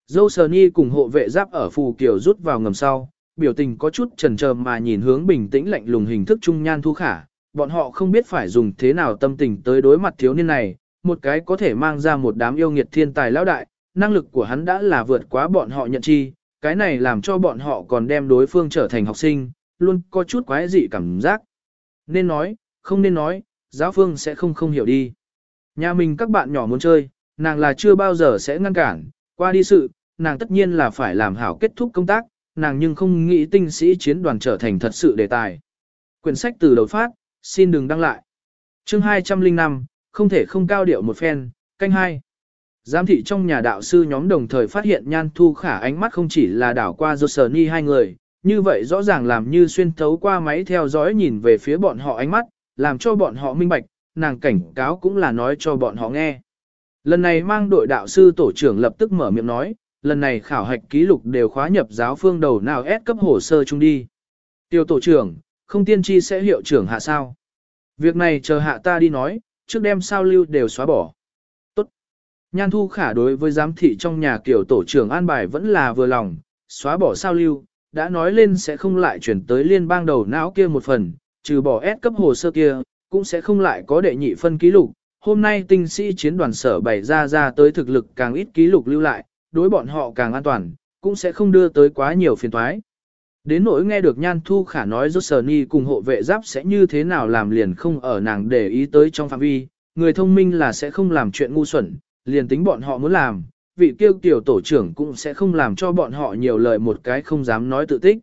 Dâu sờ ni cùng hộ vệ giáp ở phủ kiều rút vào ngầm sau, biểu tình có chút trần trờ mà nhìn hướng bình tĩnh lạnh lùng hình thức trung nhan thu khả. Bọn họ không biết phải dùng thế nào tâm tình tới đối mặt thiếu niên này, một cái có thể mang ra một đám yêu nghiệt thiên tài lão đại, năng lực của hắn đã là vượt quá bọn họ nhận chi, cái này làm cho bọn họ còn đem đối phương trở thành học sinh, luôn có chút quái dị cảm giác. Nên nói, không nên nói, giáo phương sẽ không không hiểu đi. Nhà mình các bạn nhỏ muốn chơi, nàng là chưa bao giờ sẽ ngăn cản, qua đi sự, nàng tất nhiên là phải làm hảo kết thúc công tác, nàng nhưng không nghĩ tinh sĩ chiến đoàn trở thành thật sự đề tài. Quyển sách từ đầu phát, xin đừng đăng lại. Chương 205, không thể không cao điệu một phen, canh hai. Giám thị trong nhà đạo sư nhóm đồng thời phát hiện nhan thu khả ánh mắt không chỉ là đảo qua Johnny hai người, như vậy rõ ràng làm như xuyên thấu qua máy theo dõi nhìn về phía bọn họ ánh mắt, làm cho bọn họ minh bạch, nàng cảnh cáo cũng là nói cho bọn họ nghe. Lần này mang đội đạo sư tổ trưởng lập tức mở miệng nói, lần này khảo hạch ký lục đều khóa nhập giáo phương đầu nào ép cấp hồ sơ chung đi. Tiêu tổ trưởng, không tiên tri sẽ hiệu trưởng hạ sao. Việc này chờ hạ ta đi nói, trước đem sao lưu đều xóa bỏ. Nhan thu khả đối với giám thị trong nhà kiểu tổ trưởng an bài vẫn là vừa lòng, xóa bỏ sao lưu, đã nói lên sẽ không lại chuyển tới liên bang đầu não kia một phần, trừ bỏ S cấp hồ sơ kia, cũng sẽ không lại có đệ nhị phân ký lục. Hôm nay tinh sĩ chiến đoàn sở bày ra ra tới thực lực càng ít ký lục lưu lại, đối bọn họ càng an toàn, cũng sẽ không đưa tới quá nhiều phiền toái. Đến nỗi nghe được Nhan Thu Khả nói rốt sở ni cùng hộ vệ giáp sẽ như thế nào làm liền không ở nàng để ý tới trong phạm vi, người thông minh là sẽ không làm chuyện ngu xuẩn, liền tính bọn họ muốn làm, vị kiêu tiểu tổ trưởng cũng sẽ không làm cho bọn họ nhiều lời một cái không dám nói tự tích.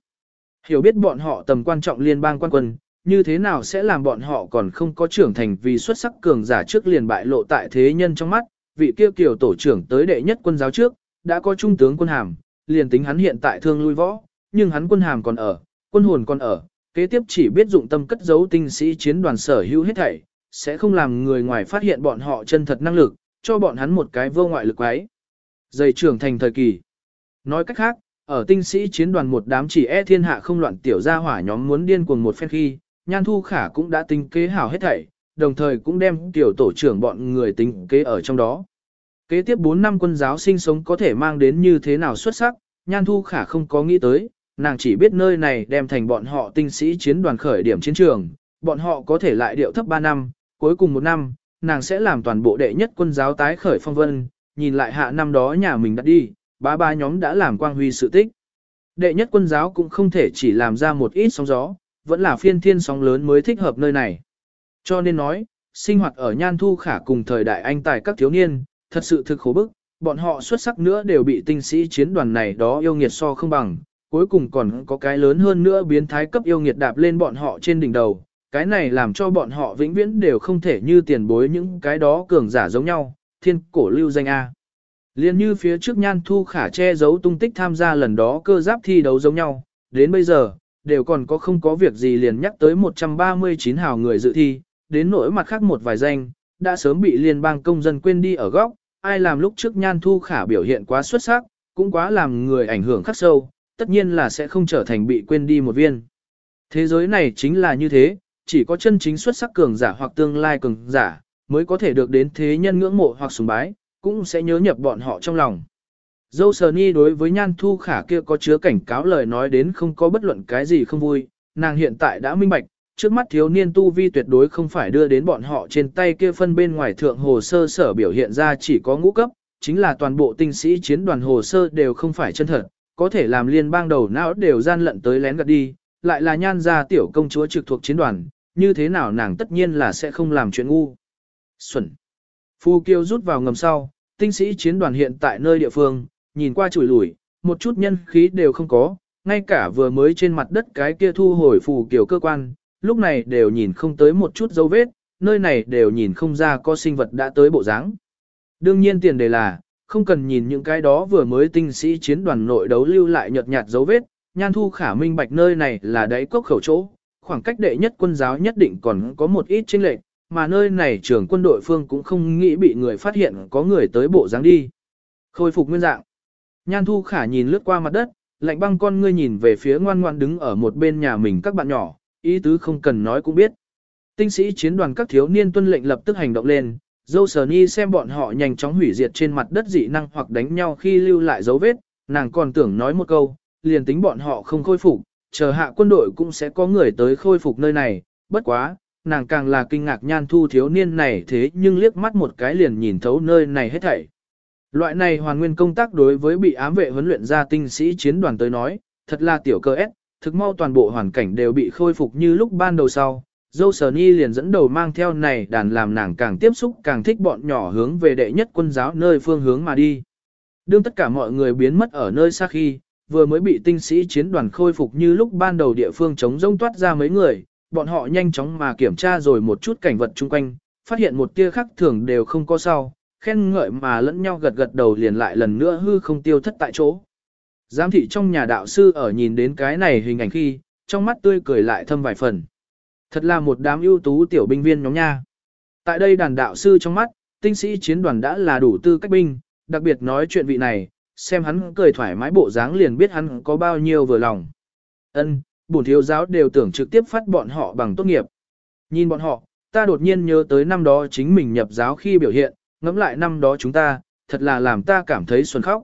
Hiểu biết bọn họ tầm quan trọng liên bang quan quân, như thế nào sẽ làm bọn họ còn không có trưởng thành vì xuất sắc cường giả trước liền bại lộ tại thế nhân trong mắt, vị kiêu tiểu tổ trưởng tới đệ nhất quân giáo trước, đã có trung tướng quân hàm, liền tính hắn hiện tại thương lui võ, nhưng hắn quân hàm còn ở, quân hồn còn ở, kế tiếp chỉ biết dụng tâm cất giấu tinh sĩ chiến đoàn sở hữu hết thảy, sẽ không làm người ngoài phát hiện bọn họ chân thật năng lực, cho bọn hắn một cái vô ngoại lực ấy, Dày trưởng thành thời kỳ. Nói cách khác, ở tinh sĩ chiến đoàn một đám chỉ e thiên hạ không loạn tiểu gia hỏa nhóm muốn điên cuồng một phen khi, Nhan Thu Khả cũng đã tính kế hảo hết thảy, đồng thời cũng đem tiểu tổ trưởng bọn người tính kế ở trong đó. Kế tiếp 4 năm quân giáo sinh sống có thể mang đến như thế nào xuất sắc, Nhan Thu Khả không có nghĩ tới, nàng chỉ biết nơi này đem thành bọn họ tinh sĩ chiến đoàn khởi điểm chiến trường, bọn họ có thể lại điệu thấp 3 năm, cuối cùng một năm, nàng sẽ làm toàn bộ đệ nhất quân giáo tái khởi phong vân, nhìn lại hạ năm đó nhà mình đã đi, ba ba nhóm đã làm quang huy sự tích. Đệ nhất quân giáo cũng không thể chỉ làm ra một ít sóng gió, vẫn là phiên thiên sóng lớn mới thích hợp nơi này. Cho nên nói, sinh hoạt ở Nhan Thu Khả cùng thời đại anh tài các thiếu niên, thật sự thực khổ bức, bọn họ xuất sắc nữa đều bị tinh sĩ chiến đoàn này đó yêu nghiệt so không bằng, cuối cùng còn có cái lớn hơn nữa biến thái cấp yêu nghiệt đạp lên bọn họ trên đỉnh đầu, cái này làm cho bọn họ vĩnh viễn đều không thể như tiền bối những cái đó cường giả giống nhau, thiên cổ lưu danh A. Liên như phía trước nhan thu khả che giấu tung tích tham gia lần đó cơ giáp thi đấu giống nhau, đến bây giờ, đều còn có không có việc gì liền nhắc tới 139 hào người dự thi, đến nỗi mặt khác một vài danh, đã sớm bị liên bang công dân quên đi ở góc, ai làm lúc trước nhan thu khả biểu hiện quá xuất sắc, cũng quá làm người ảnh hưởng khắc sâu, tất nhiên là sẽ không trở thành bị quên đi một viên. Thế giới này chính là như thế, chỉ có chân chính xuất sắc cường giả hoặc tương lai cường giả, mới có thể được đến thế nhân ngưỡng mộ hoặc sùng bái, cũng sẽ nhớ nhập bọn họ trong lòng. Dâu sờ ni đối với nhan thu khả kia có chứa cảnh cáo lời nói đến không có bất luận cái gì không vui, nàng hiện tại đã minh bạch, trước mắt thiếu niên tu vi tuyệt đối không phải đưa đến bọn họ trên tay kia phân bên ngoài thượng hồ sơ sở biểu hiện ra chỉ có ngũ cấp, chính là toàn bộ tinh sĩ chiến đoàn hồ sơ đều không phải chân thật, có thể làm liên bang đầu não đều gian lận tới lén gạt đi, lại là nhan gia tiểu công chúa trực thuộc chiến đoàn, như thế nào nàng tất nhiên là sẽ không làm chuyện ngu. Xuẩn. Phu kiêu rút vào ngầm sau, tinh sĩ chiến đoàn hiện tại nơi địa phương, nhìn qua chùi lủi, một chút nhân khí đều không có, ngay cả vừa mới trên mặt đất cái kia thu hồi phù kiều cơ quan, lúc này đều nhìn không tới một chút dấu vết, nơi này đều nhìn không ra có sinh vật đã tới bộ dáng. Đương nhiên tiền đề là, không cần nhìn những cái đó vừa mới tinh sĩ chiến đoàn nội đấu lưu lại nhợt nhạt dấu vết, nhan thu khả minh bạch nơi này là đáy cốc khẩu chỗ, khoảng cách đệ nhất quân giáo nhất định còn có một ít chênh lệch, mà nơi này trưởng quân đội phương cũng không nghĩ bị người phát hiện có người tới bộ dáng đi. Khôi phục nguyên dạng. Nhan thu khả nhìn lướt qua mặt đất, lạnh băng con ngươi nhìn về phía ngoan ngoan đứng ở một bên nhà mình các bạn nhỏ, ý tứ không cần nói cũng biết. Tinh sĩ chiến đoàn các thiếu niên tuân lệnh lập tức hành động lên, dâu sờ ni xem bọn họ nhanh chóng hủy diệt trên mặt đất dị năng hoặc đánh nhau khi lưu lại dấu vết, nàng còn tưởng nói một câu, liền tính bọn họ không khôi phục, chờ hạ quân đội cũng sẽ có người tới khôi phục nơi này, bất quá, nàng càng là kinh ngạc nhan thu thiếu niên này thế nhưng liếc mắt một cái liền nhìn thấu nơi này hết thảy. Loại này hoàn nguyên công tác đối với bị ám vệ huấn luyện ra tinh sĩ chiến đoàn tới nói, thật là tiểu cơ ép, thực mau toàn bộ hoàn cảnh đều bị khôi phục như lúc ban đầu sau. Dâu Sở Nhi liền dẫn đầu mang theo này đàn làm nàng càng tiếp xúc càng thích bọn nhỏ hướng về đệ nhất quân giáo nơi phương hướng mà đi. Đương tất cả mọi người biến mất ở nơi xa khi, vừa mới bị tinh sĩ chiến đoàn khôi phục như lúc ban đầu địa phương chống rông toát ra mấy người, bọn họ nhanh chóng mà kiểm tra rồi một chút cảnh vật chung quanh, phát hiện một tia khác thường đều không có sau, khen ngợi mà lẫn nhau gật gật đầu liền lại lần nữa hư không tiêu thất tại chỗ. Giám thị trong nhà đạo sư ở nhìn đến cái này hình ảnh khi, trong mắt tươi cười lại thâm vài phần. Thật là một đám ưu tú tiểu binh viên nhóm nha. Tại đây đàn đạo sư trong mắt, tinh sĩ chiến đoàn đã là đủ tư cách binh, đặc biệt nói chuyện vị này, xem hắn cười thoải mái bộ dáng liền biết hắn có bao nhiêu vừa lòng. Ân, bổn thiếu giáo đều tưởng trực tiếp phát bọn họ bằng tốt nghiệp. Nhìn bọn họ, ta đột nhiên nhớ tới năm đó chính mình nhập giáo khi biểu hiện, ngẫm lại năm đó chúng ta, thật là làm ta cảm thấy xuân khóc.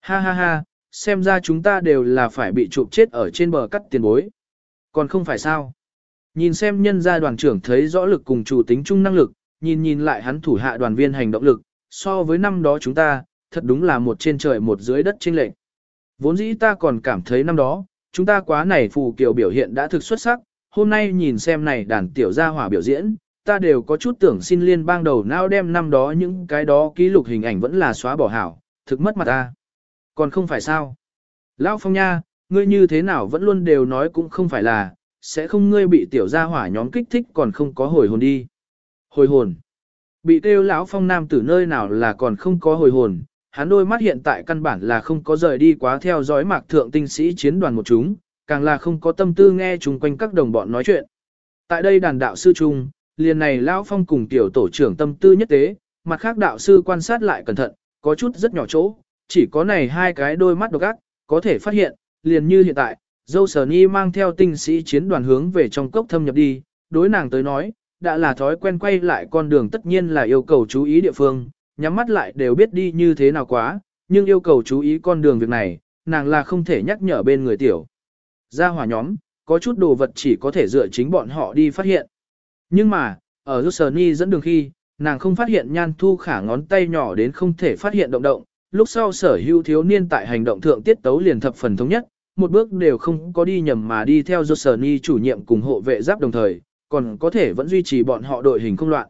Ha ha ha, xem ra chúng ta đều là phải bị chụp chết ở trên bờ cắt tiền bối. Còn không phải sao. Nhìn xem nhân gia đoàn trưởng thấy rõ lực cùng chủ tính chung năng lực, nhìn nhìn lại hắn thủ hạ đoàn viên hành động lực, so với năm đó chúng ta, thật đúng là một trên trời một dưới đất chênh lệch. Vốn dĩ ta còn cảm thấy năm đó, chúng ta quá này phù kiều biểu hiện đã thực xuất sắc, hôm nay nhìn xem này đàn tiểu gia hỏa biểu diễn, ta đều có chút tưởng xin liên bang đầu não đem năm đó những cái đó ký lục hình ảnh vẫn là xóa bỏ hảo, thực mất mặt ta. Còn không phải sao? Lão Phong nha, ngươi như thế nào vẫn luôn đều nói cũng không phải là, sẽ không ngươi bị tiểu gia hỏa nhóm kích thích còn không có hồi hồn đi. Hồi hồn. Bị kêu lão Phong nam tử nơi nào là còn không có hồi hồn, hắn đôi mắt hiện tại căn bản là không có rời đi quá theo dõi mạc thượng tinh sĩ chiến đoàn một chúng, càng là không có tâm tư nghe chung quanh các đồng bọn nói chuyện. Tại đây đàn đạo sư chung, liền này Lão Phong cùng tiểu tổ trưởng tâm tư nhất tế, mặt khác đạo sư quan sát lại cẩn thận, có chút rất nhỏ chỗ, chỉ có này hai cái đôi mắt độc ác, có thể phát hiện, liền như hiện tại, dâu sở nhi mang theo tinh sĩ chiến đoàn hướng về trong cốc thâm nhập đi, đối nàng tới nói, đã là thói quen quay lại con đường tất nhiên là yêu cầu chú ý địa phương, nhắm mắt lại đều biết đi như thế nào quá, nhưng yêu cầu chú ý con đường việc này, nàng là không thể nhắc nhở bên người tiểu. Ra hỏa nhóm, có chút đồ vật chỉ có thể dựa chính bọn họ đi phát hiện. Nhưng mà, ở Johnny dẫn đường khi, nàng không phát hiện nhan thu khả ngón tay nhỏ đến không thể phát hiện động động, lúc sau sở hữu thiếu niên tại hành động thượng tiết tấu liền thập phần thống nhất, một bước đều không có đi nhầm mà đi theo Johnny chủ nhiệm cùng hộ vệ giáp đồng thời, còn có thể vẫn duy trì bọn họ đội hình không loạn.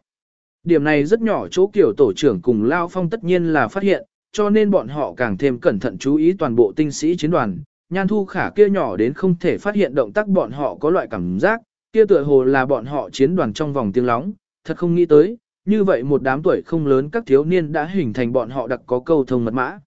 Điểm này rất nhỏ chỗ kiểu tổ trưởng cùng Lao Phong tất nhiên là phát hiện, cho nên bọn họ càng thêm cẩn thận chú ý toàn bộ tinh sĩ chiến đoàn. Nhan thu khả kia nhỏ đến không thể phát hiện động tác bọn họ có loại cảm giác, kia tựa hồ là bọn họ chiến đoàn trong vòng tiếng lóng, thật không nghĩ tới, như vậy một đám tuổi không lớn các thiếu niên đã hình thành bọn họ đặc có câu thông mật mã.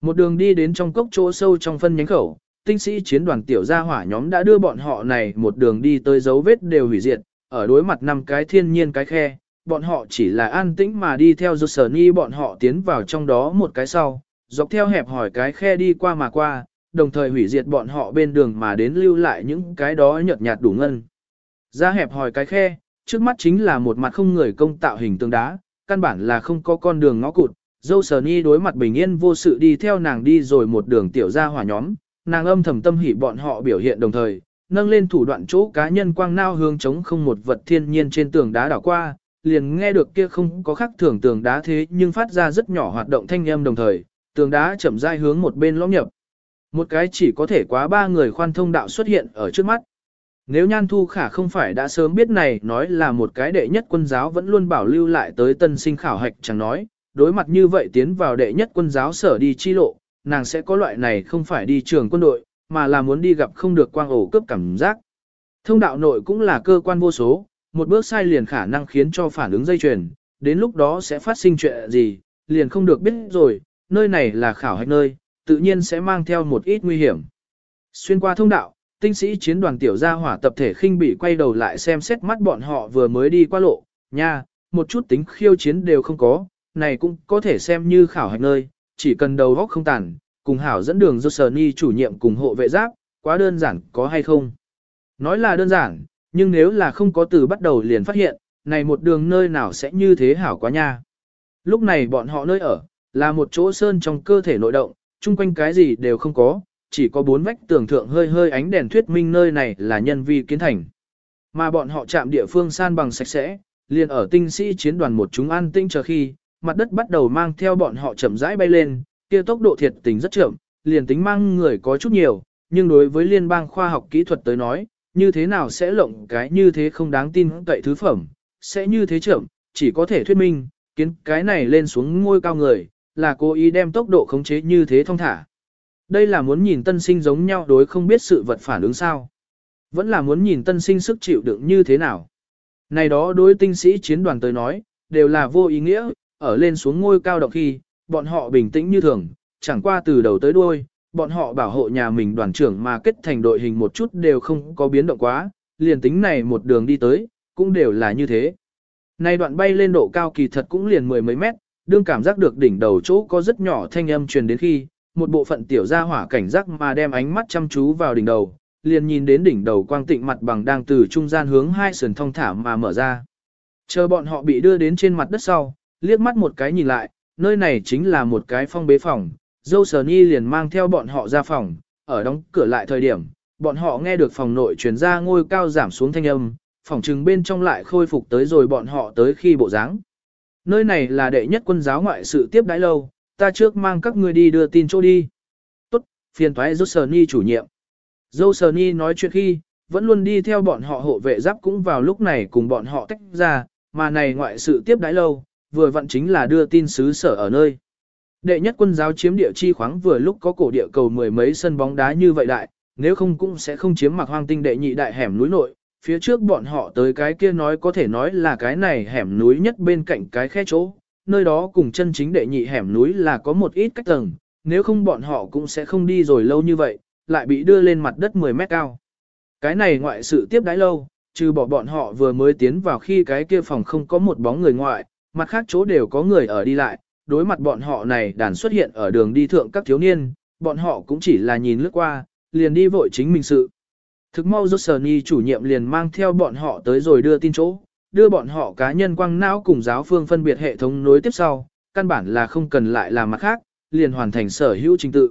Một đường đi đến trong cốc chỗ sâu trong phân nhánh khẩu, tinh sĩ chiến đoàn tiểu gia hỏa nhóm đã đưa bọn họ này một đường đi tới dấu vết đều hủy diệt, ở đối mặt năm cái thiên nhiên cái khe, bọn họ chỉ là an tĩnh mà đi theo Johnny bọn họ tiến vào trong đó một cái sau, dọc theo hẹp hỏi cái khe đi qua mà qua, đồng thời hủy diệt bọn họ bên đường mà đến lưu lại những cái đó nhợt nhạt đủ ngân. Ra hẹp hỏi cái khe, trước mắt chính là một mặt không người công tạo hình tương đá, căn bản là không có con đường ngõ cụt. Dâu sờ ni đối mặt bình yên vô sự đi theo nàng đi rồi một đường tiểu ra hỏa nhóm, nàng âm thầm tâm hỉ bọn họ biểu hiện đồng thời, nâng lên thủ đoạn chỗ cá nhân quang nao hướng chống không một vật thiên nhiên trên tường đá đảo qua, liền nghe được kia không có khắc thường tường đá thế nhưng phát ra rất nhỏ hoạt động thanh âm đồng thời, tường đá chậm rãi hướng một bên lõm nhập. Một cái chỉ có thể quá ba người khoan thông đạo xuất hiện ở trước mắt. Nếu Nhan Thu Khả không phải đã sớm biết này nói là một cái đệ nhất quân giáo vẫn luôn bảo lưu lại tới tân sinh khảo hạch chẳng nói, đối mặt như vậy tiến vào đệ nhất quân giáo sở đi chi lộ, nàng sẽ có loại này không phải đi trường quân đội, mà là muốn đi gặp không được quang ổ cướp cảm giác. Thông đạo nội cũng là cơ quan vô số, một bước sai liền khả năng khiến cho phản ứng dây chuyền, đến lúc đó sẽ phát sinh chuyện gì, liền không được biết rồi, nơi này là khảo hạch nơi, tự nhiên sẽ mang theo một ít nguy hiểm. Xuyên qua thông đạo, tinh sĩ chiến đoàn tiểu gia hỏa tập thể khinh bị quay đầu lại xem xét mắt bọn họ vừa mới đi qua lộ, nha, một chút tính khiêu chiến đều không có, này cũng có thể xem như khảo hạch nơi, chỉ cần đầu góc không tàn, cùng hảo dẫn đường do sở ni chủ nhiệm cùng hộ vệ giáp, quá đơn giản có hay không? Nói là đơn giản, nhưng nếu là không có từ bắt đầu liền phát hiện, này một đường nơi nào sẽ như thế hảo quá nha. Lúc này bọn họ nơi ở, là một chỗ sơn trong cơ thể nội động, chung quanh cái gì đều không có, chỉ có bốn vách tường thượng hơi hơi ánh đèn thuyết minh nơi này là nhân vi kiến thành. Mà bọn họ chạm địa phương san bằng sạch sẽ, liền ở tinh sĩ chiến đoàn một chúng an tinh chờ khi, mặt đất bắt đầu mang theo bọn họ chậm rãi bay lên, kia tốc độ thiệt tình rất chậm, liền tính mang người có chút nhiều, nhưng đối với liên bang khoa học kỹ thuật tới nói, như thế nào sẽ lộng cái như thế không đáng tin cậy thứ phẩm, sẽ như thế chậm, chỉ có thể thuyết minh, kiến cái này lên xuống ngôi cao người, là cố ý đem tốc độ khống chế như thế thông thả. Đây là muốn nhìn tân sinh giống nhau đối không biết sự vật phản ứng sao. Vẫn là muốn nhìn tân sinh sức chịu đựng như thế nào. Này đó đối tinh sĩ chiến đoàn tới nói, đều là vô ý nghĩa, ở lên xuống ngôi cao động khi, bọn họ bình tĩnh như thường, chẳng qua từ đầu tới đuôi, bọn họ bảo hộ nhà mình đoàn trưởng mà kết thành đội hình một chút đều không có biến động quá, liền tính này một đường đi tới, cũng đều là như thế. Này đoạn bay lên độ cao kỳ thật cũng liền mười mấy mét, đương cảm giác được đỉnh đầu chỗ có rất nhỏ thanh âm truyền đến khi, một bộ phận tiểu gia hỏa cảnh giác mà đem ánh mắt chăm chú vào đỉnh đầu, liền nhìn đến đỉnh đầu quang tịnh mặt bằng đang từ trung gian hướng hai sườn thông thả mà mở ra. Chờ bọn họ bị đưa đến trên mặt đất sau, liếc mắt một cái nhìn lại, nơi này chính là một cái phong bế phòng, dâu sờ ni liền mang theo bọn họ ra phòng, ở đóng cửa lại thời điểm, bọn họ nghe được phòng nội truyền ra ngôi cao giảm xuống thanh âm, phòng trừng bên trong lại khôi phục tới rồi bọn họ tới khi bộ dáng. Nơi này là đệ nhất quân giáo ngoại sự tiếp đãi lâu, ta trước mang các ngươi đi đưa tin chỗ đi. Tốt, phiền thoái dâu sờ ni chủ nhiệm. Dâu sờ ni nói chuyện khi, vẫn luôn đi theo bọn họ hộ vệ giáp cũng vào lúc này cùng bọn họ tách ra, mà này ngoại sự tiếp đãi lâu, vừa vặn chính là đưa tin sứ sở ở nơi. Đệ nhất quân giáo chiếm địa chi khoáng vừa lúc có cổ địa cầu mười mấy sân bóng đá như vậy đại, nếu không cũng sẽ không chiếm mặc hoang tinh đệ nhị đại hẻm núi nội. Phía trước bọn họ tới cái kia nói có thể nói là cái này hẻm núi nhất bên cạnh cái khe chỗ, nơi đó cùng chân chính đệ nhị hẻm núi là có một ít cách tầng, nếu không bọn họ cũng sẽ không đi rồi lâu như vậy, lại bị đưa lên mặt đất 10 mét cao. Cái này ngoại sự tiếp đái lâu, trừ bỏ bọn họ vừa mới tiến vào khi cái kia phòng không có một bóng người ngoại, mặt khác chỗ đều có người ở đi lại, đối mặt bọn họ này đàn xuất hiện ở đường đi thượng các thiếu niên, bọn họ cũng chỉ là nhìn lướt qua, liền đi vội chính mình sự. Thực mau Johnny chủ nhiệm liền mang theo bọn họ tới rồi đưa tin chỗ, đưa bọn họ cá nhân quăng não cùng giáo phương phân biệt hệ thống nối tiếp sau, căn bản là không cần lại làm mặt khác, liền hoàn thành sở hữu trình tự.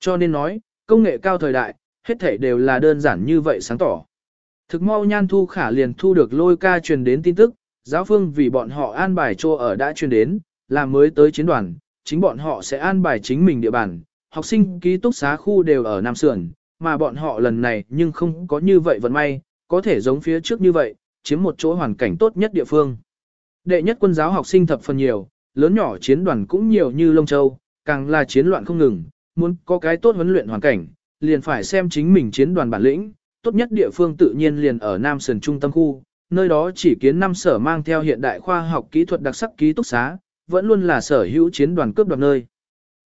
Cho nên nói, công nghệ cao thời đại, hết thể đều là đơn giản như vậy sáng tỏ. Thực mau nhan thu khả liền thu được lôi ca truyền đến tin tức, giáo phương vì bọn họ an bài cho ở đã truyền đến, là mới tới chiến đoàn, chính bọn họ sẽ an bài chính mình địa bàn, học sinh ký túc xá khu đều ở Nam Sườn, mà bọn họ lần này nhưng không có như vậy vận may, có thể giống phía trước như vậy, chiếm một chỗ hoàn cảnh tốt nhất địa phương. Đệ nhất quân giáo học sinh thập phần nhiều, lớn nhỏ chiến đoàn cũng nhiều như Lông Châu, càng là chiến loạn không ngừng, muốn có cái tốt huấn luyện hoàn cảnh, liền phải xem chính mình chiến đoàn bản lĩnh, tốt nhất địa phương tự nhiên liền ở Nam Sườn trung tâm khu, nơi đó chỉ kiến năm sở mang theo hiện đại khoa học kỹ thuật đặc sắc ký túc xá, vẫn luôn là sở hữu chiến đoàn cướp đoạt nơi.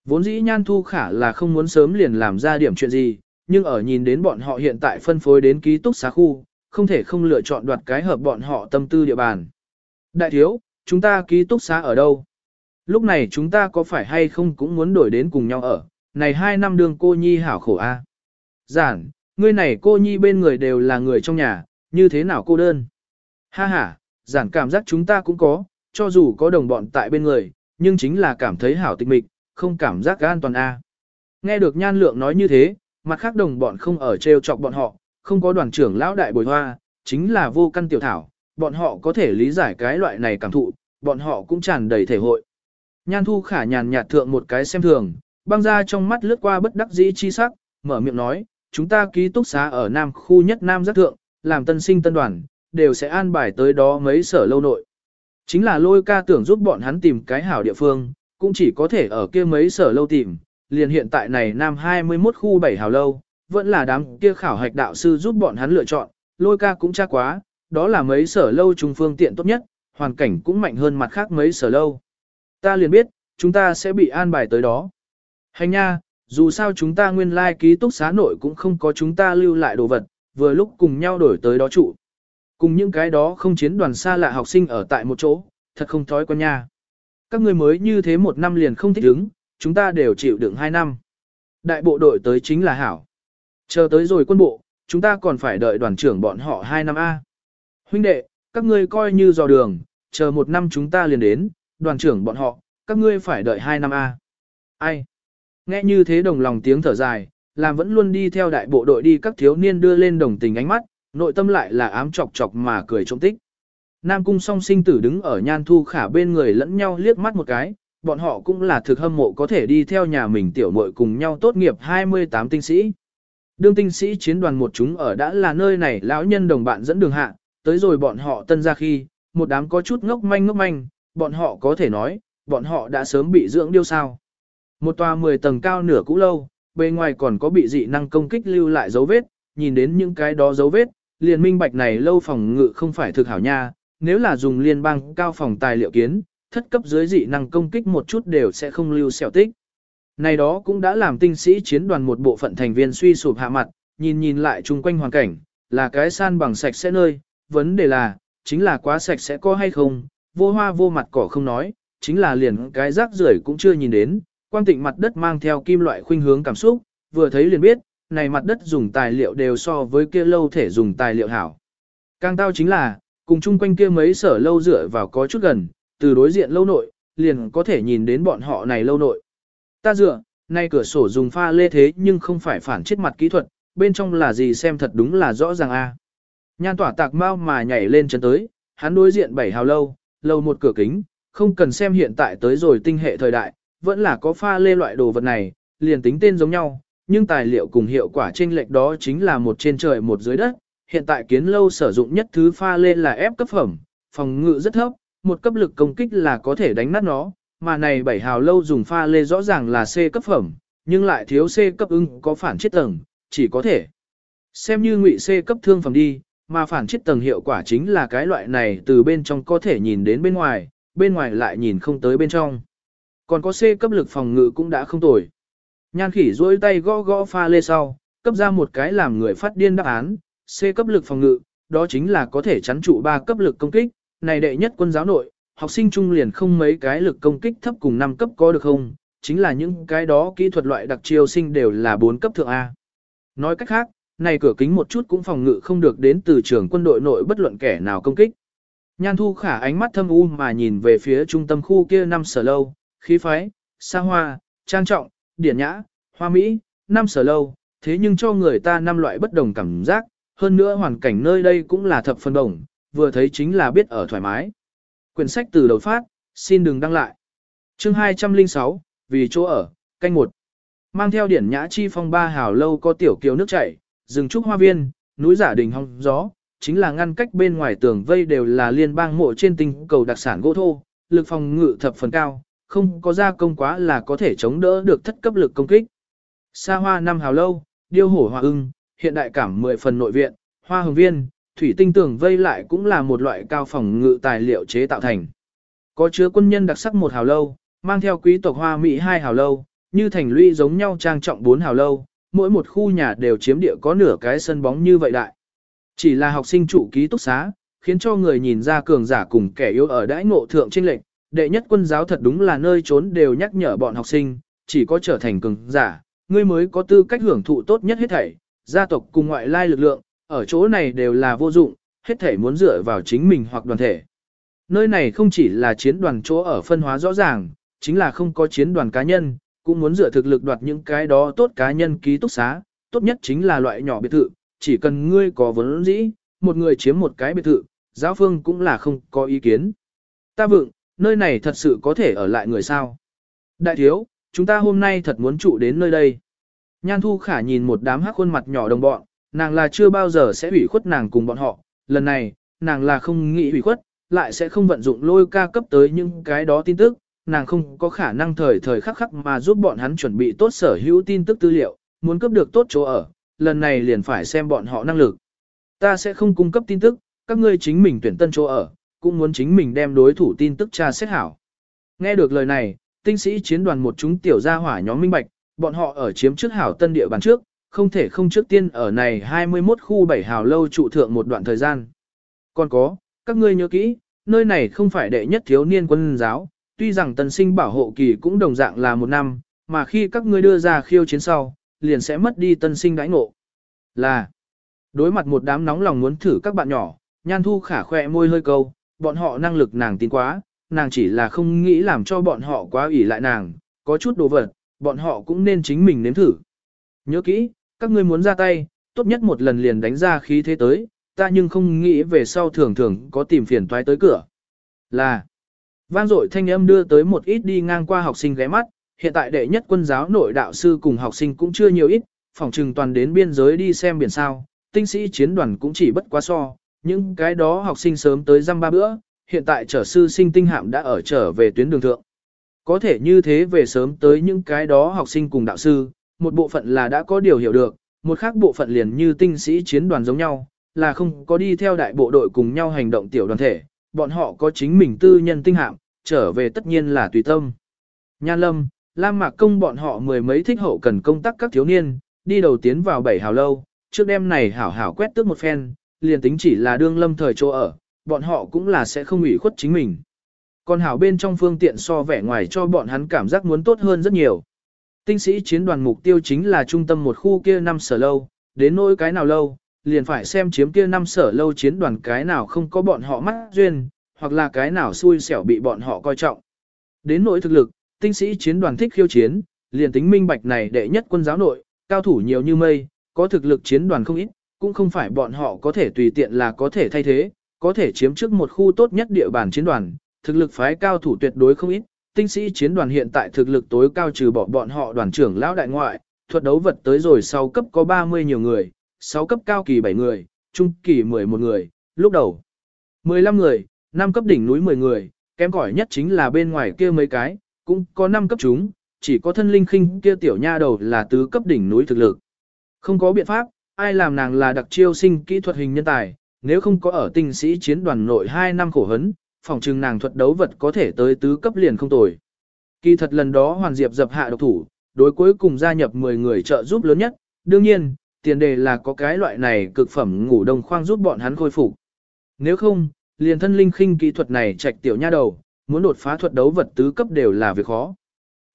Vốn dĩ Nhan Thu Khả là không muốn sớm liền làm ra điểm chuyện gì, nhưng ở nhìn đến bọn họ hiện tại phân phối đến ký túc xá khu, không thể không lựa chọn đoạt cái hợp bọn họ tâm tư địa bàn. Đại thiếu, chúng ta ký túc xá ở đâu? Lúc này chúng ta có phải hay không cũng muốn đổi đến cùng nhau ở, này hai năm đường cô nhi hảo khổ a. Giản, ngươi này cô nhi bên người đều là người trong nhà, như thế nào cô đơn? Ha ha, giản cảm giác chúng ta cũng có, cho dù có đồng bọn tại bên người, nhưng chính là cảm thấy hảo tịch mịch, không cảm giác an toàn a. À. Nghe được nhan lượng nói như thế, mặt khác đồng bọn không ở treo chọc bọn họ, không có đoàn trưởng lão đại bồi hoa, chính là vô căn tiểu thảo, bọn họ có thể lý giải cái loại này cảm thụ, bọn họ cũng tràn đầy thể hội. Nhan thu khả nhàn nhạt thượng một cái xem thường, băng ra trong mắt lướt qua bất đắc dĩ chi sắc, mở miệng nói, chúng ta ký túc xá ở Nam khu nhất Nam giác thượng, làm tân sinh tân đoàn, đều sẽ an bài tới đó mấy sở lâu nội. Chính là lôi ca tưởng giúp bọn hắn tìm cái hảo địa phương, cũng chỉ có thể ở kia mấy sở lâu tìm, liền hiện tại này Nam 21 khu 7 hào lâu, vẫn là đám kia khảo hạch đạo sư giúp bọn hắn lựa chọn, lôi ca cũng chắc quá, đó là mấy sở lâu trung phương tiện tốt nhất, hoàn cảnh cũng mạnh hơn mặt khác mấy sở lâu. Ta liền biết, chúng ta sẽ bị an bài tới đó. Hành nha, dù sao chúng ta nguyên lai like ký túc xá nội cũng không có chúng ta lưu lại đồ vật, vừa lúc cùng nhau đổi tới đó trụ. Cùng những cái đó không chiến đoàn xa lạ học sinh ở tại một chỗ, thật không thói quen nha. Các người mới như thế một năm liền không thích ứng, chúng ta đều chịu đựng hai năm. Đại bộ đội tới chính là hảo. Chờ tới rồi quân bộ, chúng ta còn phải đợi đoàn trưởng bọn họ hai năm A. Huynh đệ, các ngươi coi như dò đường, chờ một năm chúng ta liền đến, đoàn trưởng bọn họ, các ngươi phải đợi hai năm A. Ai? Nghe như thế đồng lòng tiếng thở dài, làm vẫn luôn đi theo đại bộ đội đi các thiếu niên đưa lên đồng tình ánh mắt, nội tâm lại là ám chọc chọc mà cười trông tích. Nam cung song sinh tử đứng ở nhan thu khả bên người lẫn nhau liếc mắt một cái, bọn họ cũng là thực hâm mộ có thể đi theo nhà mình tiểu muội cùng nhau tốt nghiệp 28 tinh sĩ. Đương tinh sĩ chiến đoàn một chúng ở đã là nơi này lão nhân đồng bạn dẫn đường hạ, tới rồi bọn họ tân ra khi, một đám có chút ngốc manh ngốc manh, bọn họ có thể nói, bọn họ đã sớm bị dưỡng điêu sao. Một tòa 10 tầng cao nửa cũ lâu, bên ngoài còn có bị dị năng công kích lưu lại dấu vết, nhìn đến những cái đó dấu vết, liền minh bạch này lâu phòng ngự không phải thực hảo nha, nếu là dùng liên bang cao phòng tài liệu kiến, thất cấp dưới dị năng công kích một chút đều sẽ không lưu sẹo tích. Này đó cũng đã làm tinh sĩ chiến đoàn một bộ phận thành viên suy sụp hạ mặt, nhìn nhìn lại chung quanh hoàn cảnh, là cái san bằng sạch sẽ nơi, vấn đề là, chính là quá sạch sẽ có hay không, vô hoa vô mặt cỏ không nói, chính là liền cái rác rưởi cũng chưa nhìn đến, quan tịnh mặt đất mang theo kim loại khuynh hướng cảm xúc, vừa thấy liền biết, này mặt đất dùng tài liệu đều so với kia lâu thể dùng tài liệu hảo. Càng tao chính là, cùng chung quanh kia mấy sở lâu dựa vào có chút gần, từ đối diện lâu nội, liền có thể nhìn đến bọn họ này lâu nội. Ta dựa, nay cửa sổ dùng pha lê thế nhưng không phải phản chết mặt kỹ thuật, bên trong là gì xem thật đúng là rõ ràng a. Nhan tỏa tạc mau mà nhảy lên chân tới, hắn đối diện bảy hào lâu, lâu một cửa kính, không cần xem hiện tại tới rồi tinh hệ thời đại, vẫn là có pha lê loại đồ vật này, liền tính tên giống nhau, nhưng tài liệu cùng hiệu quả chênh lệch đó chính là một trên trời một dưới đất. Hiện tại kiến lâu sử dụng nhất thứ pha lên là ép cấp phẩm, phòng ngự rất thấp, một cấp lực công kích là có thể đánh nát nó, mà này bảy hào lâu dùng pha lê rõ ràng là C cấp phẩm, nhưng lại thiếu C cấp ưng có phản chiết tầng, chỉ có thể xem như ngụy C cấp thương phẩm đi, mà phản chiết tầng hiệu quả chính là cái loại này từ bên trong có thể nhìn đến bên ngoài, bên ngoài lại nhìn không tới bên trong. Còn có C cấp lực phòng ngự cũng đã không tồi. Nhan khỉ duỗi tay gõ gõ pha lê sau, cấp ra một cái làm người phát điên đáp án, C cấp lực phòng ngự, đó chính là có thể chắn trụ 3 cấp lực công kích, này đệ nhất quân giáo nội, học sinh trung liền không mấy cái lực công kích thấp cùng 5 cấp có được không, chính là những cái đó kỹ thuật loại đặc chiêu sinh đều là 4 cấp thượng A. Nói cách khác, này cửa kính một chút cũng phòng ngự không được đến từ trường quân đội nội bất luận kẻ nào công kích. Nhan thu khả ánh mắt thâm u mà nhìn về phía trung tâm khu kia năm sở lâu, khí phái, xa hoa, trang trọng, điển nhã, hoa mỹ, năm sở lâu, thế nhưng cho người ta năm loại bất đồng cảm giác, hơn nữa hoàn cảnh nơi đây cũng là thập phân đồng, vừa thấy chính là biết ở thoải mái. Quyển sách từ đầu phát, xin đừng đăng lại. Chương 206, vì chỗ ở, canh một. Mang theo điển nhã chi phong ba hào lâu có tiểu kiều nước chảy, rừng trúc hoa viên, núi giả đình hong gió, chính là ngăn cách bên ngoài tường vây đều là liên bang mộ trên tinh cầu đặc sản gỗ thô, lực phòng ngự thập phần cao, không có gia công quá là có thể chống đỡ được thất cấp lực công kích. Sa hoa năm hào lâu, điêu hổ hoa ưng, hiện đại cảm 10 phần nội viện, hoa hồng viên, thủy tinh tường vây lại cũng là một loại cao phòng ngự tài liệu chế tạo thành. Có chứa quân nhân đặc sắc một hào lâu, mang theo quý tộc hoa mỹ hai hào lâu, như thành lũy giống nhau trang trọng bốn hào lâu, mỗi một khu nhà đều chiếm địa có nửa cái sân bóng như vậy đại. Chỉ là học sinh trụ ký túc xá, khiến cho người nhìn ra cường giả cùng kẻ yếu ở đãi ngộ thượng trinh lệnh, đệ nhất quân giáo thật đúng là nơi trốn đều nhắc nhở bọn học sinh, chỉ có trở thành cường giả, ngươi mới có tư cách hưởng thụ tốt nhất hết thảy, gia tộc cùng ngoại lai lực lượng, ở chỗ này đều là vô dụng, hết thảy muốn dựa vào chính mình hoặc đoàn thể. Nơi này không chỉ là chiến đoàn chỗ ở phân hóa rõ ràng, chính là không có chiến đoàn cá nhân, cũng muốn dựa thực lực đoạt những cái đó tốt cá nhân ký túc xá, tốt nhất chính là loại nhỏ biệt thự, chỉ cần ngươi có vấn dĩ, một người chiếm một cái biệt thự, giáo phương cũng là không có ý kiến. Ta vượng, nơi này thật sự có thể ở lại người sao. Đại thiếu, chúng ta hôm nay thật muốn trụ đến nơi đây. Nhan Thu Khả nhìn một đám hắc khuôn mặt nhỏ đồng bọn, nàng là chưa bao giờ sẽ ủy khuất nàng cùng bọn họ, lần này, nàng là không nghĩ ủy khuất, lại sẽ không vận dụng lôi ca cấp tới những cái đó tin tức, nàng không có khả năng thời thời khắc khắc mà giúp bọn hắn chuẩn bị tốt sở hữu tin tức tư liệu, muốn cấp được tốt chỗ ở, lần này liền phải xem bọn họ năng lực. Ta sẽ không cung cấp tin tức, các ngươi chính mình tuyển tân chỗ ở, cũng muốn chính mình đem đối thủ tin tức tra xét hảo. Nghe được lời này, tinh sĩ chiến đoàn một chúng tiểu gia hỏa nhóm minh bạch, bọn họ ở chiếm trước hảo tân địa bàn trước, không thể không trước tiên ở này 21 khu 7 hào lâu trụ thượng một đoạn thời gian. Còn có, các ngươi nhớ kỹ, nơi này không phải đệ nhất thiếu niên quân giáo, tuy rằng tân sinh bảo hộ kỳ cũng đồng dạng là một năm, mà khi các ngươi đưa ra khiêu chiến sau, liền sẽ mất đi tân sinh đãi ngộ. Là, đối mặt một đám nóng lòng muốn thử các bạn nhỏ, nhan thu khả khoe môi hơi câu, bọn họ năng lực nàng tin quá, nàng chỉ là không nghĩ làm cho bọn họ quá ủy lại nàng, có chút đồ vật, bọn họ cũng nên chính mình nếm thử. Nhớ kỹ, các ngươi muốn ra tay, tốt nhất một lần liền đánh ra khí thế tới, ta nhưng không nghĩ về sau thường thường có tìm phiền toái tới cửa. Là, vang dội thanh âm đưa tới một ít đi ngang qua học sinh ghé mắt, hiện tại đệ nhất quân giáo nội đạo sư cùng học sinh cũng chưa nhiều ít, phòng trừng toàn đến biên giới đi xem biển sao, tinh sĩ chiến đoàn cũng chỉ bất quá so, những cái đó học sinh sớm tới răm ba bữa, hiện tại trở sư sinh tinh hạm đã ở trở về tuyến đường thượng. Có thể như thế về sớm tới những cái đó học sinh cùng đạo sư, một bộ phận là đã có điều hiểu được, một khác bộ phận liền như tinh sĩ chiến đoàn giống nhau, là không có đi theo đại bộ đội cùng nhau hành động tiểu đoàn thể, bọn họ có chính mình tư nhân tinh hạm, trở về tất nhiên là tùy tâm. Nhan Lâm, Lam Mạc Công bọn họ mười mấy thích hậu cần công tác các thiếu niên, đi đầu tiến vào bảy hào lâu, trước đêm này hảo hảo quét tước một phen, liền tính chỉ là đương lâm thời chỗ ở, bọn họ cũng là sẽ không ủy khuất chính mình. Còn hảo bên trong phương tiện so vẻ ngoài cho bọn hắn cảm giác muốn tốt hơn rất nhiều. Tinh sĩ chiến đoàn mục tiêu chính là trung tâm một khu kia năm sở lâu, đến nỗi cái nào lâu, liền phải xem chiếm kia năm sở lâu chiến đoàn cái nào không có bọn họ mắt duyên, hoặc là cái nào xui xẻo bị bọn họ coi trọng. Đến nỗi thực lực, tinh sĩ chiến đoàn thích khiêu chiến, liền tính minh bạch này đệ nhất quân giáo nội, cao thủ nhiều như mây, có thực lực chiến đoàn không ít, cũng không phải bọn họ có thể tùy tiện là có thể thay thế, có thể chiếm trước một khu tốt nhất địa bàn chiến đoàn, thực lực phái cao thủ tuyệt đối không ít. Tinh sĩ chiến đoàn hiện tại thực lực tối cao trừ bỏ bọn họ đoàn trưởng lão đại ngoại, thuật đấu vật tới rồi sau cấp có 30 nhiều người, 6 cấp cao kỳ 7 người, trung kỳ 11 người, lúc đầu 15 người, 5 cấp đỉnh núi 10 người, kém cỏi nhất chính là bên ngoài kia mấy cái, cũng có 5 cấp chúng, chỉ có thân linh khinh kia tiểu nha đầu là tứ cấp đỉnh núi thực lực. Không có biện pháp, ai làm nàng là đặc chiêu sinh kỹ thuật hình nhân tài, nếu không có ở tinh sĩ chiến đoàn nội 2 năm khổ hấn, phòng trừng nàng thuật đấu vật có thể tới tứ cấp liền không tồi. Kỳ thật lần đó Hoàn Diệp dập hạ độc thủ, đối cuối cùng gia nhập 10 người trợ giúp lớn nhất, đương nhiên, tiền đề là có cái loại này cực phẩm ngủ đông khoang giúp bọn hắn khôi phục. Nếu không, liền thân linh khinh kỹ thuật này trạch tiểu nha đầu, muốn đột phá thuật đấu vật tứ cấp đều là việc khó.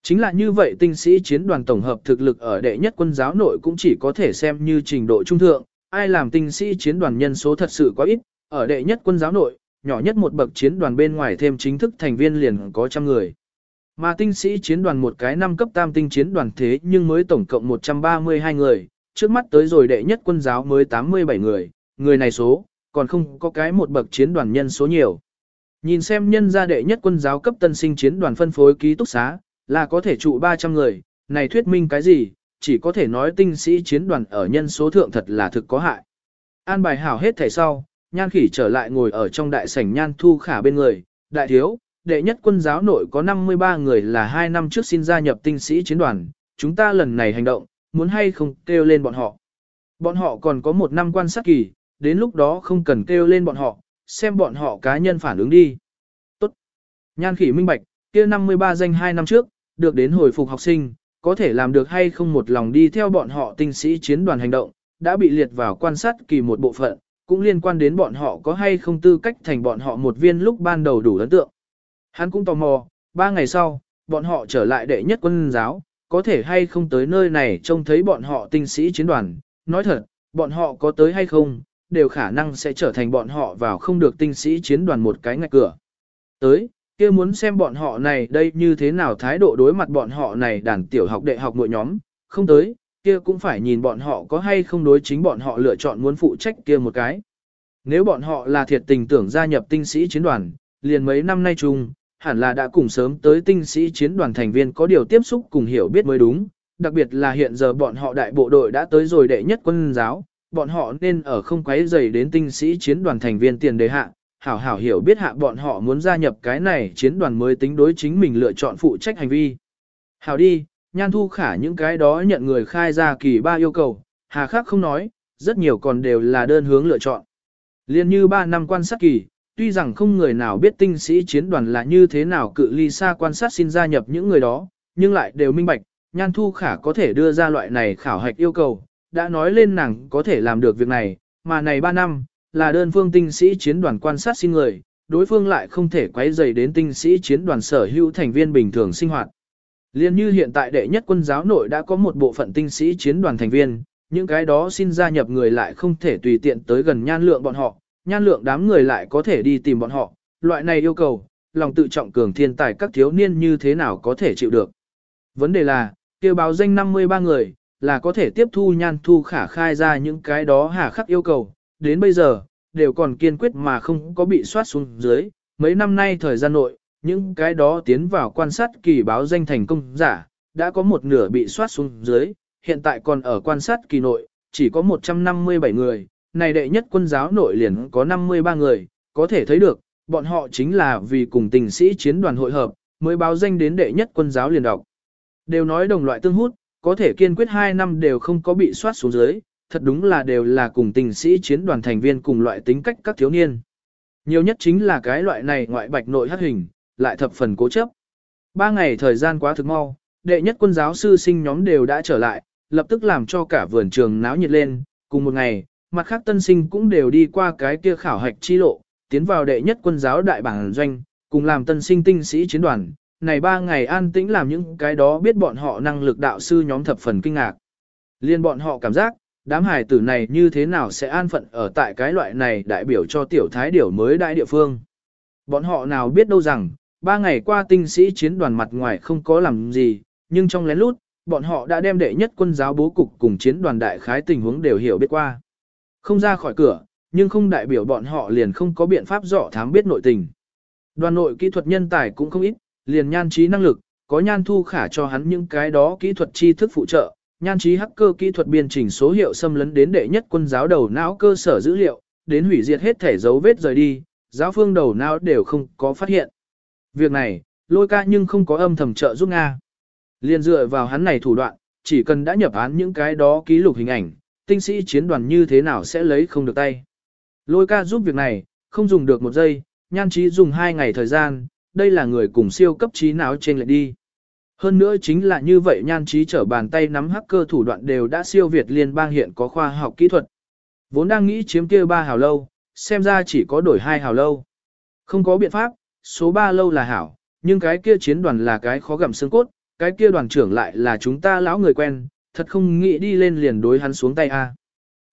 Chính là như vậy tinh sĩ chiến đoàn tổng hợp thực lực ở đệ nhất quân giáo nội cũng chỉ có thể xem như trình độ trung thượng, ai làm tinh sĩ chiến đoàn nhân số thật sự quá ít, ở đệ nhất quân giáo nội, nhỏ nhất một bậc chiến đoàn bên ngoài thêm chính thức thành viên liền có trăm người. Mà tinh sĩ chiến đoàn một cái năm cấp tam tinh chiến đoàn thế nhưng mới tổng cộng 132 người, trước mắt tới rồi đệ nhất quân giáo mới 87 người, người này số, còn không có cái một bậc chiến đoàn nhân số nhiều. Nhìn xem nhân gia đệ nhất quân giáo cấp tân sinh chiến đoàn phân phối ký túc xá, là có thể trụ 300 người, này thuyết minh cái gì, chỉ có thể nói tinh sĩ chiến đoàn ở nhân số thượng thật là thực có hại. An bài hảo hết thẻ sau, nhan khỉ trở lại ngồi ở trong đại sảnh nhan thu khả bên người, đại thiếu, đệ nhất quân giáo nội có 53 người là 2 năm trước xin gia nhập tinh sĩ chiến đoàn, chúng ta lần này hành động, muốn hay không kêu lên bọn họ. Bọn họ còn có một năm quan sát kỳ, đến lúc đó không cần kêu lên bọn họ, xem bọn họ cá nhân phản ứng đi. Tốt. Nhan khỉ minh bạch, kia 53 danh 2 năm trước, được đến hồi phục học sinh, có thể làm được hay không một lòng đi theo bọn họ tinh sĩ chiến đoàn hành động, đã bị liệt vào quan sát kỳ một bộ phận, cũng liên quan đến bọn họ có hay không tư cách thành bọn họ một viên lúc ban đầu đủ ấn tượng. Hắn cũng tò mò, ba ngày sau, bọn họ trở lại đệ nhất quân giáo, có thể hay không tới nơi này trông thấy bọn họ tinh sĩ chiến đoàn, nói thật, bọn họ có tới hay không, đều khả năng sẽ trở thành bọn họ vào không được tinh sĩ chiến đoàn một cái ngạch cửa. Tới, kia muốn xem bọn họ này đây như thế nào thái độ đối mặt bọn họ này đàn tiểu học đệ học nội nhóm, không tới, kia cũng phải nhìn bọn họ có hay không đối chính bọn họ lựa chọn muốn phụ trách kia một cái. Nếu bọn họ là thiệt tình tưởng gia nhập tinh sĩ chiến đoàn, liền mấy năm nay chung, hẳn là đã cùng sớm tới tinh sĩ chiến đoàn thành viên có điều tiếp xúc cùng hiểu biết mới đúng, đặc biệt là hiện giờ bọn họ đại bộ đội đã tới rồi đệ nhất quân giáo, bọn họ nên ở không quấy dày đến tinh sĩ chiến đoàn thành viên tiền đề hạ, hảo hảo hiểu biết hạ bọn họ muốn gia nhập cái này chiến đoàn mới tính đối chính mình lựa chọn phụ trách hành vi. Hảo đi, nhan thu khả những cái đó nhận người khai ra kỳ ba yêu cầu, hà khắc không nói, rất nhiều còn đều là đơn hướng lựa chọn. Liên như 3 năm quan sát kỳ, tuy rằng không người nào biết tinh sĩ chiến đoàn là như thế nào cự ly xa quan sát xin gia nhập những người đó, nhưng lại đều minh bạch, nhan thu khả có thể đưa ra loại này khảo hạch yêu cầu, đã nói lên nàng có thể làm được việc này, mà này 3 năm, là đơn phương tinh sĩ chiến đoàn quan sát xin người, đối phương lại không thể quấy rầy đến tinh sĩ chiến đoàn sở hữu thành viên bình thường sinh hoạt. Liên như hiện tại đệ nhất quân giáo nội đã có một bộ phận tinh sĩ chiến đoàn thành viên, những cái đó xin gia nhập người lại không thể tùy tiện tới gần nhan lượng bọn họ, nhan lượng đám người lại có thể đi tìm bọn họ, loại này yêu cầu, lòng tự trọng cường thiên tài các thiếu niên như thế nào có thể chịu được. Vấn đề là, kêu báo danh 53 người, là có thể tiếp thu nhan thu khả khai ra những cái đó hà khắc yêu cầu, đến bây giờ, đều còn kiên quyết mà không có bị soát xuống dưới, mấy năm nay thời gian nội, những cái đó tiến vào quan sát kỳ báo danh thành công giả, đã có một nửa bị soát xuống dưới, hiện tại còn ở quan sát kỳ nội, chỉ có 157 người, này đệ nhất quân giáo nội liền có 53 người, có thể thấy được, bọn họ chính là vì cùng tình sĩ chiến đoàn hội hợp, mới báo danh đến đệ nhất quân giáo liền đọc. Đều nói đồng loại tương hút, có thể kiên quyết 2 năm đều không có bị soát xuống dưới, thật đúng là đều là cùng tình sĩ chiến đoàn thành viên cùng loại tính cách các thiếu niên. Nhiều nhất chính là cái loại này ngoại bạch nội hát hình, lại thập phần cố chấp. Ba ngày thời gian quá thực mau, đệ nhất quân giáo sư sinh nhóm đều đã trở lại, lập tức làm cho cả vườn trường náo nhiệt lên, cùng một ngày, mặt khác tân sinh cũng đều đi qua cái kia khảo hạch chi lộ, tiến vào đệ nhất quân giáo đại bản doanh, cùng làm tân sinh tinh sĩ chiến đoàn. Này ba ngày an tĩnh làm những cái đó biết bọn họ năng lực đạo sư nhóm thập phần kinh ngạc. Liên bọn họ cảm giác, đám hài tử này như thế nào sẽ an phận ở tại cái loại này đại biểu cho tiểu thái điểu mới đại địa phương. Bọn họ nào biết đâu rằng, ba ngày qua tinh sĩ chiến đoàn mặt ngoài không có làm gì, nhưng trong lén lút, bọn họ đã đem đệ nhất quân giáo bố cục cùng chiến đoàn đại khái tình huống đều hiểu biết qua. Không ra khỏi cửa, nhưng không đại biểu bọn họ liền không có biện pháp dọ thám biết nội tình. Đoàn nội kỹ thuật nhân tài cũng không ít, liền nhan trí năng lực, có nhan thu khả cho hắn những cái đó kỹ thuật tri thức phụ trợ, nhan trí hacker kỹ thuật biên chỉnh số hiệu xâm lấn đến đệ nhất quân giáo đầu não cơ sở dữ liệu, đến hủy diệt hết thể dấu vết rời đi, giáo phương đầu não đều không có phát hiện. Việc này, lôi ca nhưng không có âm thầm trợ giúp Nga. Liên dựa vào hắn này thủ đoạn, chỉ cần đã nhập án những cái đó ký lục hình ảnh, tinh sĩ chiến đoàn như thế nào sẽ lấy không được tay. Lôi ca giúp việc này, không dùng được một giây, nhan trí dùng hai ngày thời gian, đây là người cùng siêu cấp trí não trên lại đi. Hơn nữa chính là như vậy nhan trí trở bàn tay nắm hacker thủ đoạn đều đã siêu việt liên bang hiện có khoa học kỹ thuật. Vốn đang nghĩ chiếm kia ba hào lâu, xem ra chỉ có đổi hai hào lâu. Không có biện pháp, số ba lâu là hảo, nhưng cái kia chiến đoàn là cái khó gặm xương cốt, cái kia đoàn trưởng lại là chúng ta lão người quen, thật không nghĩ đi lên liền đối hắn xuống tay a.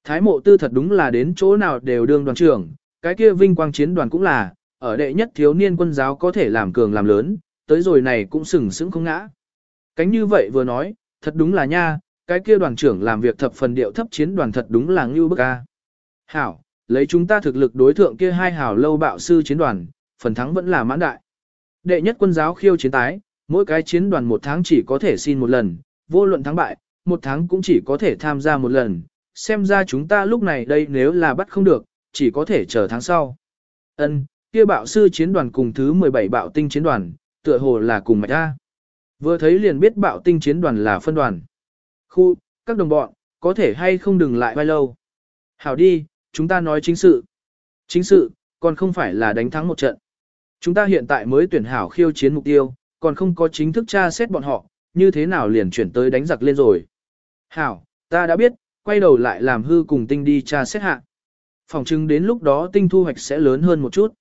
Thái mộ tư thật đúng là đến chỗ nào đều đương đoàn trưởng, cái kia vinh quang chiến đoàn cũng là, ở đệ nhất thiếu niên quân giáo có thể làm cường làm lớn, tới rồi này cũng sừng sững không ngã. Cánh như vậy vừa nói, thật đúng là nha, cái kia đoàn trưởng làm việc thập phần điệu thấp chiến đoàn thật đúng là ngưu bức a. Hảo, lấy chúng ta thực lực đối thượng kia hai hảo lâu bạo sư chiến đoàn, phần thắng vẫn là mãn đại. Đệ nhất quân giáo khiêu chiến tái, mỗi cái chiến đoàn một tháng chỉ có thể xin một lần, vô luận thắng bại, một tháng cũng chỉ có thể tham gia một lần, xem ra chúng ta lúc này đây nếu là bắt không được, chỉ có thể chờ tháng sau. Ân, kia bạo sư chiến đoàn cùng thứ 17 bạo tinh chiến đoàn, tựa hồ là cùng mạch A. Vừa thấy liền biết bạo tinh chiến đoàn là phân đoàn. Khu, các đồng bọn, có thể hay không đừng lại vai lâu. Hảo đi, chúng ta nói chính sự. Chính sự, còn không phải là đánh thắng một trận. Chúng ta hiện tại mới tuyển hảo khiêu chiến mục tiêu, còn không có chính thức tra xét bọn họ, như thế nào liền chuyển tới đánh giặc lên rồi. Hảo, ta đã biết, quay đầu lại làm hư cùng tinh đi tra xét hạ. Phòng chứng đến lúc đó tinh thu hoạch sẽ lớn hơn một chút.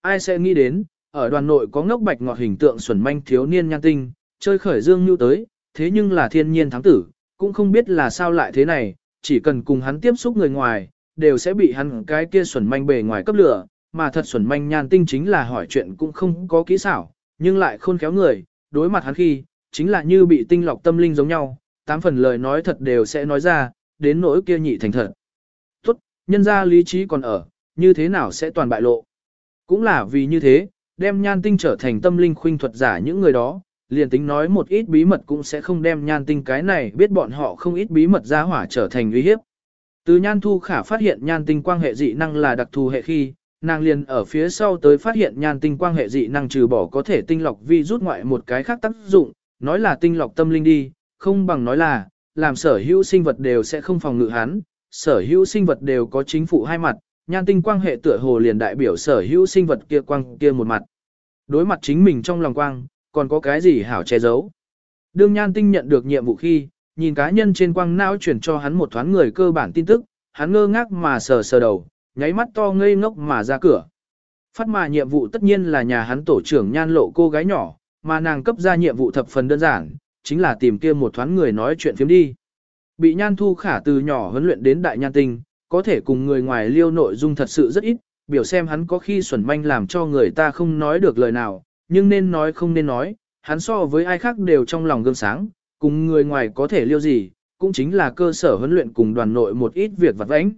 Ai sẽ nghĩ đến, ở đoàn nội có ngốc bạch ngọt hình tượng xuẩn manh thiếu niên nhan tinh, chơi khởi dương như tới, thế nhưng là thiên nhiên thắng tử, cũng không biết là sao lại thế này, chỉ cần cùng hắn tiếp xúc người ngoài, đều sẽ bị hắn cái kia xuẩn manh bề ngoài cấp lửa, mà thật xuẩn manh nhan tinh chính là hỏi chuyện cũng không có kỹ xảo, nhưng lại khôn khéo người, đối mặt hắn khi, chính là như bị tinh lọc tâm linh giống nhau, tám phần lời nói thật đều sẽ nói ra, đến nỗi kia nhị thành thật. Tốt, nhân ra lý trí còn ở, như thế nào sẽ toàn bại lộ. Cũng là vì như thế, đem nhan tinh trở thành tâm linh khuynh thuật giả những người đó, liền tính nói một ít bí mật cũng sẽ không đem nhan tinh cái này biết bọn họ không ít bí mật ra hỏa trở thành uy hiếp. Từ nhan thu khả phát hiện nhan tinh quang hệ dị năng là đặc thù hệ khi, nàng liền ở phía sau tới phát hiện nhan tinh quang hệ dị năng trừ bỏ có thể tinh lọc vi rút ngoại một cái khác tác dụng, nói là tinh lọc tâm linh đi, không bằng nói là, làm sở hữu sinh vật đều sẽ không phòng ngự hắn, sở hữu sinh vật đều có chính phủ hai mặt, nhan tinh quang hệ tựa hồ liền đại biểu sở hữu sinh vật kia quang kia một mặt. Đối mặt chính mình trong lòng quang, còn có cái gì hảo che giấu. Đương nhan tinh nhận được nhiệm vụ khi, nhìn cá nhân trên quang não chuyển cho hắn một thoáng người cơ bản tin tức, hắn ngơ ngác mà sờ sờ đầu, nháy mắt to ngây ngốc mà ra cửa. Phát mà nhiệm vụ tất nhiên là nhà hắn tổ trưởng nhan lộ cô gái nhỏ, mà nàng cấp ra nhiệm vụ thập phần đơn giản, chính là tìm kia một thoáng người nói chuyện phiếm đi. Bị nhan thu khả từ nhỏ huấn luyện đến đại nhan tinh, có thể cùng người ngoài liêu nội dung thật sự rất ít, biểu xem hắn có khi xuẩn manh làm cho người ta không nói được lời nào, nhưng nên nói không nên nói, hắn so với ai khác đều trong lòng gương sáng, cùng người ngoài có thể liêu gì, cũng chính là cơ sở huấn luyện cùng đoàn nội một ít việc vặt vãnh.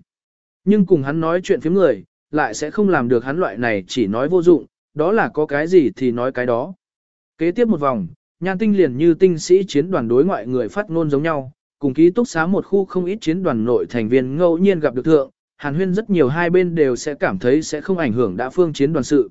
Nhưng cùng hắn nói chuyện phiếm người, lại sẽ không làm được hắn loại này chỉ nói vô dụng, đó là có cái gì thì nói cái đó. Kế tiếp một vòng, nhan tinh liền như tinh sĩ chiến đoàn đối ngoại người phát ngôn giống nhau, cùng ký túc xá một khu không ít chiến đoàn nội thành viên ngẫu nhiên gặp được thượng, Hàn Huyên rất nhiều hai bên đều sẽ cảm thấy sẽ không ảnh hưởng đã phương chiến đoàn sự.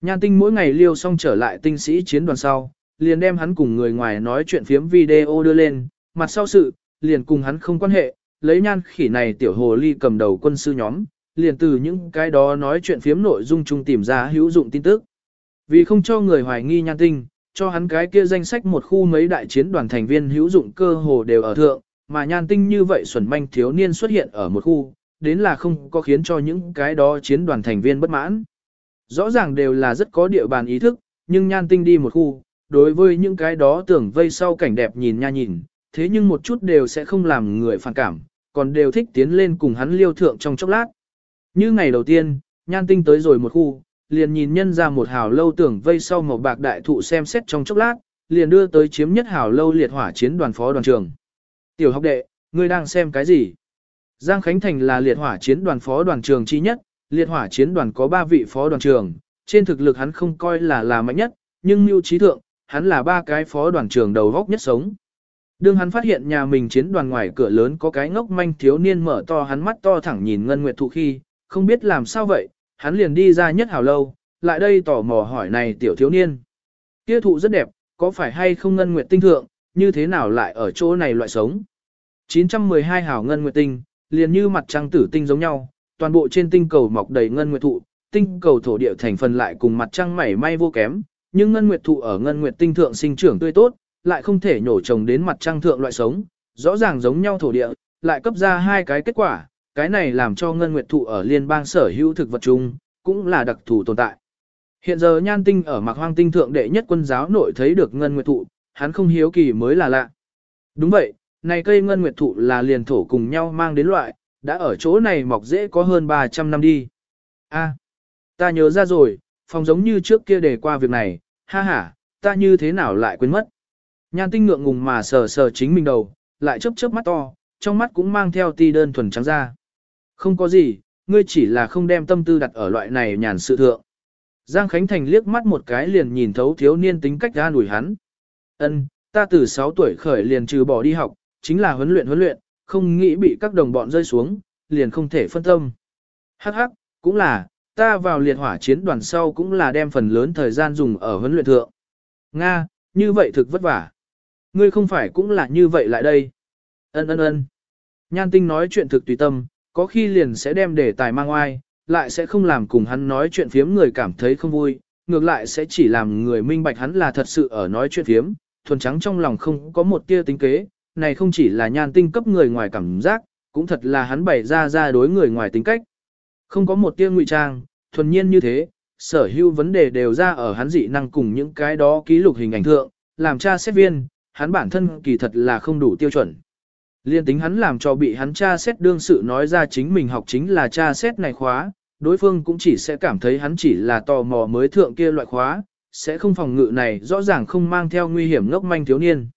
Nhan tinh mỗi ngày liêu xong trở lại tinh sĩ chiến đoàn sau, liền đem hắn cùng người ngoài nói chuyện phiếm video đưa lên, mặt sau sự, liền cùng hắn không quan hệ, lấy nhan khỉ này tiểu hồ ly cầm đầu quân sư nhóm, liền từ những cái đó nói chuyện phiếm nội dung chung tìm ra hữu dụng tin tức. Vì không cho người hoài nghi nhan tinh, cho hắn cái kia danh sách một khu mấy đại chiến đoàn thành viên hữu dụng cơ hồ đều ở thượng, mà nhan tinh như vậy xuẩn manh thiếu niên xuất hiện ở một khu, đến là không có khiến cho những cái đó chiến đoàn thành viên bất mãn. Rõ ràng đều là rất có địa bàn ý thức, nhưng nhan tinh đi một khu, đối với những cái đó tưởng vây sau cảnh đẹp nhìn nha nhìn, thế nhưng một chút đều sẽ không làm người phản cảm, còn đều thích tiến lên cùng hắn liêu thượng trong chốc lát. Như ngày đầu tiên, nhan tinh tới rồi một khu, liền nhìn nhân ra một hào lâu tưởng vây sau một bạc đại thụ xem xét trong chốc lát, liền đưa tới chiếm nhất hào lâu liệt hỏa chiến đoàn phó đoàn trưởng Tiểu học đệ, ngươi đang xem cái gì? Giang Khánh Thành là liệt hỏa chiến đoàn phó đoàn trưởng chi nhất, liệt hỏa chiến đoàn có 3 vị phó đoàn trưởng trên thực lực hắn không coi là là mạnh nhất, nhưng mưu trí thượng, hắn là ba cái phó đoàn trưởng đầu góc nhất sống. Đương hắn phát hiện nhà mình chiến đoàn ngoài cửa lớn có cái ngốc manh thiếu niên mở to hắn mắt to thẳng nhìn Ngân Nguyệt Thụ khi, không biết làm sao vậy, hắn liền đi ra nhất hào lâu, lại đây tò mò hỏi này tiểu thiếu niên. Kia thụ rất đẹp, có phải hay không Ngân Nguyệt tinh thượng, như thế nào lại ở chỗ này loại sống? 912 hào Ngân Nguyệt tinh, liền như mặt trăng tử tinh giống nhau, toàn bộ trên tinh cầu mọc đầy Ngân Nguyệt thụ, tinh cầu thổ địa thành phần lại cùng mặt trăng mảy may vô kém, nhưng Ngân Nguyệt thụ ở Ngân Nguyệt tinh thượng sinh trưởng tươi tốt, lại không thể nhổ trồng đến mặt trăng thượng loại sống, rõ ràng giống nhau thổ địa, lại cấp ra hai cái kết quả, cái này làm cho ngân nguyệt thụ ở liên bang sở hữu thực vật chung, cũng là đặc thù tồn tại. Hiện giờ nhan tinh ở mạc hoang tinh thượng đệ nhất quân giáo nội thấy được ngân nguyệt thụ, hắn không hiếu kỳ mới là lạ. Đúng vậy, này cây ngân nguyệt thụ là liền thổ cùng nhau mang đến loại, đã ở chỗ này mọc dễ có hơn 300 năm đi. A, ta nhớ ra rồi, phòng giống như trước kia để qua việc này, ha ha, ta như thế nào lại quên mất. Nhan tinh ngượng ngùng mà sờ sờ chính mình đầu, lại chớp chớp mắt to, trong mắt cũng mang theo ti đơn thuần trắng ra. Không có gì, ngươi chỉ là không đem tâm tư đặt ở loại này nhàn sự thượng. Giang Khánh Thành liếc mắt một cái liền nhìn thấu thiếu niên tính cách ra đuổi hắn. Ân, ta từ 6 tuổi khởi liền trừ bỏ đi học, chính là huấn luyện huấn luyện, không nghĩ bị các đồng bọn rơi xuống, liền không thể phân tâm. Hắc hắc, cũng là, ta vào liệt hỏa chiến đoàn sau cũng là đem phần lớn thời gian dùng ở huấn luyện thượng. Nga, như vậy thực vất vả. Ngươi không phải cũng là như vậy lại đây. Ân ân ân. Nhan tinh nói chuyện thực tùy tâm, có khi liền sẽ đem đề tài mang oai, lại sẽ không làm cùng hắn nói chuyện phiếm người cảm thấy không vui, ngược lại sẽ chỉ làm người minh bạch hắn là thật sự ở nói chuyện phiếm, thuần trắng trong lòng không có một tia tính kế, này không chỉ là nhan tinh cấp người ngoài cảm giác, cũng thật là hắn bày ra ra đối người ngoài tính cách. Không có một tia ngụy trang, thuần nhiên như thế, sở hữu vấn đề đều ra ở hắn dị năng cùng những cái đó ký lục hình ảnh thượng, làm cha xét viên, hắn bản thân kỳ thật là không đủ tiêu chuẩn. Liên tính hắn làm cho bị hắn cha xét đương sự nói ra chính mình học chính là cha xét này khóa, đối phương cũng chỉ sẽ cảm thấy hắn chỉ là tò mò mới thượng kia loại khóa, sẽ không phòng ngự này rõ ràng không mang theo nguy hiểm ngốc manh thiếu niên.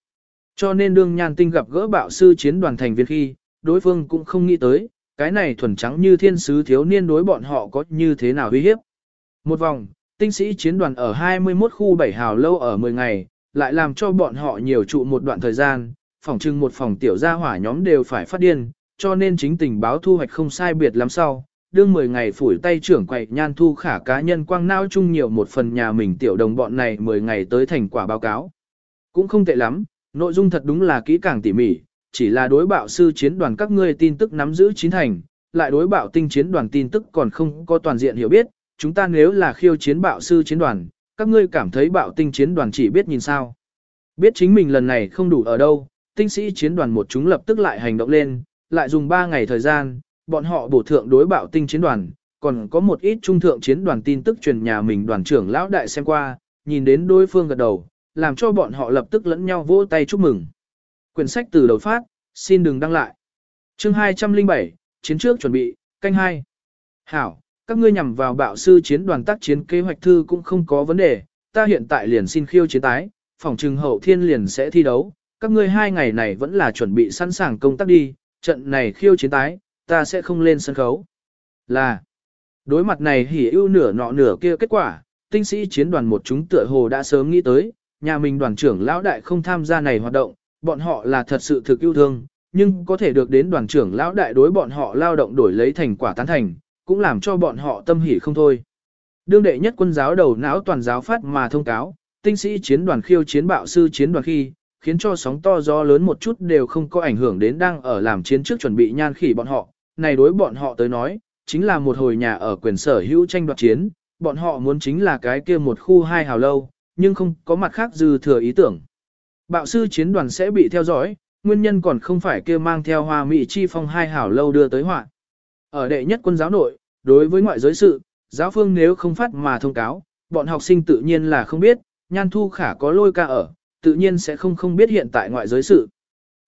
Cho nên đương nhan tinh gặp gỡ bạo sư chiến đoàn thành viên khi, đối phương cũng không nghĩ tới, cái này thuần trắng như thiên sứ thiếu niên đối bọn họ có như thế nào uy hiếp. Một vòng, tinh sĩ chiến đoàn ở 21 khu 7 hào lâu ở 10 ngày, lại làm cho bọn họ nhiều trụ một đoạn thời gian, phòng trưng một phòng tiểu gia hỏa nhóm đều phải phát điên, cho nên chính tình báo thu hoạch không sai biệt lắm sau. Đương 10 ngày phủi tay trưởng quậy nhan thu khả cá nhân quang nao chung nhiều một phần nhà mình tiểu đồng bọn này 10 ngày tới thành quả báo cáo. Cũng không tệ lắm, nội dung thật đúng là kỹ càng tỉ mỉ, chỉ là đối bạo sư chiến đoàn các ngươi tin tức nắm giữ chín thành, lại đối bạo tinh chiến đoàn tin tức còn không có toàn diện hiểu biết, chúng ta nếu là khiêu chiến bạo sư chiến đoàn, các ngươi cảm thấy bạo tinh chiến đoàn chỉ biết nhìn sao. Biết chính mình lần này không đủ ở đâu, tinh sĩ chiến đoàn một chúng lập tức lại hành động lên, lại dùng 3 ngày thời gian, bọn họ bổ thượng đối bạo tinh chiến đoàn, còn có một ít trung thượng chiến đoàn tin tức truyền nhà mình đoàn trưởng lão đại xem qua, nhìn đến đối phương gật đầu, làm cho bọn họ lập tức lẫn nhau vỗ tay chúc mừng. Quyển sách từ đầu phát, xin đừng đăng lại. Chương 207, chiến trước chuẩn bị, canh 2. Hảo, các ngươi nhằm vào bạo sư chiến đoàn tác chiến kế hoạch thư cũng không có vấn đề, ta hiện tại liền xin khiêu chiến tái, phòng trừng hậu thiên liền sẽ thi đấu, các ngươi hai ngày này vẫn là chuẩn bị sẵn sàng công tác đi, trận này khiêu chiến tái, ta sẽ không lên sân khấu. Là, đối mặt này hỉ ưu nửa nọ nửa kia kết quả, tinh sĩ chiến đoàn một chúng tựa hồ đã sớm nghĩ tới, nhà mình đoàn trưởng lão đại không tham gia này hoạt động, bọn họ là thật sự thực yêu thương, nhưng có thể được đến đoàn trưởng lão đại đối bọn họ lao động đổi lấy thành quả tán thành, cũng làm cho bọn họ tâm hỉ không thôi. Đương đệ nhất quân giáo đầu não toàn giáo phát mà thông cáo, tinh sĩ chiến đoàn khiêu chiến bạo sư chiến đoàn khi, khiến cho sóng to gió lớn một chút đều không có ảnh hưởng đến đang ở làm chiến trước chuẩn bị nhan khỉ bọn họ, này đối bọn họ tới nói, chính là một hồi nhà ở quyền sở hữu tranh đoạt chiến, bọn họ muốn chính là cái kia một khu hai hào lâu, nhưng không có mặt khác dư thừa ý tưởng. Bạo sư chiến đoàn sẽ bị theo dõi, nguyên nhân còn không phải kia mang theo hoa mỹ chi phong hai hảo lâu đưa tới họa. Ở đệ nhất quân giáo nội, đối với ngoại giới sự, giáo phương nếu không phát mà thông cáo, bọn học sinh tự nhiên là không biết, nhan thu khả có lôi ca ở, tự nhiên sẽ không không biết hiện tại ngoại giới sự.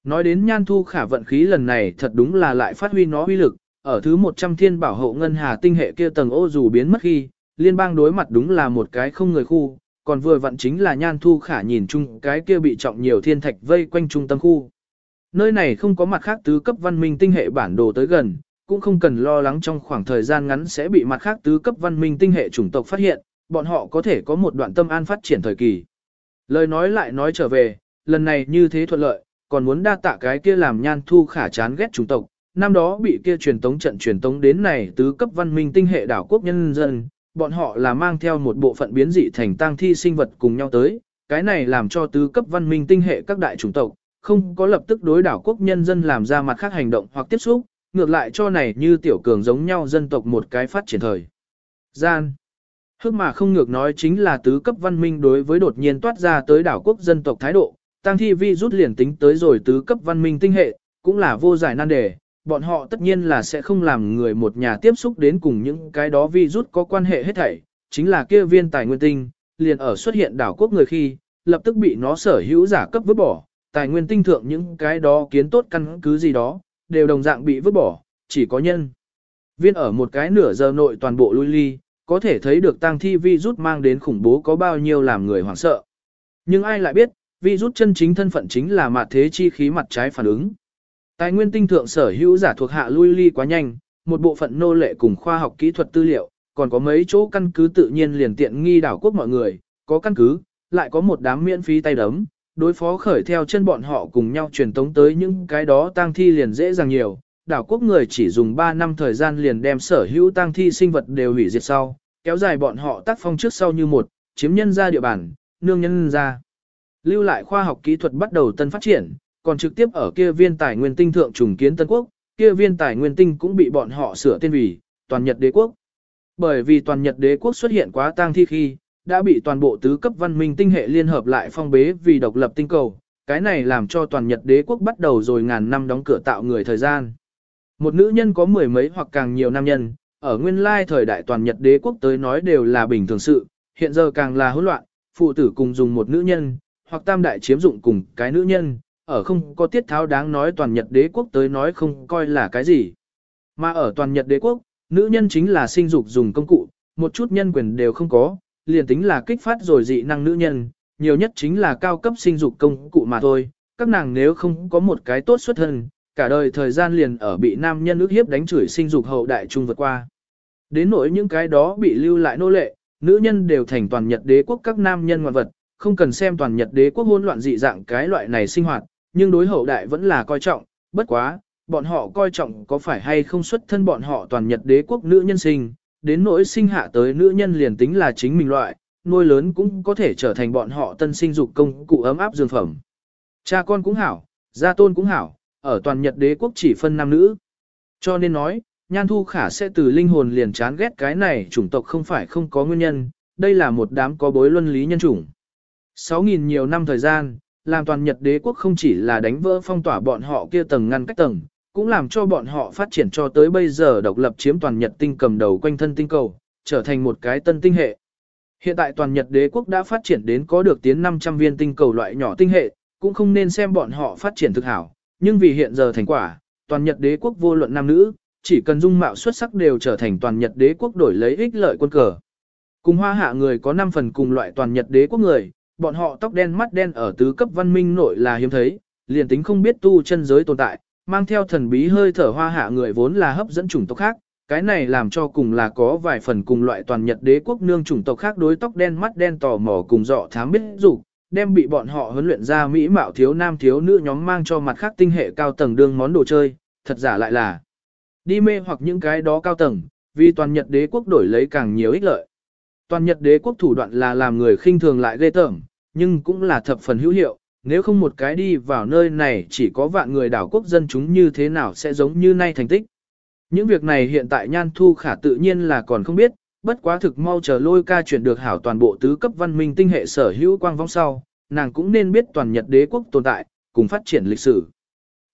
Nói đến nhan thu khả vận khí lần này thật đúng là lại phát huy nó uy lực, ở thứ 100 thiên bảo hộ ngân hà tinh hệ kia tầng ô dù biến mất khi, liên bang đối mặt đúng là một cái không người khu, còn vừa vặn chính là nhan thu khả nhìn chung cái kia bị trọng nhiều thiên thạch vây quanh trung tâm khu. Nơi này không có mặt khác tứ cấp văn minh tinh hệ bản đồ tới gần, cũng không cần lo lắng trong khoảng thời gian ngắn sẽ bị mặt khác tứ cấp văn minh tinh hệ chủng tộc phát hiện, bọn họ có thể có một đoạn tâm an phát triển thời kỳ. Lời nói lại nói trở về, lần này như thế thuận lợi, còn muốn đa tạ cái kia làm nhan thu khả chán ghét chủng tộc, năm đó bị kia truyền tống trận truyền tống đến này tứ cấp văn minh tinh hệ đảo quốc nhân dân, bọn họ là mang theo một bộ phận biến dị thành tang thi sinh vật cùng nhau tới, cái này làm cho tứ cấp văn minh tinh hệ các đại chủng tộc, không có lập tức đối đảo quốc nhân dân làm ra mặt khác hành động hoặc tiếp xúc, ngược lại cho này như tiểu cường giống nhau dân tộc một cái phát triển thời. Gian. Hước mà không ngược nói chính là tứ cấp văn minh đối với đột nhiên toát ra tới đảo quốc dân tộc thái độ, tăng thi vi rút liền tính tới rồi tứ cấp văn minh tinh hệ, cũng là vô giải nan đề, bọn họ tất nhiên là sẽ không làm người một nhà tiếp xúc đến cùng những cái đó vi rút có quan hệ hết thảy, chính là kia viên tài nguyên tinh, liền ở xuất hiện đảo quốc người khi, lập tức bị nó sở hữu giả cấp vứt bỏ, tài nguyên tinh thượng những cái đó kiến tốt căn cứ gì đó, đều đồng dạng bị vứt bỏ, chỉ có nhân. Viên ở một cái nửa giờ nội toàn bộ lui ly, có thể thấy được tang thi vi rút mang đến khủng bố có bao nhiêu làm người hoảng sợ. Nhưng ai lại biết, vi rút chân chính thân phận chính là mặt thế chi khí mặt trái phản ứng. Tài nguyên tinh thượng sở hữu giả thuộc hạ lui ly quá nhanh, một bộ phận nô lệ cùng khoa học kỹ thuật tư liệu, còn có mấy chỗ căn cứ tự nhiên liền tiện nghi đảo quốc mọi người, có căn cứ, lại có một đám miễn phí tay đấm, đối phó khởi theo chân bọn họ cùng nhau truyền tống tới những cái đó tang thi liền dễ dàng nhiều. Đảo quốc người chỉ dùng 3 năm thời gian liền đem sở hữu tang thi sinh vật đều hủy diệt sau, kéo dài bọn họ tác phong trước sau như một, chiếm nhân ra địa bàn, nương nhân ra. Lưu lại khoa học kỹ thuật bắt đầu tân phát triển, còn trực tiếp ở kia viên tài nguyên tinh thượng trùng kiến Tân Quốc, kia viên tài nguyên tinh cũng bị bọn họ sửa tên vì toàn Nhật đế quốc. Bởi vì toàn Nhật đế quốc xuất hiện quá tang thi khi, đã bị toàn bộ tứ cấp văn minh tinh hệ liên hợp lại phong bế vì độc lập tinh cầu, cái này làm cho toàn Nhật đế quốc bắt đầu rồi ngàn năm đóng cửa tạo người thời gian. Một nữ nhân có mười mấy hoặc càng nhiều nam nhân, ở nguyên lai thời đại toàn Nhật đế quốc tới nói đều là bình thường sự, hiện giờ càng là hỗn loạn, phụ tử cùng dùng một nữ nhân, hoặc tam đại chiếm dụng cùng cái nữ nhân, ở không có tiết tháo đáng nói toàn Nhật đế quốc tới nói không coi là cái gì. Mà ở toàn Nhật đế quốc, nữ nhân chính là sinh dục dùng công cụ, một chút nhân quyền đều không có, liền tính là kích phát rồi dị năng nữ nhân, nhiều nhất chính là cao cấp sinh dục công cụ mà thôi, các nàng nếu không có một cái tốt xuất thân, cả đời thời gian liền ở bị nam nhân ước hiếp đánh chửi sinh dục hậu đại trung vượt qua. Đến nỗi những cái đó bị lưu lại nô lệ, nữ nhân đều thành toàn Nhật đế quốc các nam nhân ngoạn vật, không cần xem toàn Nhật đế quốc hỗn loạn dị dạng cái loại này sinh hoạt, nhưng đối hậu đại vẫn là coi trọng, bất quá, bọn họ coi trọng có phải hay không xuất thân bọn họ toàn Nhật đế quốc nữ nhân sinh, đến nỗi sinh hạ tới nữ nhân liền tính là chính mình loại, nuôi lớn cũng có thể trở thành bọn họ tân sinh dục công cụ ấm áp dương phẩm. Cha con cũng hảo, gia tôn cũng hảo, ở toàn Nhật đế quốc chỉ phân nam nữ. Cho nên nói, Nhan Thu Khả sẽ từ linh hồn liền chán ghét cái này chủng tộc không phải không có nguyên nhân, đây là một đám có bối luân lý nhân chủng. 6.000 nhiều năm thời gian, làm toàn Nhật đế quốc không chỉ là đánh vỡ phong tỏa bọn họ kia tầng ngăn cách tầng, cũng làm cho bọn họ phát triển cho tới bây giờ độc lập chiếm toàn Nhật tinh cầm đầu quanh thân tinh cầu, trở thành một cái tân tinh hệ. Hiện tại toàn Nhật đế quốc đã phát triển đến có được tiến 500 viên tinh cầu loại nhỏ tinh hệ, cũng không nên xem bọn họ phát triển thực hảo, nhưng vì hiện giờ thành quả, toàn Nhật đế quốc vô luận nam nữ, chỉ cần dung mạo xuất sắc đều trở thành toàn Nhật đế quốc đổi lấy ích lợi quân cờ. Cùng hoa hạ người có 5 phần cùng loại toàn Nhật đế quốc người, bọn họ tóc đen mắt đen ở tứ cấp văn minh nội là hiếm thấy, liền tính không biết tu chân giới tồn tại, mang theo thần bí hơi thở hoa hạ người vốn là hấp dẫn chủng tộc khác, cái này làm cho cùng là có vài phần cùng loại toàn Nhật đế quốc nương chủng tộc khác đối tóc đen mắt đen tò mò cùng dọ thám biết dục đem bị bọn họ huấn luyện ra mỹ mạo thiếu nam thiếu nữ nhóm mang cho mặt khác tinh hệ cao tầng đương món đồ chơi, thật giả lại là đi mê hoặc những cái đó cao tầng, vì toàn Nhật đế quốc đổi lấy càng nhiều ích lợi. Toàn Nhật đế quốc thủ đoạn là làm người khinh thường lại ghê tởm, nhưng cũng là thập phần hữu hiệu, nếu không một cái đi vào nơi này chỉ có vạn người đảo quốc dân chúng như thế nào sẽ giống như nay thành tích. Những việc này hiện tại Nhan Thu Khả tự nhiên là còn không biết, bất quá thực mau chờ lôi ca chuyển được hảo toàn bộ tứ cấp văn minh tinh hệ sở hữu quang vong sau, nàng cũng nên biết toàn Nhật đế quốc tồn tại, cùng phát triển lịch sử.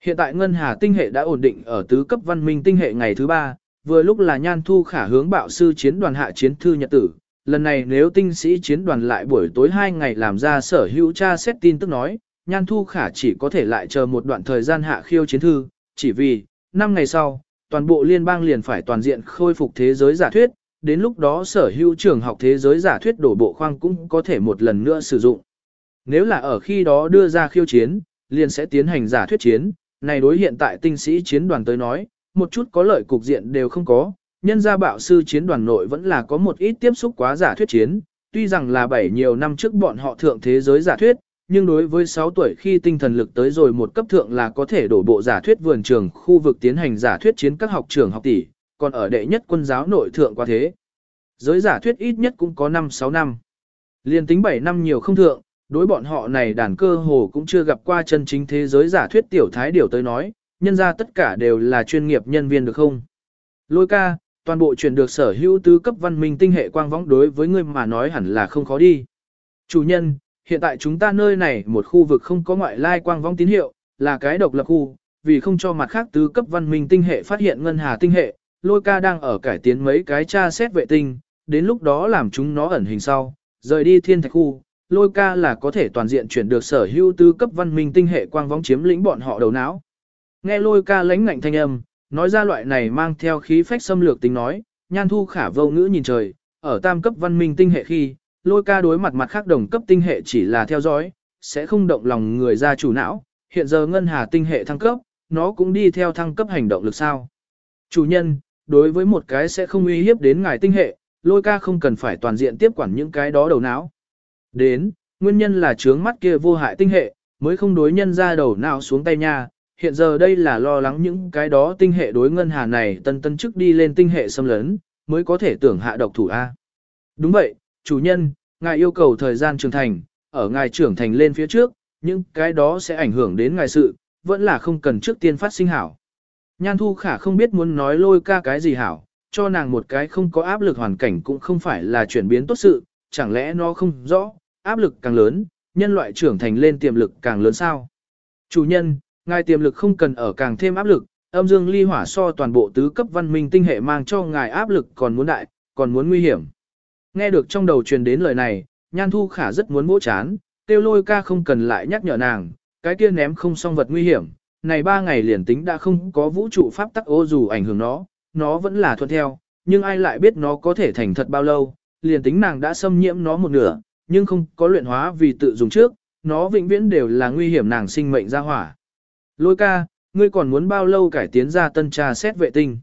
Hiện tại Ngân Hà tinh hệ đã ổn định ở tứ cấp văn minh tinh hệ ngày thứ ba, vừa lúc là Nhan Thu Khả hướng bạo sư chiến đoàn hạ chiến thư nhật tử. Lần này nếu tinh sĩ chiến đoàn lại buổi tối hai ngày làm ra sở hữu tra xét tin tức nói, Nhan Thu Khả chỉ có thể lại chờ một đoạn thời gian hạ khiêu chiến thư, chỉ vì, năm ngày sau, toàn bộ liên bang liền phải toàn diện khôi phục thế giới giả thuyết, đến lúc đó sở hữu trường học thế giới giả thuyết đổ bộ khoang cũng có thể một lần nữa sử dụng. Nếu là ở khi đó đưa ra khiêu chiến, liền sẽ tiến hành giả thuyết chiến, này đối hiện tại tinh sĩ chiến đoàn tới nói, một chút có lợi cục diện đều không có, nhân gia bạo sư chiến đoàn nội vẫn là có một ít tiếp xúc quá giả thuyết chiến, tuy rằng là bảy nhiều năm trước bọn họ thượng thế giới giả thuyết, nhưng đối với 6 tuổi khi tinh thần lực tới rồi một cấp thượng là có thể đổ bộ giả thuyết vườn trường khu vực tiến hành giả thuyết chiến các học trường học tỷ, còn ở đệ nhất quân giáo nội thượng qua thế. Giới giả thuyết ít nhất cũng có 5-6 năm. Liên tính 7 năm nhiều không thượng, đối bọn họ này đàn cơ hồ cũng chưa gặp qua chân chính thế giới giả thuyết tiểu thái điều tới nói, nhân ra tất cả đều là chuyên nghiệp nhân viên được không? Lôi ca, toàn bộ chuyển được sở hữu tứ cấp văn minh tinh hệ quang võng đối với ngươi mà nói hẳn là không khó đi. Chủ nhân, hiện tại chúng ta nơi này một khu vực không có ngoại lai quang vong tín hiệu, là cái độc lập khu, vì không cho mặt khác tứ cấp văn minh tinh hệ phát hiện ngân hà tinh hệ, lôi ca đang ở cải tiến mấy cái tra xét vệ tinh, đến lúc đó làm chúng nó ẩn hình sau, rời đi thiên thạch khu, lôi ca là có thể toàn diện chuyển được sở hữu tứ cấp văn minh tinh hệ quang vóng chiếm lĩnh bọn họ đầu não. Nghe lôi ca lãnh ngạnh thanh âm, nói ra loại này mang theo khí phách xâm lược tính nói, nhan thu khả vô ngữ nhìn trời, ở tam cấp văn minh tinh hệ khi, lôi ca đối mặt mặt khác đồng cấp tinh hệ chỉ là theo dõi, sẽ không động lòng người ra chủ não, hiện giờ ngân hà tinh hệ thăng cấp, nó cũng đi theo thăng cấp hành động lực sao. Chủ nhân, đối với một cái sẽ không uy hiếp đến ngài tinh hệ, lôi ca không cần phải toàn diện tiếp quản những cái đó đầu não. Đến, nguyên nhân là trướng mắt kia vô hại tinh hệ, mới không đối nhân ra đầu não xuống tay nha. Hiện giờ đây là lo lắng những cái đó tinh hệ đối ngân hà này tân tân chức đi lên tinh hệ xâm lấn, mới có thể tưởng hạ độc thủ A. Đúng vậy, chủ nhân, ngài yêu cầu thời gian trưởng thành, ở ngài trưởng thành lên phía trước, những cái đó sẽ ảnh hưởng đến ngài sự, vẫn là không cần trước tiên phát sinh hảo. Nhan Thu Khả không biết muốn nói lôi ca cái gì hảo, cho nàng một cái không có áp lực hoàn cảnh cũng không phải là chuyển biến tốt sự, chẳng lẽ nó không rõ, áp lực càng lớn, nhân loại trưởng thành lên tiềm lực càng lớn sao. Chủ nhân, ngài tiềm lực không cần ở càng thêm áp lực, âm dương ly hỏa so toàn bộ tứ cấp văn minh tinh hệ mang cho ngài áp lực còn muốn đại, còn muốn nguy hiểm. Nghe được trong đầu truyền đến lời này, Nhan Thu Khả rất muốn bỗ chán, tiêu lôi ca không cần lại nhắc nhở nàng, cái kia ném không xong vật nguy hiểm, này ba ngày liền tính đã không có vũ trụ pháp tắc ô dù ảnh hưởng nó, nó vẫn là thuận theo, nhưng ai lại biết nó có thể thành thật bao lâu, liền tính nàng đã xâm nhiễm nó một nửa, nhưng không có luyện hóa vì tự dùng trước, nó vĩnh viễn đều là nguy hiểm nàng sinh mệnh ra hỏa. Lôi ca, ngươi còn muốn bao lâu cải tiến ra tân tra xét vệ tinh?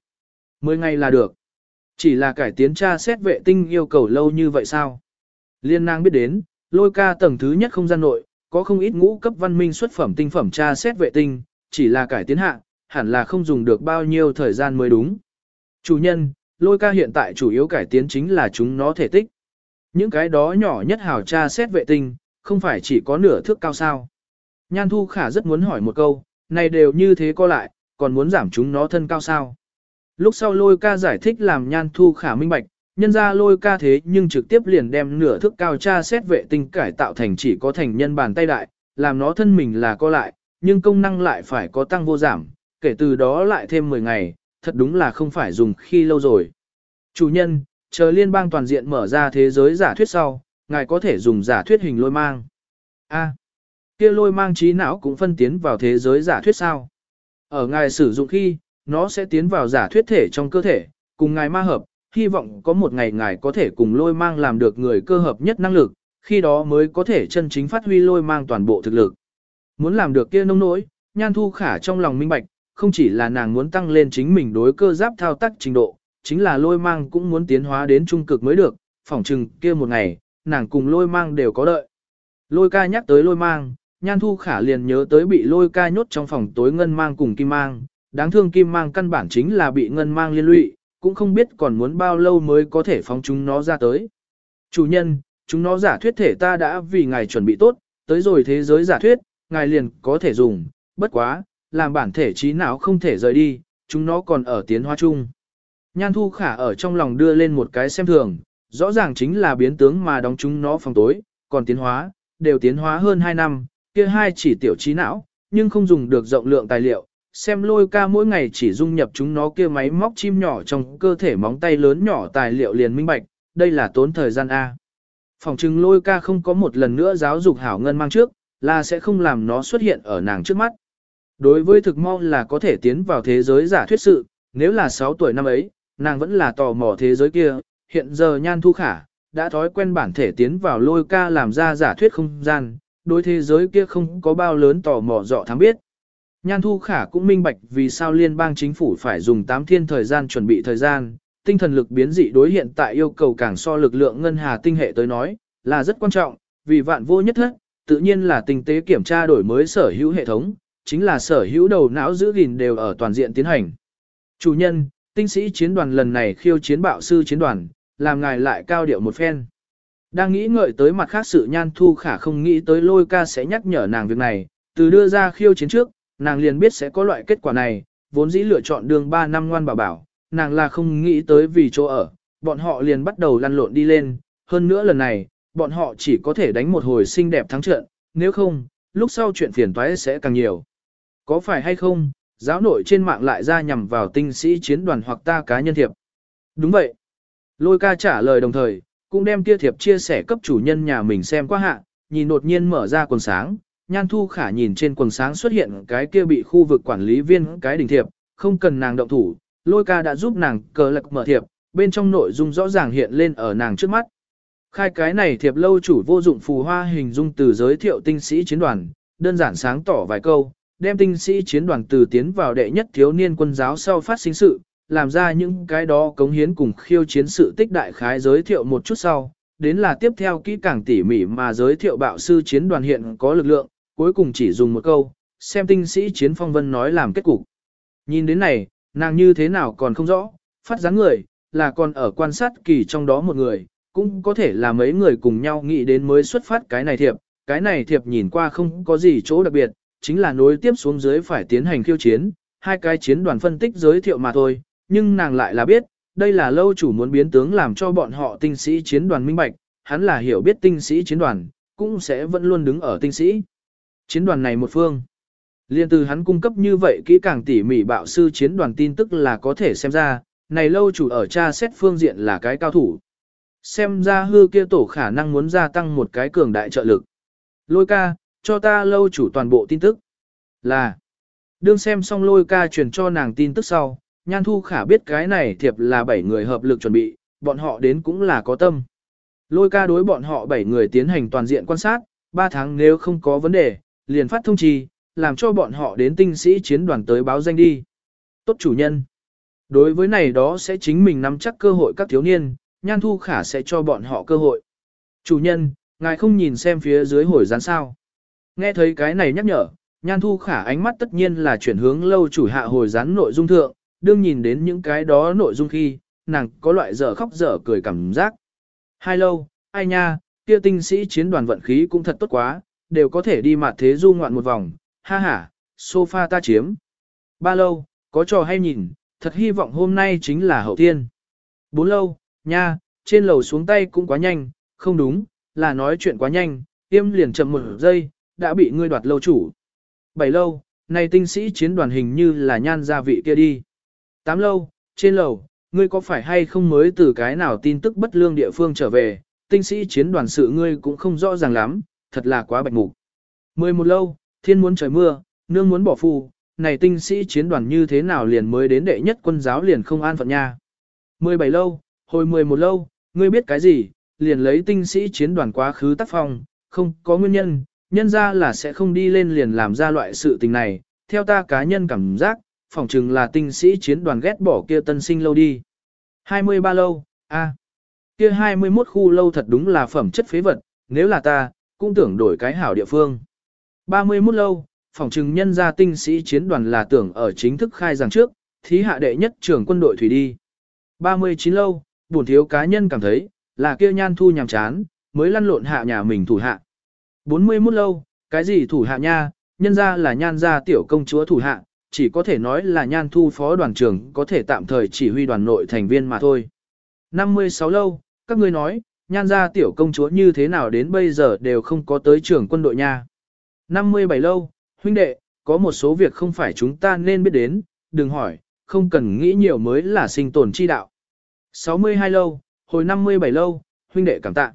Mười ngày là được. Chỉ là cải tiến tra xét vệ tinh yêu cầu lâu như vậy sao? Liên nàng biết đến, lôi ca tầng thứ nhất không gian nội, có không ít ngũ cấp văn minh xuất phẩm tinh phẩm tra xét vệ tinh, chỉ là cải tiến hạ, hẳn là không dùng được bao nhiêu thời gian mới đúng. Chủ nhân, lôi ca hiện tại chủ yếu cải tiến chính là chúng nó thể tích. Những cái đó nhỏ nhất hào tra xét vệ tinh, không phải chỉ có nửa thước cao sao. Nhan Thu Khả rất muốn hỏi một câu, này đều như thế co lại, còn muốn giảm chúng nó thân cao sao. Lúc sau lôi ca giải thích làm Nhan Thu Khả minh bạch, nhân ra lôi ca thế nhưng trực tiếp liền đem nửa thước cao tra xét vệ tinh cải tạo thành chỉ có thành nhân bàn tay đại, làm nó thân mình là co lại, nhưng công năng lại phải có tăng vô giảm, kể từ đó lại thêm 10 ngày, thật đúng là không phải dùng khi lâu rồi. Chủ nhân, chờ liên bang toàn diện mở ra thế giới giả thuyết sau, ngài có thể dùng giả thuyết hình lôi mang. A, kia lôi mang trí não cũng phân tiến vào thế giới giả thuyết sao? Ở ngài sử dụng khi, nó sẽ tiến vào giả thuyết thể trong cơ thể, cùng ngài ma hợp, hy vọng có một ngày ngài có thể cùng lôi mang làm được người cơ hợp nhất năng lực, khi đó mới có thể chân chính phát huy lôi mang toàn bộ thực lực. Muốn làm được kia nông nỗi, nhan thu khả trong lòng minh bạch, không chỉ là nàng muốn tăng lên chính mình đối cơ giáp thao tác trình độ, chính là lôi mang cũng muốn tiến hóa đến trung cực mới được, phỏng chừng kia một ngày, nàng cùng lôi mang đều có đợi. Lôi ca nhắc tới lôi mang, nhan thu khả liền nhớ tới bị lôi ca nhốt trong phòng tối ngân mang cùng kim mang, đáng thương kim mang căn bản chính là bị ngân mang liên lụy, cũng không biết còn muốn bao lâu mới có thể phóng chúng nó ra tới. Chủ nhân, chúng nó giả thuyết thể ta đã vì ngài chuẩn bị tốt, tới rồi thế giới giả thuyết, ngài liền có thể dùng, bất quá, làm bản thể trí não không thể rời đi, chúng nó còn ở tiến hóa chung. Nhan thu khả ở trong lòng đưa lên một cái xem thường, rõ ràng chính là biến tướng mà đóng chúng nó phòng tối, còn tiến hóa, đều tiến hóa hơn 2 năm, kia hai chỉ tiểu trí não, nhưng không dùng được rộng lượng tài liệu, xem lôi ca mỗi ngày chỉ dung nhập chúng nó kia máy móc chim nhỏ trong cơ thể móng tay lớn nhỏ tài liệu liền minh bạch, đây là tốn thời gian A. Phòng trừng lôi ca không có một lần nữa giáo dục hảo ngân mang trước, là sẽ không làm nó xuất hiện ở nàng trước mắt. Đối với thực mau là có thể tiến vào thế giới giả thuyết sự, nếu là 6 tuổi năm ấy, nàng vẫn là tò mò thế giới kia, hiện giờ nhan thu khả, đã thói quen bản thể tiến vào lôi ca làm ra giả thuyết không gian, đối thế giới kia không có bao lớn tò mò dọ thám biết. Nhan thu khả cũng minh bạch vì sao liên bang chính phủ phải dùng 8 thiên thời gian chuẩn bị thời gian, tinh thần lực biến dị đối hiện tại yêu cầu càng so lực lượng ngân hà tinh hệ tới nói, là rất quan trọng, vì vạn vô nhất thất, tự nhiên là tinh tế kiểm tra đổi mới sở hữu hệ thống, chính là sở hữu đầu não giữ gìn đều ở toàn diện tiến hành. Chủ nhân, tinh sĩ chiến đoàn lần này khiêu chiến bạo sư chiến đoàn, làm ngài lại cao điệu một phen. Đang nghĩ ngợi tới mặt khác sự nhan thu khả không nghĩ tới lôi ca sẽ nhắc nhở nàng việc này, từ đưa ra khiêu chiến trước, nàng liền biết sẽ có loại kết quả này, vốn dĩ lựa chọn đường 3 năm ngoan bảo bảo, nàng là không nghĩ tới vì chỗ ở, bọn họ liền bắt đầu lăn lộn đi lên, hơn nữa lần này, bọn họ chỉ có thể đánh một hồi xinh đẹp thắng trận, nếu không, lúc sau chuyện phiền toái sẽ càng nhiều. Có phải hay không, giáo nội trên mạng lại ra nhằm vào tinh sĩ chiến đoàn hoặc ta cá nhân thiệp? Đúng vậy. Lôi ca trả lời đồng thời, cũng đem kia thiệp chia sẻ cấp chủ nhân nhà mình xem qua hạ, nhìn đột nhiên mở ra quần sáng, nhan thu khả nhìn trên quần sáng xuất hiện cái kia bị khu vực quản lý viên cái đỉnh thiệp, không cần nàng động thủ, lôi ca đã giúp nàng cờ lạc mở thiệp, bên trong nội dung rõ ràng hiện lên ở nàng trước mắt. Khai cái này thiệp lâu chủ vô dụng phù hoa hình dung từ giới thiệu tinh sĩ chiến đoàn, đơn giản sáng tỏ vài câu, đem tinh sĩ chiến đoàn từ tiến vào đệ nhất thiếu niên quân giáo sau phát sinh sự, làm ra những cái đó cống hiến cùng khiêu chiến sự tích đại khái giới thiệu một chút sau, đến là tiếp theo kỹ càng tỉ mỉ mà giới thiệu bạo sư chiến đoàn hiện có lực lượng, cuối cùng chỉ dùng một câu, xem tinh sĩ chiến phong vân nói làm kết cục. Nhìn đến này, nàng như thế nào còn không rõ, phát dáng người, là còn ở quan sát kỳ trong đó một người, cũng có thể là mấy người cùng nhau nghĩ đến mới xuất phát cái này thiệp, cái này thiệp nhìn qua không có gì chỗ đặc biệt, chính là nối tiếp xuống dưới phải tiến hành khiêu chiến, hai cái chiến đoàn phân tích giới thiệu mà thôi, nhưng nàng lại là biết, đây là lâu chủ muốn biến tướng làm cho bọn họ tinh sĩ chiến đoàn minh bạch, hắn là hiểu biết tinh sĩ chiến đoàn, cũng sẽ vẫn luôn đứng ở tinh sĩ. Chiến đoàn này một phương. Liên từ hắn cung cấp như vậy kỹ càng tỉ mỉ bạo sư chiến đoàn tin tức là có thể xem ra, này lâu chủ ở tra xét phương diện là cái cao thủ. Xem ra hư kia tổ khả năng muốn gia tăng một cái cường đại trợ lực. Lôi ca, cho ta lâu chủ toàn bộ tin tức. Là, đương xem xong lôi ca truyền cho nàng tin tức sau, nhan thu khả biết cái này thiệp là 7 người hợp lực chuẩn bị, bọn họ đến cũng là có tâm. Lôi ca đối bọn họ 7 người tiến hành toàn diện quan sát, 3 tháng nếu không có vấn đề, liền phát thông trì, làm cho bọn họ đến tinh sĩ chiến đoàn tới báo danh đi. Tốt chủ nhân. Đối với này đó sẽ chính mình nắm chắc cơ hội các thiếu niên, nhan thu khả sẽ cho bọn họ cơ hội. Chủ nhân, ngài không nhìn xem phía dưới hồi gián sao. Nghe thấy cái này nhắc nhở, nhan thu khả ánh mắt tất nhiên là chuyển hướng lâu chủ hạ hồi gián nội dung thượng, đương nhìn đến những cái đó nội dung khi, nàng có loại dở khóc dở cười cảm giác. Hai lâu, ai nha, kia tinh sĩ chiến đoàn vận khí cũng thật tốt quá, đều có thể đi mặt thế du ngoạn một vòng, ha ha, sofa ta chiếm. Ba lâu, có trò hay nhìn, thật hy vọng hôm nay chính là hậu tiên. Bốn lâu, nha, trên lầu xuống tay cũng quá nhanh, không đúng, là nói chuyện quá nhanh, tiêm liền chậm một giây, đã bị ngươi đoạt lâu chủ. Bảy lâu, này tinh sĩ chiến đoàn hình như là nhan gia vị kia đi. Tám lâu, trên lầu, ngươi có phải hay không mới từ cái nào tin tức bất lương địa phương trở về, tinh sĩ chiến đoàn sự ngươi cũng không rõ ràng lắm, thật là quá bạch mục. Mười một lâu, thiên muốn trời mưa, nương muốn bỏ phù, này tinh sĩ chiến đoàn như thế nào liền mới đến đệ nhất quân giáo liền không an phận nha. Mười bảy lâu, hồi mười một lâu, ngươi biết cái gì, liền lấy tinh sĩ chiến đoàn quá khứ tác phong, không có nguyên nhân, nhân ra là sẽ không đi lên liền làm ra loại sự tình này, theo ta cá nhân cảm giác, phỏng chừng là tinh sĩ chiến đoàn ghét bỏ kia tân sinh lâu đi. 23 lâu, a à. kia 21 khu lâu thật đúng là phẩm chất phế vật, nếu là ta, cũng tưởng đổi cái hảo địa phương. 31 lâu, phỏng chừng nhân gia tinh sĩ chiến đoàn là tưởng ở chính thức khai giảng trước, thí hạ đệ nhất trưởng quân đội thủy đi. 39 lâu, bổn thiếu cá nhân cảm thấy, là kia nhan thu nhàm chán, mới lăn lộn hạ nhà mình thủ hạ. 41 lâu, cái gì thủ hạ nha, nhân ra là nhan gia tiểu công chúa thủ hạ, chỉ có thể nói là nhan thu phó đoàn trưởng có thể tạm thời chỉ huy đoàn nội thành viên mà thôi. 56 lâu, các ngươi nói, nhan gia tiểu công chúa như thế nào đến bây giờ đều không có tới trưởng quân đội nha. 57 lâu, huynh đệ, có một số việc không phải chúng ta nên biết đến, đừng hỏi, không cần nghĩ nhiều mới là sinh tồn chi đạo. 62 lâu, hồi 57 lâu, huynh đệ cảm tạ.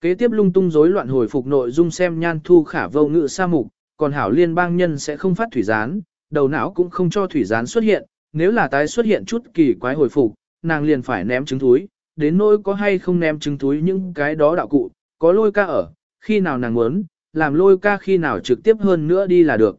Kế tiếp lung tung rối loạn hồi phục nội dung xem nhan thu khả vô ngự sa mục, còn hảo liên bang nhân sẽ không phát thủy gián, đầu não cũng không cho thủy gián xuất hiện, nếu là tái xuất hiện chút kỳ quái hồi phục, nàng liền phải ném trứng túi, đến nỗi có hay không ném trứng túi những cái đó đạo cụ, có lôi ca ở, khi nào nàng muốn, làm lôi ca khi nào trực tiếp hơn nữa đi là được.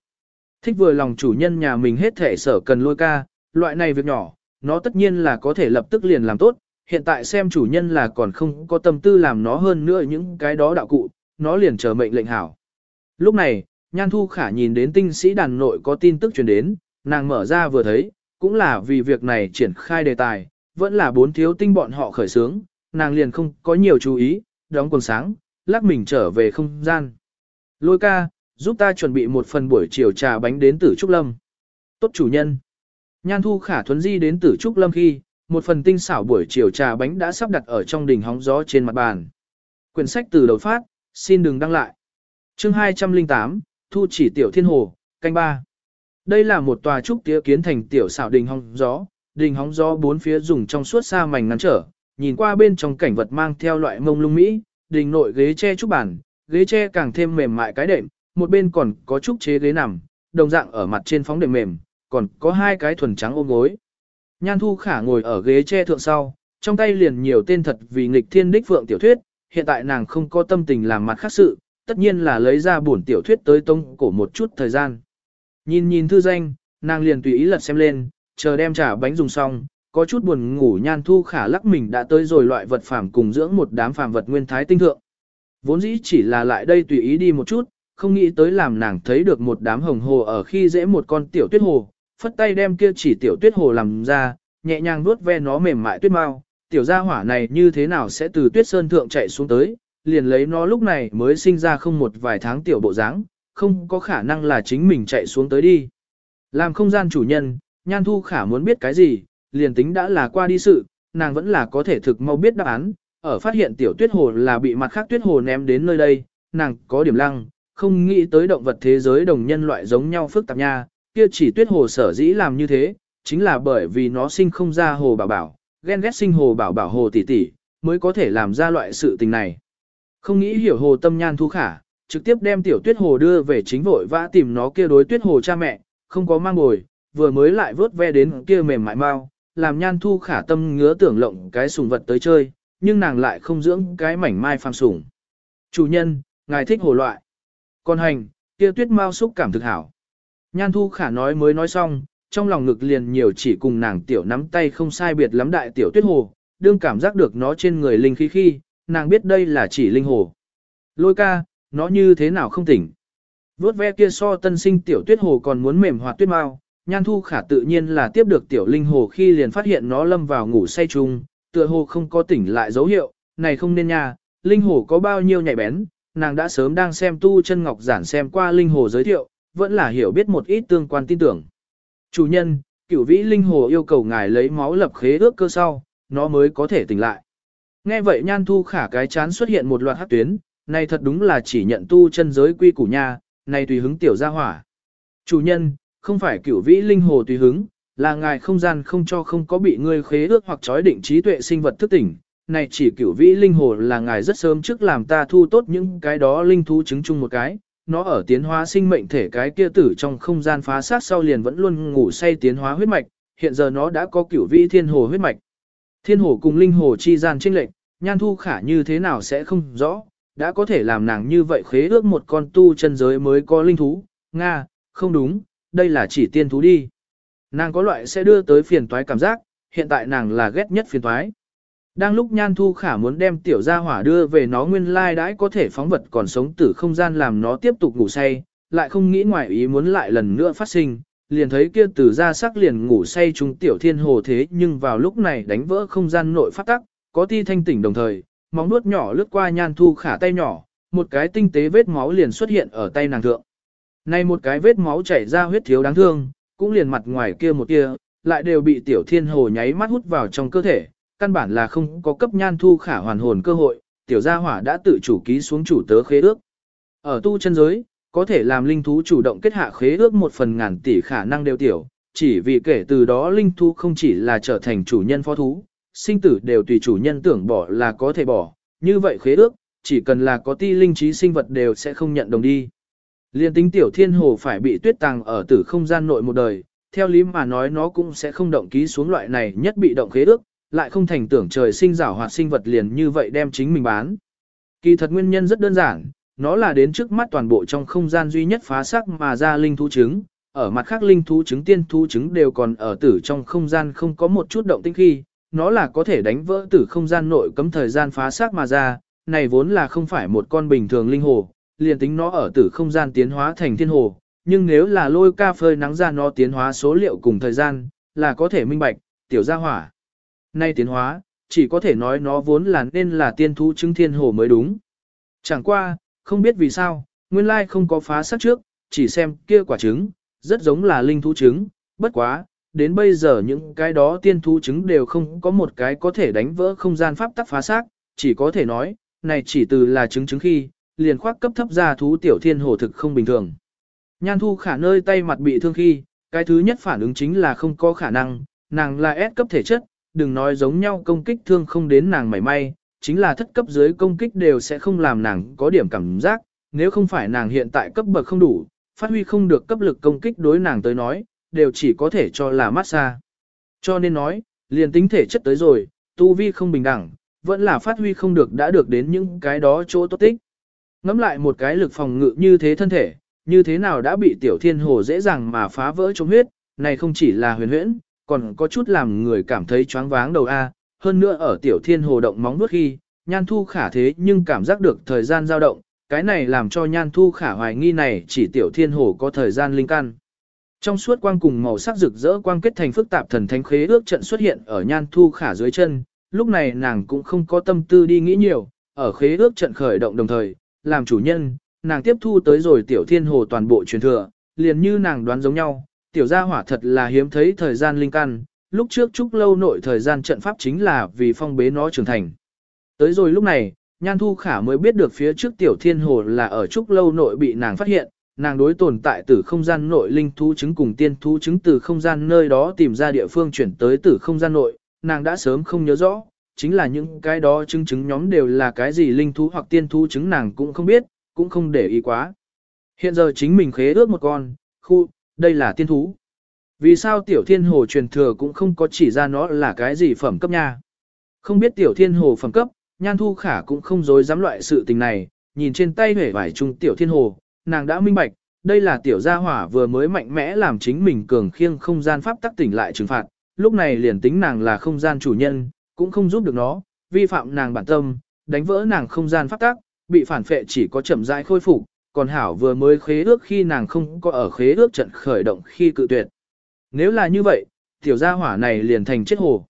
Thích vừa lòng chủ nhân nhà mình hết thể sở cần lôi ca, loại này việc nhỏ, nó tất nhiên là có thể lập tức liền làm tốt, hiện tại xem chủ nhân là còn không có tâm tư làm nó hơn nữa những cái đó đạo cụ, nó liền chờ mệnh lệnh hảo. Lúc này, Nhan Thu Khả nhìn đến tinh sĩ đàn nội có tin tức truyền đến, nàng mở ra vừa thấy, cũng là vì việc này triển khai đề tài, vẫn là bốn thiếu tinh bọn họ khởi sướng, nàng liền không có nhiều chú ý, đóng quần sáng, lắc mình trở về không gian. Lôi ca, giúp ta chuẩn bị một phần buổi chiều trà bánh đến tử Trúc Lâm. Tốt chủ nhân. Nhan Thu Khả thuấn di đến tử Trúc Lâm khi, một phần tinh xảo buổi chiều trà bánh đã sắp đặt ở trong đỉnh hóng gió trên mặt bàn. Quyển sách từ đầu phát, xin đừng đăng lại. Chương 208, Thu chỉ tiểu thiên hồ, canh ba. Đây là một tòa trúc tía kiến thành tiểu xảo đình hóng gió, đình hóng gió bốn phía dùng trong suốt xa mảnh ngắn trở, nhìn qua bên trong cảnh vật mang theo loại mông lung mỹ, đình nội ghế tre trúc bản, ghế tre càng thêm mềm mại cái đệm, một bên còn có trúc chế ghế nằm, đồng dạng ở mặt trên phóng đệm mềm, còn có hai cái thuần trắng ôm gối. Nhan Thu Khả ngồi ở ghế tre thượng sau, trong tay liền nhiều tên thật vì nghịch thiên đích phượng tiểu thuyết, hiện tại nàng không có tâm tình làm mặt khác sự, tất nhiên là lấy ra bổn tiểu thuyết tới tông cổ một chút thời gian. Nhìn nhìn thư danh, nàng liền tùy ý lật xem lên, chờ đem trả bánh dùng xong, có chút buồn ngủ Nhan Thu Khả lắc mình đã tới rồi loại vật phàm cùng dưỡng một đám phàm vật nguyên thái tinh thượng. Vốn dĩ chỉ là lại đây tùy ý đi một chút, không nghĩ tới làm nàng thấy được một đám hồng hồ ở khi dễ một con tiểu tuyết hồ, phất tay đem kia chỉ tiểu tuyết hồ làm ra, nhẹ nhàng vuốt ve nó mềm mại tuyết mau, tiểu gia hỏa này như thế nào sẽ từ tuyết sơn thượng chạy xuống tới, liền lấy nó lúc này mới sinh ra không một vài tháng tiểu bộ dáng, không có khả năng là chính mình chạy xuống tới đi. Làm không gian chủ nhân, nhan thu khả muốn biết cái gì, liền tính đã là qua đi sự, nàng vẫn là có thể thực mau biết đáp án, ở phát hiện tiểu tuyết hồ là bị mặt khác tuyết hồ ném đến nơi đây, nàng có điểm lăng, không nghĩ tới động vật thế giới đồng nhân loại giống nhau phức tạp nha, kia chỉ tuyết hồ sở dĩ làm như thế, chính là bởi vì nó sinh không ra hồ bảo bảo, ghen ghét sinh hồ bảo bảo hồ tỷ tỷ, mới có thể làm ra loại sự tình này. Không nghĩ hiểu hồ tâm nhan thu khả, trực tiếp đem tiểu tuyết hồ đưa về chính vội vã tìm nó kia đối tuyết hồ cha mẹ, không có mang bồi, vừa mới lại vớt ve đến kia mềm mại mau, làm nhan thu khả tâm ngứa tưởng lộng cái sùng vật tới chơi, nhưng nàng lại không dưỡng cái mảnh mai phàm sủng. Chủ nhân, ngài thích hồ loại. Còn hành, kia tuyết mau xúc cảm thực hảo. Nhan thu khả nói mới nói xong, trong lòng ngực liền nhiều chỉ cùng nàng tiểu nắm tay không sai biệt lắm đại tiểu tuyết hồ, đương cảm giác được nó trên người linh khí khi, nàng biết đây là chỉ linh hồ. Lôi ca, nó như thế nào không tỉnh. Vốt ve kia so tân sinh tiểu tuyết hồ còn muốn mềm hoạt tuyết mau, nhan thu khả tự nhiên là tiếp được tiểu linh hồ khi liền phát hiện nó lâm vào ngủ say chung, tựa hồ không có tỉnh lại dấu hiệu, này không nên nha, linh hồ có bao nhiêu nhạy bén, nàng đã sớm đang xem tu chân ngọc giản xem qua linh hồ giới thiệu, vẫn là hiểu biết một ít tương quan tin tưởng. Chủ nhân, cửu vĩ linh hồ yêu cầu ngài lấy máu lập khế ước cơ sau, nó mới có thể tỉnh lại. Nghe vậy nhan thu khả cái chán xuất hiện một loạt hát tuyến, này thật đúng là chỉ nhận tu chân giới quy củ nha, này tùy hứng tiểu gia hỏa. Chủ nhân, không phải cửu vĩ linh hồ tùy hứng, là ngài không gian không cho không có bị ngươi khế ước hoặc trói định trí tuệ sinh vật thức tỉnh. Này chỉ cửu vĩ linh hồ là ngài rất sớm trước làm ta thu tốt những cái đó linh thú chứng chung một cái, nó ở tiến hóa sinh mệnh thể cái kia tử trong không gian phá sát sau liền vẫn luôn ngủ say tiến hóa huyết mạch, hiện giờ nó đã có cửu vĩ thiên hồ huyết mạch. Thiên hồ cùng linh hồ chi gian chênh lệnh, nhan thu khả như thế nào sẽ không rõ, đã có thể làm nàng như vậy khế ước một con tu chân giới mới có linh thú, Nga, không đúng, đây là chỉ tiên thú đi. Nàng có loại sẽ đưa tới phiền toái cảm giác, hiện tại nàng là ghét nhất phiền toái. Đang lúc Nhan Thu Khả muốn đem tiểu gia hỏa đưa về nó nguyên lai đãi có thể phóng vật còn sống từ không gian làm nó tiếp tục ngủ say, lại không nghĩ ngoài ý muốn lại lần nữa phát sinh, liền thấy kia từ ra sắc liền ngủ say trung tiểu thiên hồ thế nhưng vào lúc này đánh vỡ không gian nội phát tắc, có ti thanh tỉnh đồng thời, móng nuốt nhỏ lướt qua Nhan Thu Khả tay nhỏ, một cái tinh tế vết máu liền xuất hiện ở tay nàng thượng. Này một cái vết máu chảy ra huyết thiếu đáng thương, cũng liền mặt ngoài kia một kia, lại đều bị tiểu thiên hồ nháy mắt hút vào trong cơ thể, căn bản là không có cấp nhan thu khả hoàn hồn cơ hội, tiểu gia hỏa đã tự chủ ký xuống chủ tớ khế ước. Ở tu chân giới, có thể làm linh thú chủ động kết hạ khế ước một phần ngàn tỷ khả năng đều tiểu, chỉ vì kể từ đó linh thú không chỉ là trở thành chủ nhân phó thú, sinh tử đều tùy chủ nhân tưởng bỏ là có thể bỏ, như vậy khế ước, chỉ cần là có ti linh trí sinh vật đều sẽ không nhận đồng đi. Liên tính tiểu thiên hồ phải bị tuyết tàng ở tử không gian nội một đời, theo lý mà nói nó cũng sẽ không động ký xuống loại này nhất bị động khế ước, lại không thành tưởng trời sinh rảo hoạt sinh vật liền như vậy đem chính mình bán. Kỳ thật nguyên nhân rất đơn giản, nó là đến trước mắt toàn bộ trong không gian duy nhất phá sắc mà ra linh thú trứng, ở mặt khác linh thú trứng tiên thú trứng đều còn ở tử trong không gian không có một chút động tĩnh khi, nó là có thể đánh vỡ tử không gian nội cấm thời gian phá sắc mà ra, này vốn là không phải một con bình thường linh hồ, liền tính nó ở tử không gian tiến hóa thành thiên hồ, nhưng nếu là lôi ca phơi nắng ra nó tiến hóa số liệu cùng thời gian, là có thể minh bạch, tiểu gia hỏa. Nay tiến hóa, chỉ có thể nói nó vốn là nên là tiên thú chứng thiên hồ mới đúng. Chẳng qua, không biết vì sao, nguyên lai không có phá sắc trước, chỉ xem kia quả trứng, rất giống là linh thú trứng, bất quá, đến bây giờ những cái đó tiên thú trứng đều không có một cái có thể đánh vỡ không gian pháp tắc phá xác, chỉ có thể nói, này chỉ từ là trứng trứng khi, liền khoác cấp thấp ra thú tiểu thiên hồ thực không bình thường. Nhan thu khả nơi tay mặt bị thương khi, cái thứ nhất phản ứng chính là không có khả năng, nàng là S cấp thể chất, đừng nói giống nhau công kích thương không đến nàng mảy may, chính là thất cấp dưới công kích đều sẽ không làm nàng có điểm cảm giác, nếu không phải nàng hiện tại cấp bậc không đủ, phát huy không được cấp lực công kích đối nàng tới nói, đều chỉ có thể cho là massage. Cho nên nói, liền tính thể chất tới rồi, tu vi không bình đẳng, vẫn là phát huy không được đã được đến những cái đó chỗ tốt tích. Ngắm lại một cái lực phòng ngự như thế thân thể, như thế nào đã bị tiểu thiên hồ dễ dàng mà phá vỡ chống huyết, này không chỉ là huyền huyễn, còn có chút làm người cảm thấy choáng váng đầu A, hơn nữa ở tiểu thiên hồ động móng nuốt khi, nhan thu khả thế nhưng cảm giác được thời gian dao động, cái này làm cho nhan thu khả hoài nghi này chỉ tiểu thiên hồ có thời gian linh căn. Trong suốt quang cùng màu sắc rực rỡ quang kết thành phức tạp thần thánh khế ước trận xuất hiện ở nhan thu khả dưới chân, lúc này nàng cũng không có tâm tư đi nghĩ nhiều, ở khế ước trận khởi động đồng thời, làm chủ nhân, nàng tiếp thu tới rồi tiểu thiên hồ toàn bộ truyền thừa, liền như nàng đoán giống nhau, tiểu gia hỏa thật là hiếm thấy thời gian linh căn, lúc trước chúc lâu nội thời gian trận pháp chính là vì phong bế nó trưởng thành. Tới rồi lúc này, Nhan Thu Khả mới biết được phía trước tiểu thiên hồ là ở trúc lâu nội bị nàng phát hiện, nàng đối tồn tại từ không gian nội linh thú chứng cùng tiên thú chứng từ không gian nơi đó tìm ra địa phương chuyển tới từ không gian nội, nàng đã sớm không nhớ rõ, chính là những cái đó chứng chứng nhóm đều là cái gì linh thú hoặc tiên thú chứng nàng cũng không biết, cũng không để ý quá. Hiện giờ chính mình khế ước một con, khu, đây là tiên thú. Vì sao tiểu thiên hồ truyền thừa cũng không có chỉ ra nó là cái gì phẩm cấp nha. Không biết tiểu thiên hồ phẩm cấp, nhan thu khả cũng không dối dám loại sự tình này, nhìn trên tay hể vải trung tiểu thiên hồ, nàng đã minh bạch, đây là tiểu gia hỏa vừa mới mạnh mẽ làm chính mình cường khiêng không gian pháp tắc tỉnh lại trừng phạt, lúc này liền tính nàng là không gian chủ nhân, cũng không giúp được nó, vi phạm nàng bản tâm, đánh vỡ nàng không gian pháp tắc, bị phản phệ chỉ có chậm rãi khôi phục, còn hảo vừa mới khế ước khi nàng không có ở khế ước trận khởi động khi cự tuyệt. Nếu là như vậy, tiểu gia hỏa này liền thành chết hồ.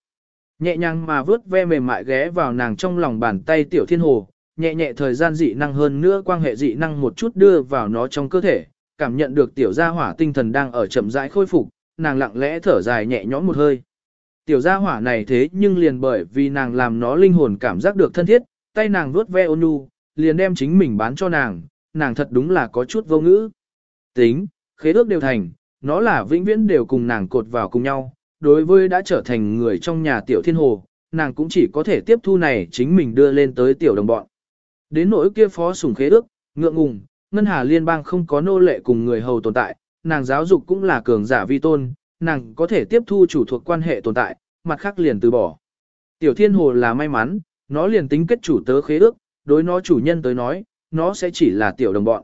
Nhẹ nhàng mà vớt ve mềm mại ghé vào nàng trong lòng bàn tay tiểu thiên hồ, nhẹ nhẹ thời gian dị năng hơn nữa quan hệ dị năng một chút đưa vào nó trong cơ thể, cảm nhận được tiểu gia hỏa tinh thần đang ở chậm rãi khôi phục, nàng lặng lẽ thở dài nhẹ nhõm một hơi. Tiểu gia hỏa này thế nhưng liền bởi vì nàng làm nó linh hồn cảm giác được thân thiết, tay nàng vuốt ve ôn nhu, liền đem chính mình bán cho nàng, nàng thật đúng là có chút vô ngữ. Tính, khế ước đều thành, nó là vĩnh viễn đều cùng nàng cột vào cùng nhau, đối với đã trở thành người trong nhà tiểu thiên hồ, nàng cũng chỉ có thể tiếp thu này chính mình đưa lên tới tiểu đồng bọn. Đến nỗi kia phó sùng khế ước, ngượng ngùng, ngân hà liên bang không có nô lệ cùng người hầu tồn tại, nàng giáo dục cũng là cường giả vi tôn, nàng có thể tiếp thu chủ thuộc quan hệ tồn tại, mặt khác liền từ bỏ. Tiểu thiên hồ là may mắn, nó liền tính kết chủ tớ khế ước, đối nó chủ nhân tới nói, nó sẽ chỉ là tiểu đồng bọn.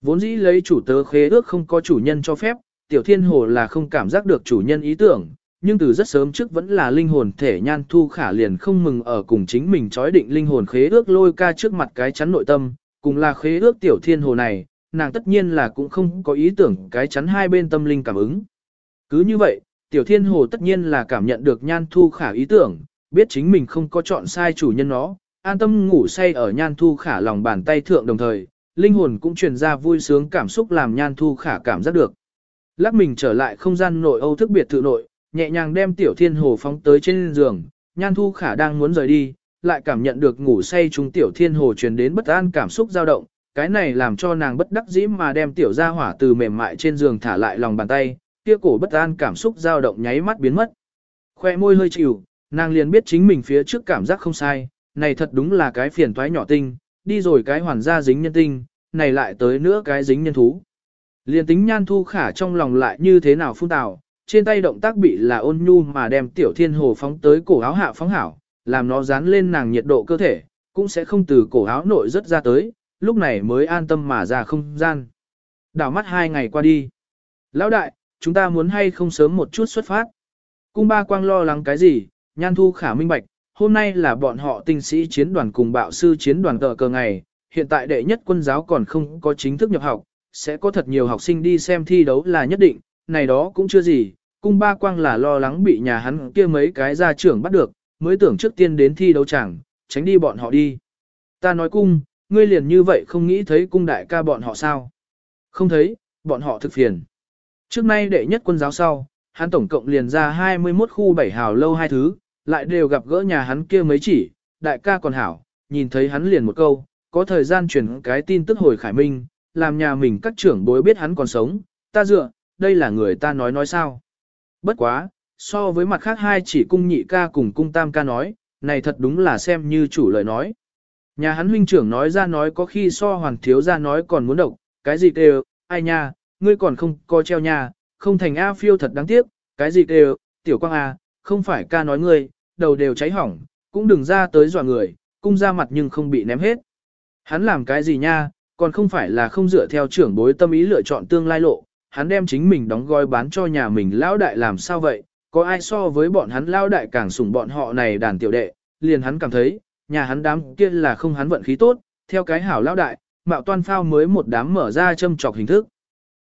Vốn dĩ lấy chủ tớ khế ước không có chủ nhân cho phép, tiểu thiên hồ là không cảm giác được chủ nhân ý tưởng, nhưng từ rất sớm trước vẫn là linh hồn thể nhan thu khả liền không mừng ở cùng chính mình trói định linh hồn khế ước lôi ca trước mặt cái chắn nội tâm, cùng là khế ước tiểu thiên hồ này, nàng tất nhiên là cũng không có ý tưởng cái chắn hai bên tâm linh cảm ứng. Cứ như vậy, tiểu thiên hồ tất nhiên là cảm nhận được nhan thu khả ý tưởng, biết chính mình không có chọn sai chủ nhân nó, an tâm ngủ say ở nhan thu khả lòng bàn tay thượng đồng thời, linh hồn cũng truyền ra vui sướng cảm xúc làm nhan thu khả cảm giác được. Lắc mình trở lại không gian nội âu thức biệt thự nội, nhẹ nhàng đem tiểu thiên hồ phóng tới trên giường, nhan thu khả đang muốn rời đi, lại cảm nhận được ngủ say chúng tiểu thiên hồ truyền đến bất an cảm xúc dao động, cái này làm cho nàng bất đắc dĩ mà đem tiểu gia hỏa từ mềm mại trên giường thả lại lòng bàn tay, kia cổ bất an cảm xúc dao động nháy mắt biến mất. Khoe môi hơi chịu, nàng liền biết chính mình phía trước cảm giác không sai, này thật đúng là cái phiền toái nhỏ tinh, đi rồi cái hoàn gia dính nhân tinh, này lại tới nữa cái dính nhân thú. Liền tính nhan thu khả trong lòng lại như thế nào phun tào, trên tay động tác bị là ôn nhu mà đem tiểu thiên hồ phóng tới cổ áo hạ phóng hảo, làm nó dán lên nàng nhiệt độ cơ thể, cũng sẽ không từ cổ áo nội rất ra tới, lúc này mới an tâm mà ra không gian. Đảo mắt hai ngày qua đi. Lão đại, chúng ta muốn hay không sớm một chút xuất phát. Cung ba quang lo lắng cái gì, nhan thu khả minh bạch, hôm nay là bọn họ tinh sĩ chiến đoàn cùng bạo sư chiến đoàn cờ cờ ngày, hiện tại đệ nhất quân giáo còn không có chính thức nhập học, sẽ có thật nhiều học sinh đi xem thi đấu là nhất định, này đó cũng chưa gì, cung ba quang là lo lắng bị nhà hắn kia mấy cái gia trưởng bắt được, mới tưởng trước tiên đến thi đấu chẳng, tránh đi bọn họ đi. Ta nói cung, ngươi liền như vậy không nghĩ thấy cung đại ca bọn họ sao? Không thấy, bọn họ thực phiền. Trước nay đệ nhất quân giáo sau, hắn tổng cộng liền ra 21 khu bảy hào lâu hai thứ, lại đều gặp gỡ nhà hắn kia mấy chỉ, đại ca còn hảo, nhìn thấy hắn liền một câu, có thời gian truyền cái tin tức hồi khải minh, làm nhà mình các trưởng bối biết hắn còn sống, ta dựa, đây là người ta nói nói sao. Bất quá, so với mặt khác hai chỉ cung nhị ca cùng cung tam ca nói, này thật đúng là xem như chủ lời nói. Nhà hắn huynh trưởng nói ra nói có khi so hoàng thiếu ra nói còn muốn độc, cái gì kêu, ai nha, ngươi còn không co treo nha, không thành A phiêu thật đáng tiếc, cái gì kêu, tiểu quang A, không phải ca nói ngươi, đầu đều cháy hỏng, cũng đừng ra tới dọa người, cung ra mặt nhưng không bị ném hết. Hắn làm cái gì nha, còn không phải là không dựa theo trưởng bối tâm ý lựa chọn tương lai lộ, hắn đem chính mình đóng gói bán cho nhà mình lão đại làm sao vậy, có ai so với bọn hắn lão đại càng sủng bọn họ này đàn tiểu đệ, liền hắn cảm thấy, nhà hắn đám kia là không hắn vận khí tốt, theo cái hảo lão đại, mạo toan phao mới một đám mở ra châm trọc hình thức.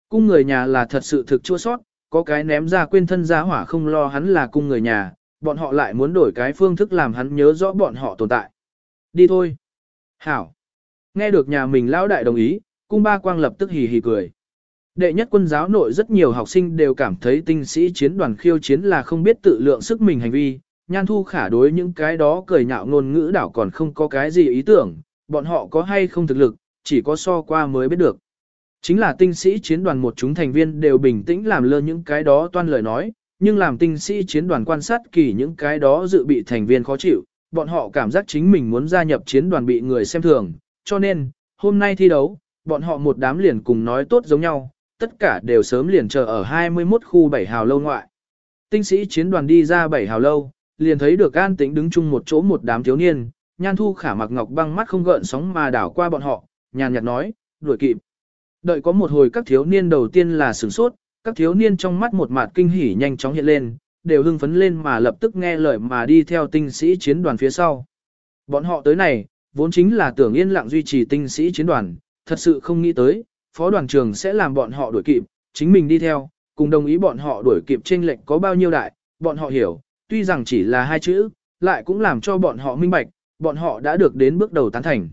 Cung người nhà là thật sự thực chua sót, có cái ném ra quên thân ra hỏa không lo hắn là cung người nhà, bọn họ lại muốn đổi cái phương thức làm hắn nhớ rõ bọn họ tồn tại. Đi thôi. Hảo. Nghe được nhà mình lão đại đồng ý, cung ba quang lập tức hì hì cười. Đệ nhất quân giáo nội rất nhiều học sinh đều cảm thấy tinh sĩ chiến đoàn khiêu chiến là không biết tự lượng sức mình hành vi, nhan thu khả đối những cái đó cười nhạo ngôn ngữ đảo còn không có cái gì ý tưởng, bọn họ có hay không thực lực, chỉ có so qua mới biết được. Chính là tinh sĩ chiến đoàn một chúng thành viên đều bình tĩnh làm lơ những cái đó toan lời nói, nhưng làm tinh sĩ chiến đoàn quan sát kỳ những cái đó dự bị thành viên khó chịu, bọn họ cảm giác chính mình muốn gia nhập chiến đoàn bị người xem thường, cho nên, hôm nay thi đấu, bọn họ một đám liền cùng nói tốt giống nhau, tất cả đều sớm liền chờ ở 21 khu 7 hào lâu ngoại. Tinh sĩ chiến đoàn đi ra 7 hào lâu, liền thấy được an tĩnh đứng chung một chỗ một đám thiếu niên, nhan thu khả mặc ngọc băng mắt không gợn sóng mà đảo qua bọn họ, nhàn nhạt nói, đuổi kịp. Đợi có một hồi các thiếu niên đầu tiên là sửng sốt, các thiếu niên trong mắt một mặt kinh hỉ nhanh chóng hiện lên, đều hưng phấn lên mà lập tức nghe lời mà đi theo tinh sĩ chiến đoàn phía sau. Bọn họ tới này, vốn chính là tưởng yên lặng duy trì tinh sĩ chiến đoàn, thật sự không nghĩ tới, phó đoàn trưởng sẽ làm bọn họ đuổi kịp, chính mình đi theo, cùng đồng ý bọn họ đuổi kịp trên lệnh có bao nhiêu đại, bọn họ hiểu, tuy rằng chỉ là hai chữ, lại cũng làm cho bọn họ minh bạch, bọn họ đã được đến bước đầu tán thành.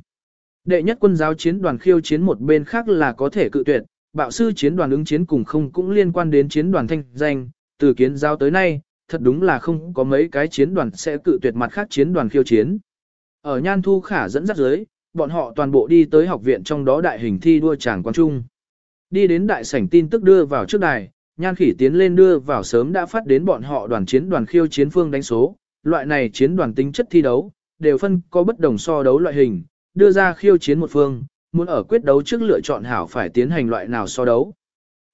Đệ nhất quân giáo chiến đoàn khiêu chiến một bên khác là có thể cự tuyệt, bạo sư chiến đoàn ứng chiến cùng không cũng liên quan đến chiến đoàn thanh danh, từ kiến giao tới nay, thật đúng là không có mấy cái chiến đoàn sẽ cự tuyệt mặt khác chiến đoàn khiêu chiến. Ở Nhan Thu Khả dẫn dắt dưới, bọn họ toàn bộ đi tới học viện trong đó đại hình thi đua chàng quan trung. Đi đến đại sảnh tin tức đưa vào trước đài, Nhan Khỉ tiến lên đưa vào sớm đã phát đến bọn họ đoàn chiến đoàn khiêu chiến phương đánh số, loại này chiến đoàn tính chất thi đấu, đều phân có bất đồng so đấu loại hình, đưa ra khiêu chiến một phương, muốn ở quyết đấu trước lựa chọn hảo phải tiến hành loại nào so đấu.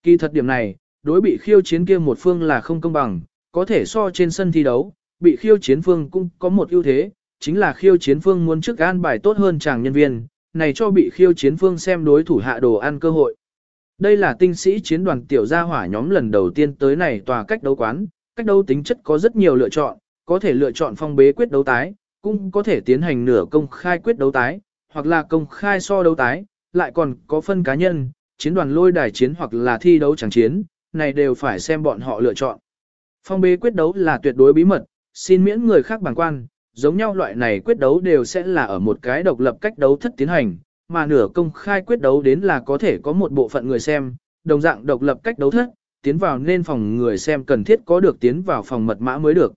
Kỳ thật điểm này, đối bị khiêu chiến kia một phương là không công bằng, có thể so trên sân thi đấu, bị khiêu chiến phương cũng có một ưu thế, chính là khiêu chiến phương muốn trước an bài tốt hơn chàng nhân viên, này cho bị khiêu chiến phương xem đối thủ hạ đồ ăn cơ hội. Đây là tinh sĩ chiến đoàn tiểu gia hỏa nhóm lần đầu tiên tới này tòa cách đấu quán, cách đấu tính chất có rất nhiều lựa chọn, có thể lựa chọn phong bế quyết đấu tái, cũng có thể tiến hành nửa công khai quyết đấu tái, hoặc là công khai so đấu tái, lại còn có phân cá nhân, chiến đoàn lôi đài chiến hoặc là thi đấu chẳng chiến, này đều phải xem bọn họ lựa chọn. Phong bế quyết đấu là tuyệt đối bí mật, xin miễn người khác bằng quan, giống nhau loại này quyết đấu đều sẽ là ở một cái độc lập cách đấu thất tiến hành, mà nửa công khai quyết đấu đến là có thể có một bộ phận người xem, đồng dạng độc lập cách đấu thất, tiến vào nên phòng người xem cần thiết có được tiến vào phòng mật mã mới được.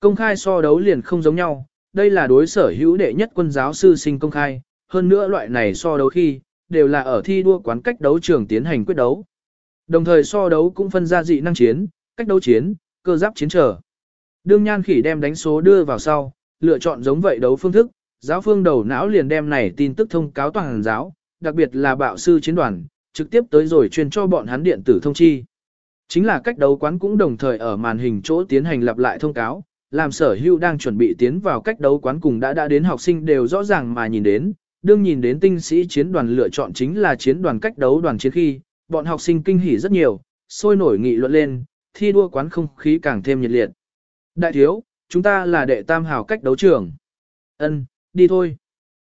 Công khai so đấu liền không giống nhau, đây là đối sở hữu đệ nhất quân giáo sư sinh công khai, hơn nữa loại này so đấu khi, đều là ở thi đua quán cách đấu trường tiến hành quyết đấu. Đồng thời so đấu cũng phân ra dị năng chiến, cách đấu chiến, cơ giáp chiến trở. Đương nhan khỉ đem đánh số đưa vào sau, lựa chọn giống vậy đấu phương thức, giáo phương đầu não liền đem này tin tức thông cáo toàn giáo, đặc biệt là bạo sư chiến đoàn, trực tiếp tới rồi truyền cho bọn hắn điện tử thông chi. Chính là cách đấu quán cũng đồng thời ở màn hình chỗ tiến hành lặp lại thông cáo, làm sở hữu đang chuẩn bị tiến vào cách đấu quán cùng đã đã đến học sinh đều rõ ràng mà nhìn đến, đương nhìn đến tinh sĩ chiến đoàn lựa chọn chính là chiến đoàn cách đấu đoàn chiến khi, bọn học sinh kinh hỉ rất nhiều, sôi nổi nghị luận lên, thi đua quán không khí càng thêm nhiệt liệt. Đại thiếu, chúng ta là đệ tam hào cách đấu trường. Ân, đi thôi.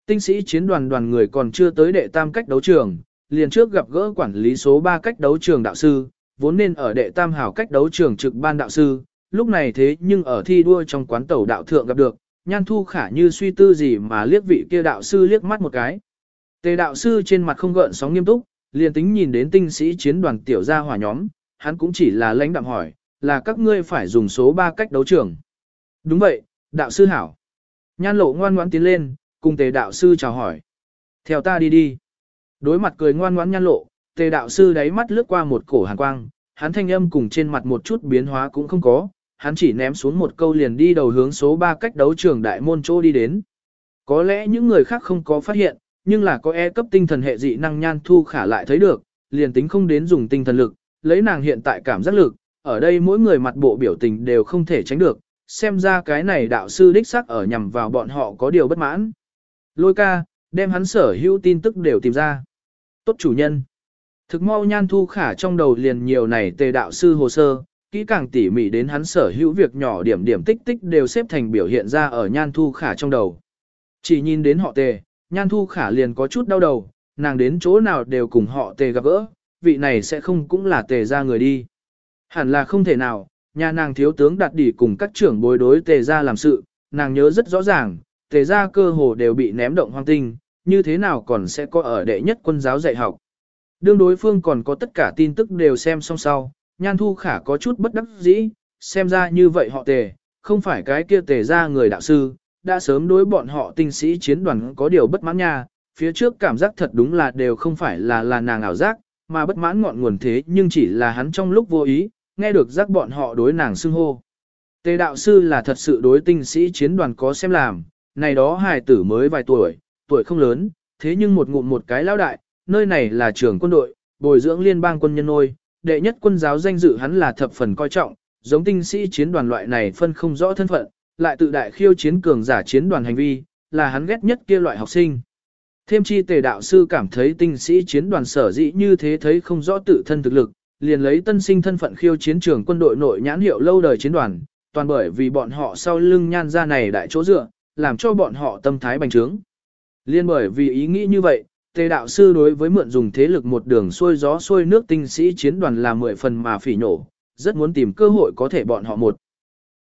Tinh sĩ chiến đoàn đoàn người còn chưa tới đệ tam cách đấu trường, liền trước gặp gỡ quản lý số 3 cách đấu trường đạo sư, vốn nên ở đệ tam hào cách đấu trường trực ban đạo sư, lúc này thế nhưng ở thi đua trong quán tẩu đạo thượng gặp được, nhan thu khả như suy tư gì mà liếc vị kia đạo sư liếc mắt một cái. Tề đạo sư trên mặt không gợn sóng nghiêm túc, liền tính nhìn đến tinh sĩ chiến đoàn tiểu gia hỏa nhóm, hắn cũng chỉ là lãnh đạm hỏi, là các ngươi phải dùng số 3 cách đấu trường. Đúng vậy, đạo sư hảo. Nhan lộ ngoan ngoãn tiến lên, cùng tề đạo sư chào hỏi. Theo ta đi đi. Đối mặt cười ngoan ngoãn nhan lộ, tề đạo sư đáy mắt lướt qua một cổ hàn quang, hắn thanh âm cùng trên mặt một chút biến hóa cũng không có, hắn chỉ ném xuống một câu liền đi đầu hướng số 3 cách đấu trường đại môn chỗ đi đến. Có lẽ những người khác không có phát hiện, nhưng là có e cấp tinh thần hệ dị năng nhan thu khả lại thấy được, liền tính không đến dùng tinh thần lực, lấy nàng hiện tại cảm giác lực, ở đây mỗi người mặt bộ biểu tình đều không thể tránh được, xem ra cái này đạo sư đích sắc ở nhằm vào bọn họ có điều bất mãn. Lôi ca, đem hắn sở hữu tin tức đều tìm ra. Tốt chủ nhân. Thực mau nhan thu khả trong đầu liền nhiều này tề đạo sư hồ sơ, kỹ càng tỉ mỉ đến hắn sở hữu việc nhỏ điểm điểm tích tích đều xếp thành biểu hiện ra ở nhan thu khả trong đầu. Chỉ nhìn đến họ tề, nhan thu khả liền có chút đau đầu, nàng đến chỗ nào đều cùng họ tề gặp gỡ, vị này sẽ không cũng là tề ra người đi. Hẳn là không thể nào, nhà nàng thiếu tướng đặt đỉ cùng các trưởng bối đối tề ra làm sự, nàng nhớ rất rõ ràng, tề ra cơ hồ đều bị ném động hoang tinh, như thế nào còn sẽ có ở đệ nhất quân giáo dạy học. Đương đối phương còn có tất cả tin tức đều xem xong sau, nhan thu khả có chút bất đắc dĩ, xem ra như vậy họ tề, không phải cái kia tề ra người đạo sư, đã sớm đối bọn họ tinh sĩ chiến đoàn có điều bất mãn nha, phía trước cảm giác thật đúng là đều không phải là là nàng ảo giác, mà bất mãn ngọn nguồn thế nhưng chỉ là hắn trong lúc vô ý, nghe được giác bọn họ đối nàng xưng hô. Tề đạo sư là thật sự đối tinh sĩ chiến đoàn có xem làm, này đó hài tử mới vài tuổi, tuổi không lớn, thế nhưng một ngụm một cái lão đại, nơi này là trường quân đội, bồi dưỡng liên bang quân nhân nôi, đệ nhất quân giáo danh dự hắn là thập phần coi trọng, giống tinh sĩ chiến đoàn loại này phân không rõ thân phận, lại tự đại khiêu chiến cường giả chiến đoàn hành vi, là hắn ghét nhất kia loại học sinh. Thêm chi tề đạo sư cảm thấy tinh sĩ chiến đoàn sở dĩ như thế thấy không rõ tự thân thực lực, liền lấy tân sinh thân phận khiêu chiến trường quân đội nội nhãn hiệu lâu đời chiến đoàn, toàn bởi vì bọn họ sau lưng nhan ra này đại chỗ dựa, làm cho bọn họ tâm thái bành trướng. Liên bởi vì ý nghĩ như vậy, tề đạo sư đối với mượn dùng thế lực một đường xuôi gió xuôi nước tinh sĩ chiến đoàn là mười phần mà phỉ nổ, rất muốn tìm cơ hội có thể bọn họ một.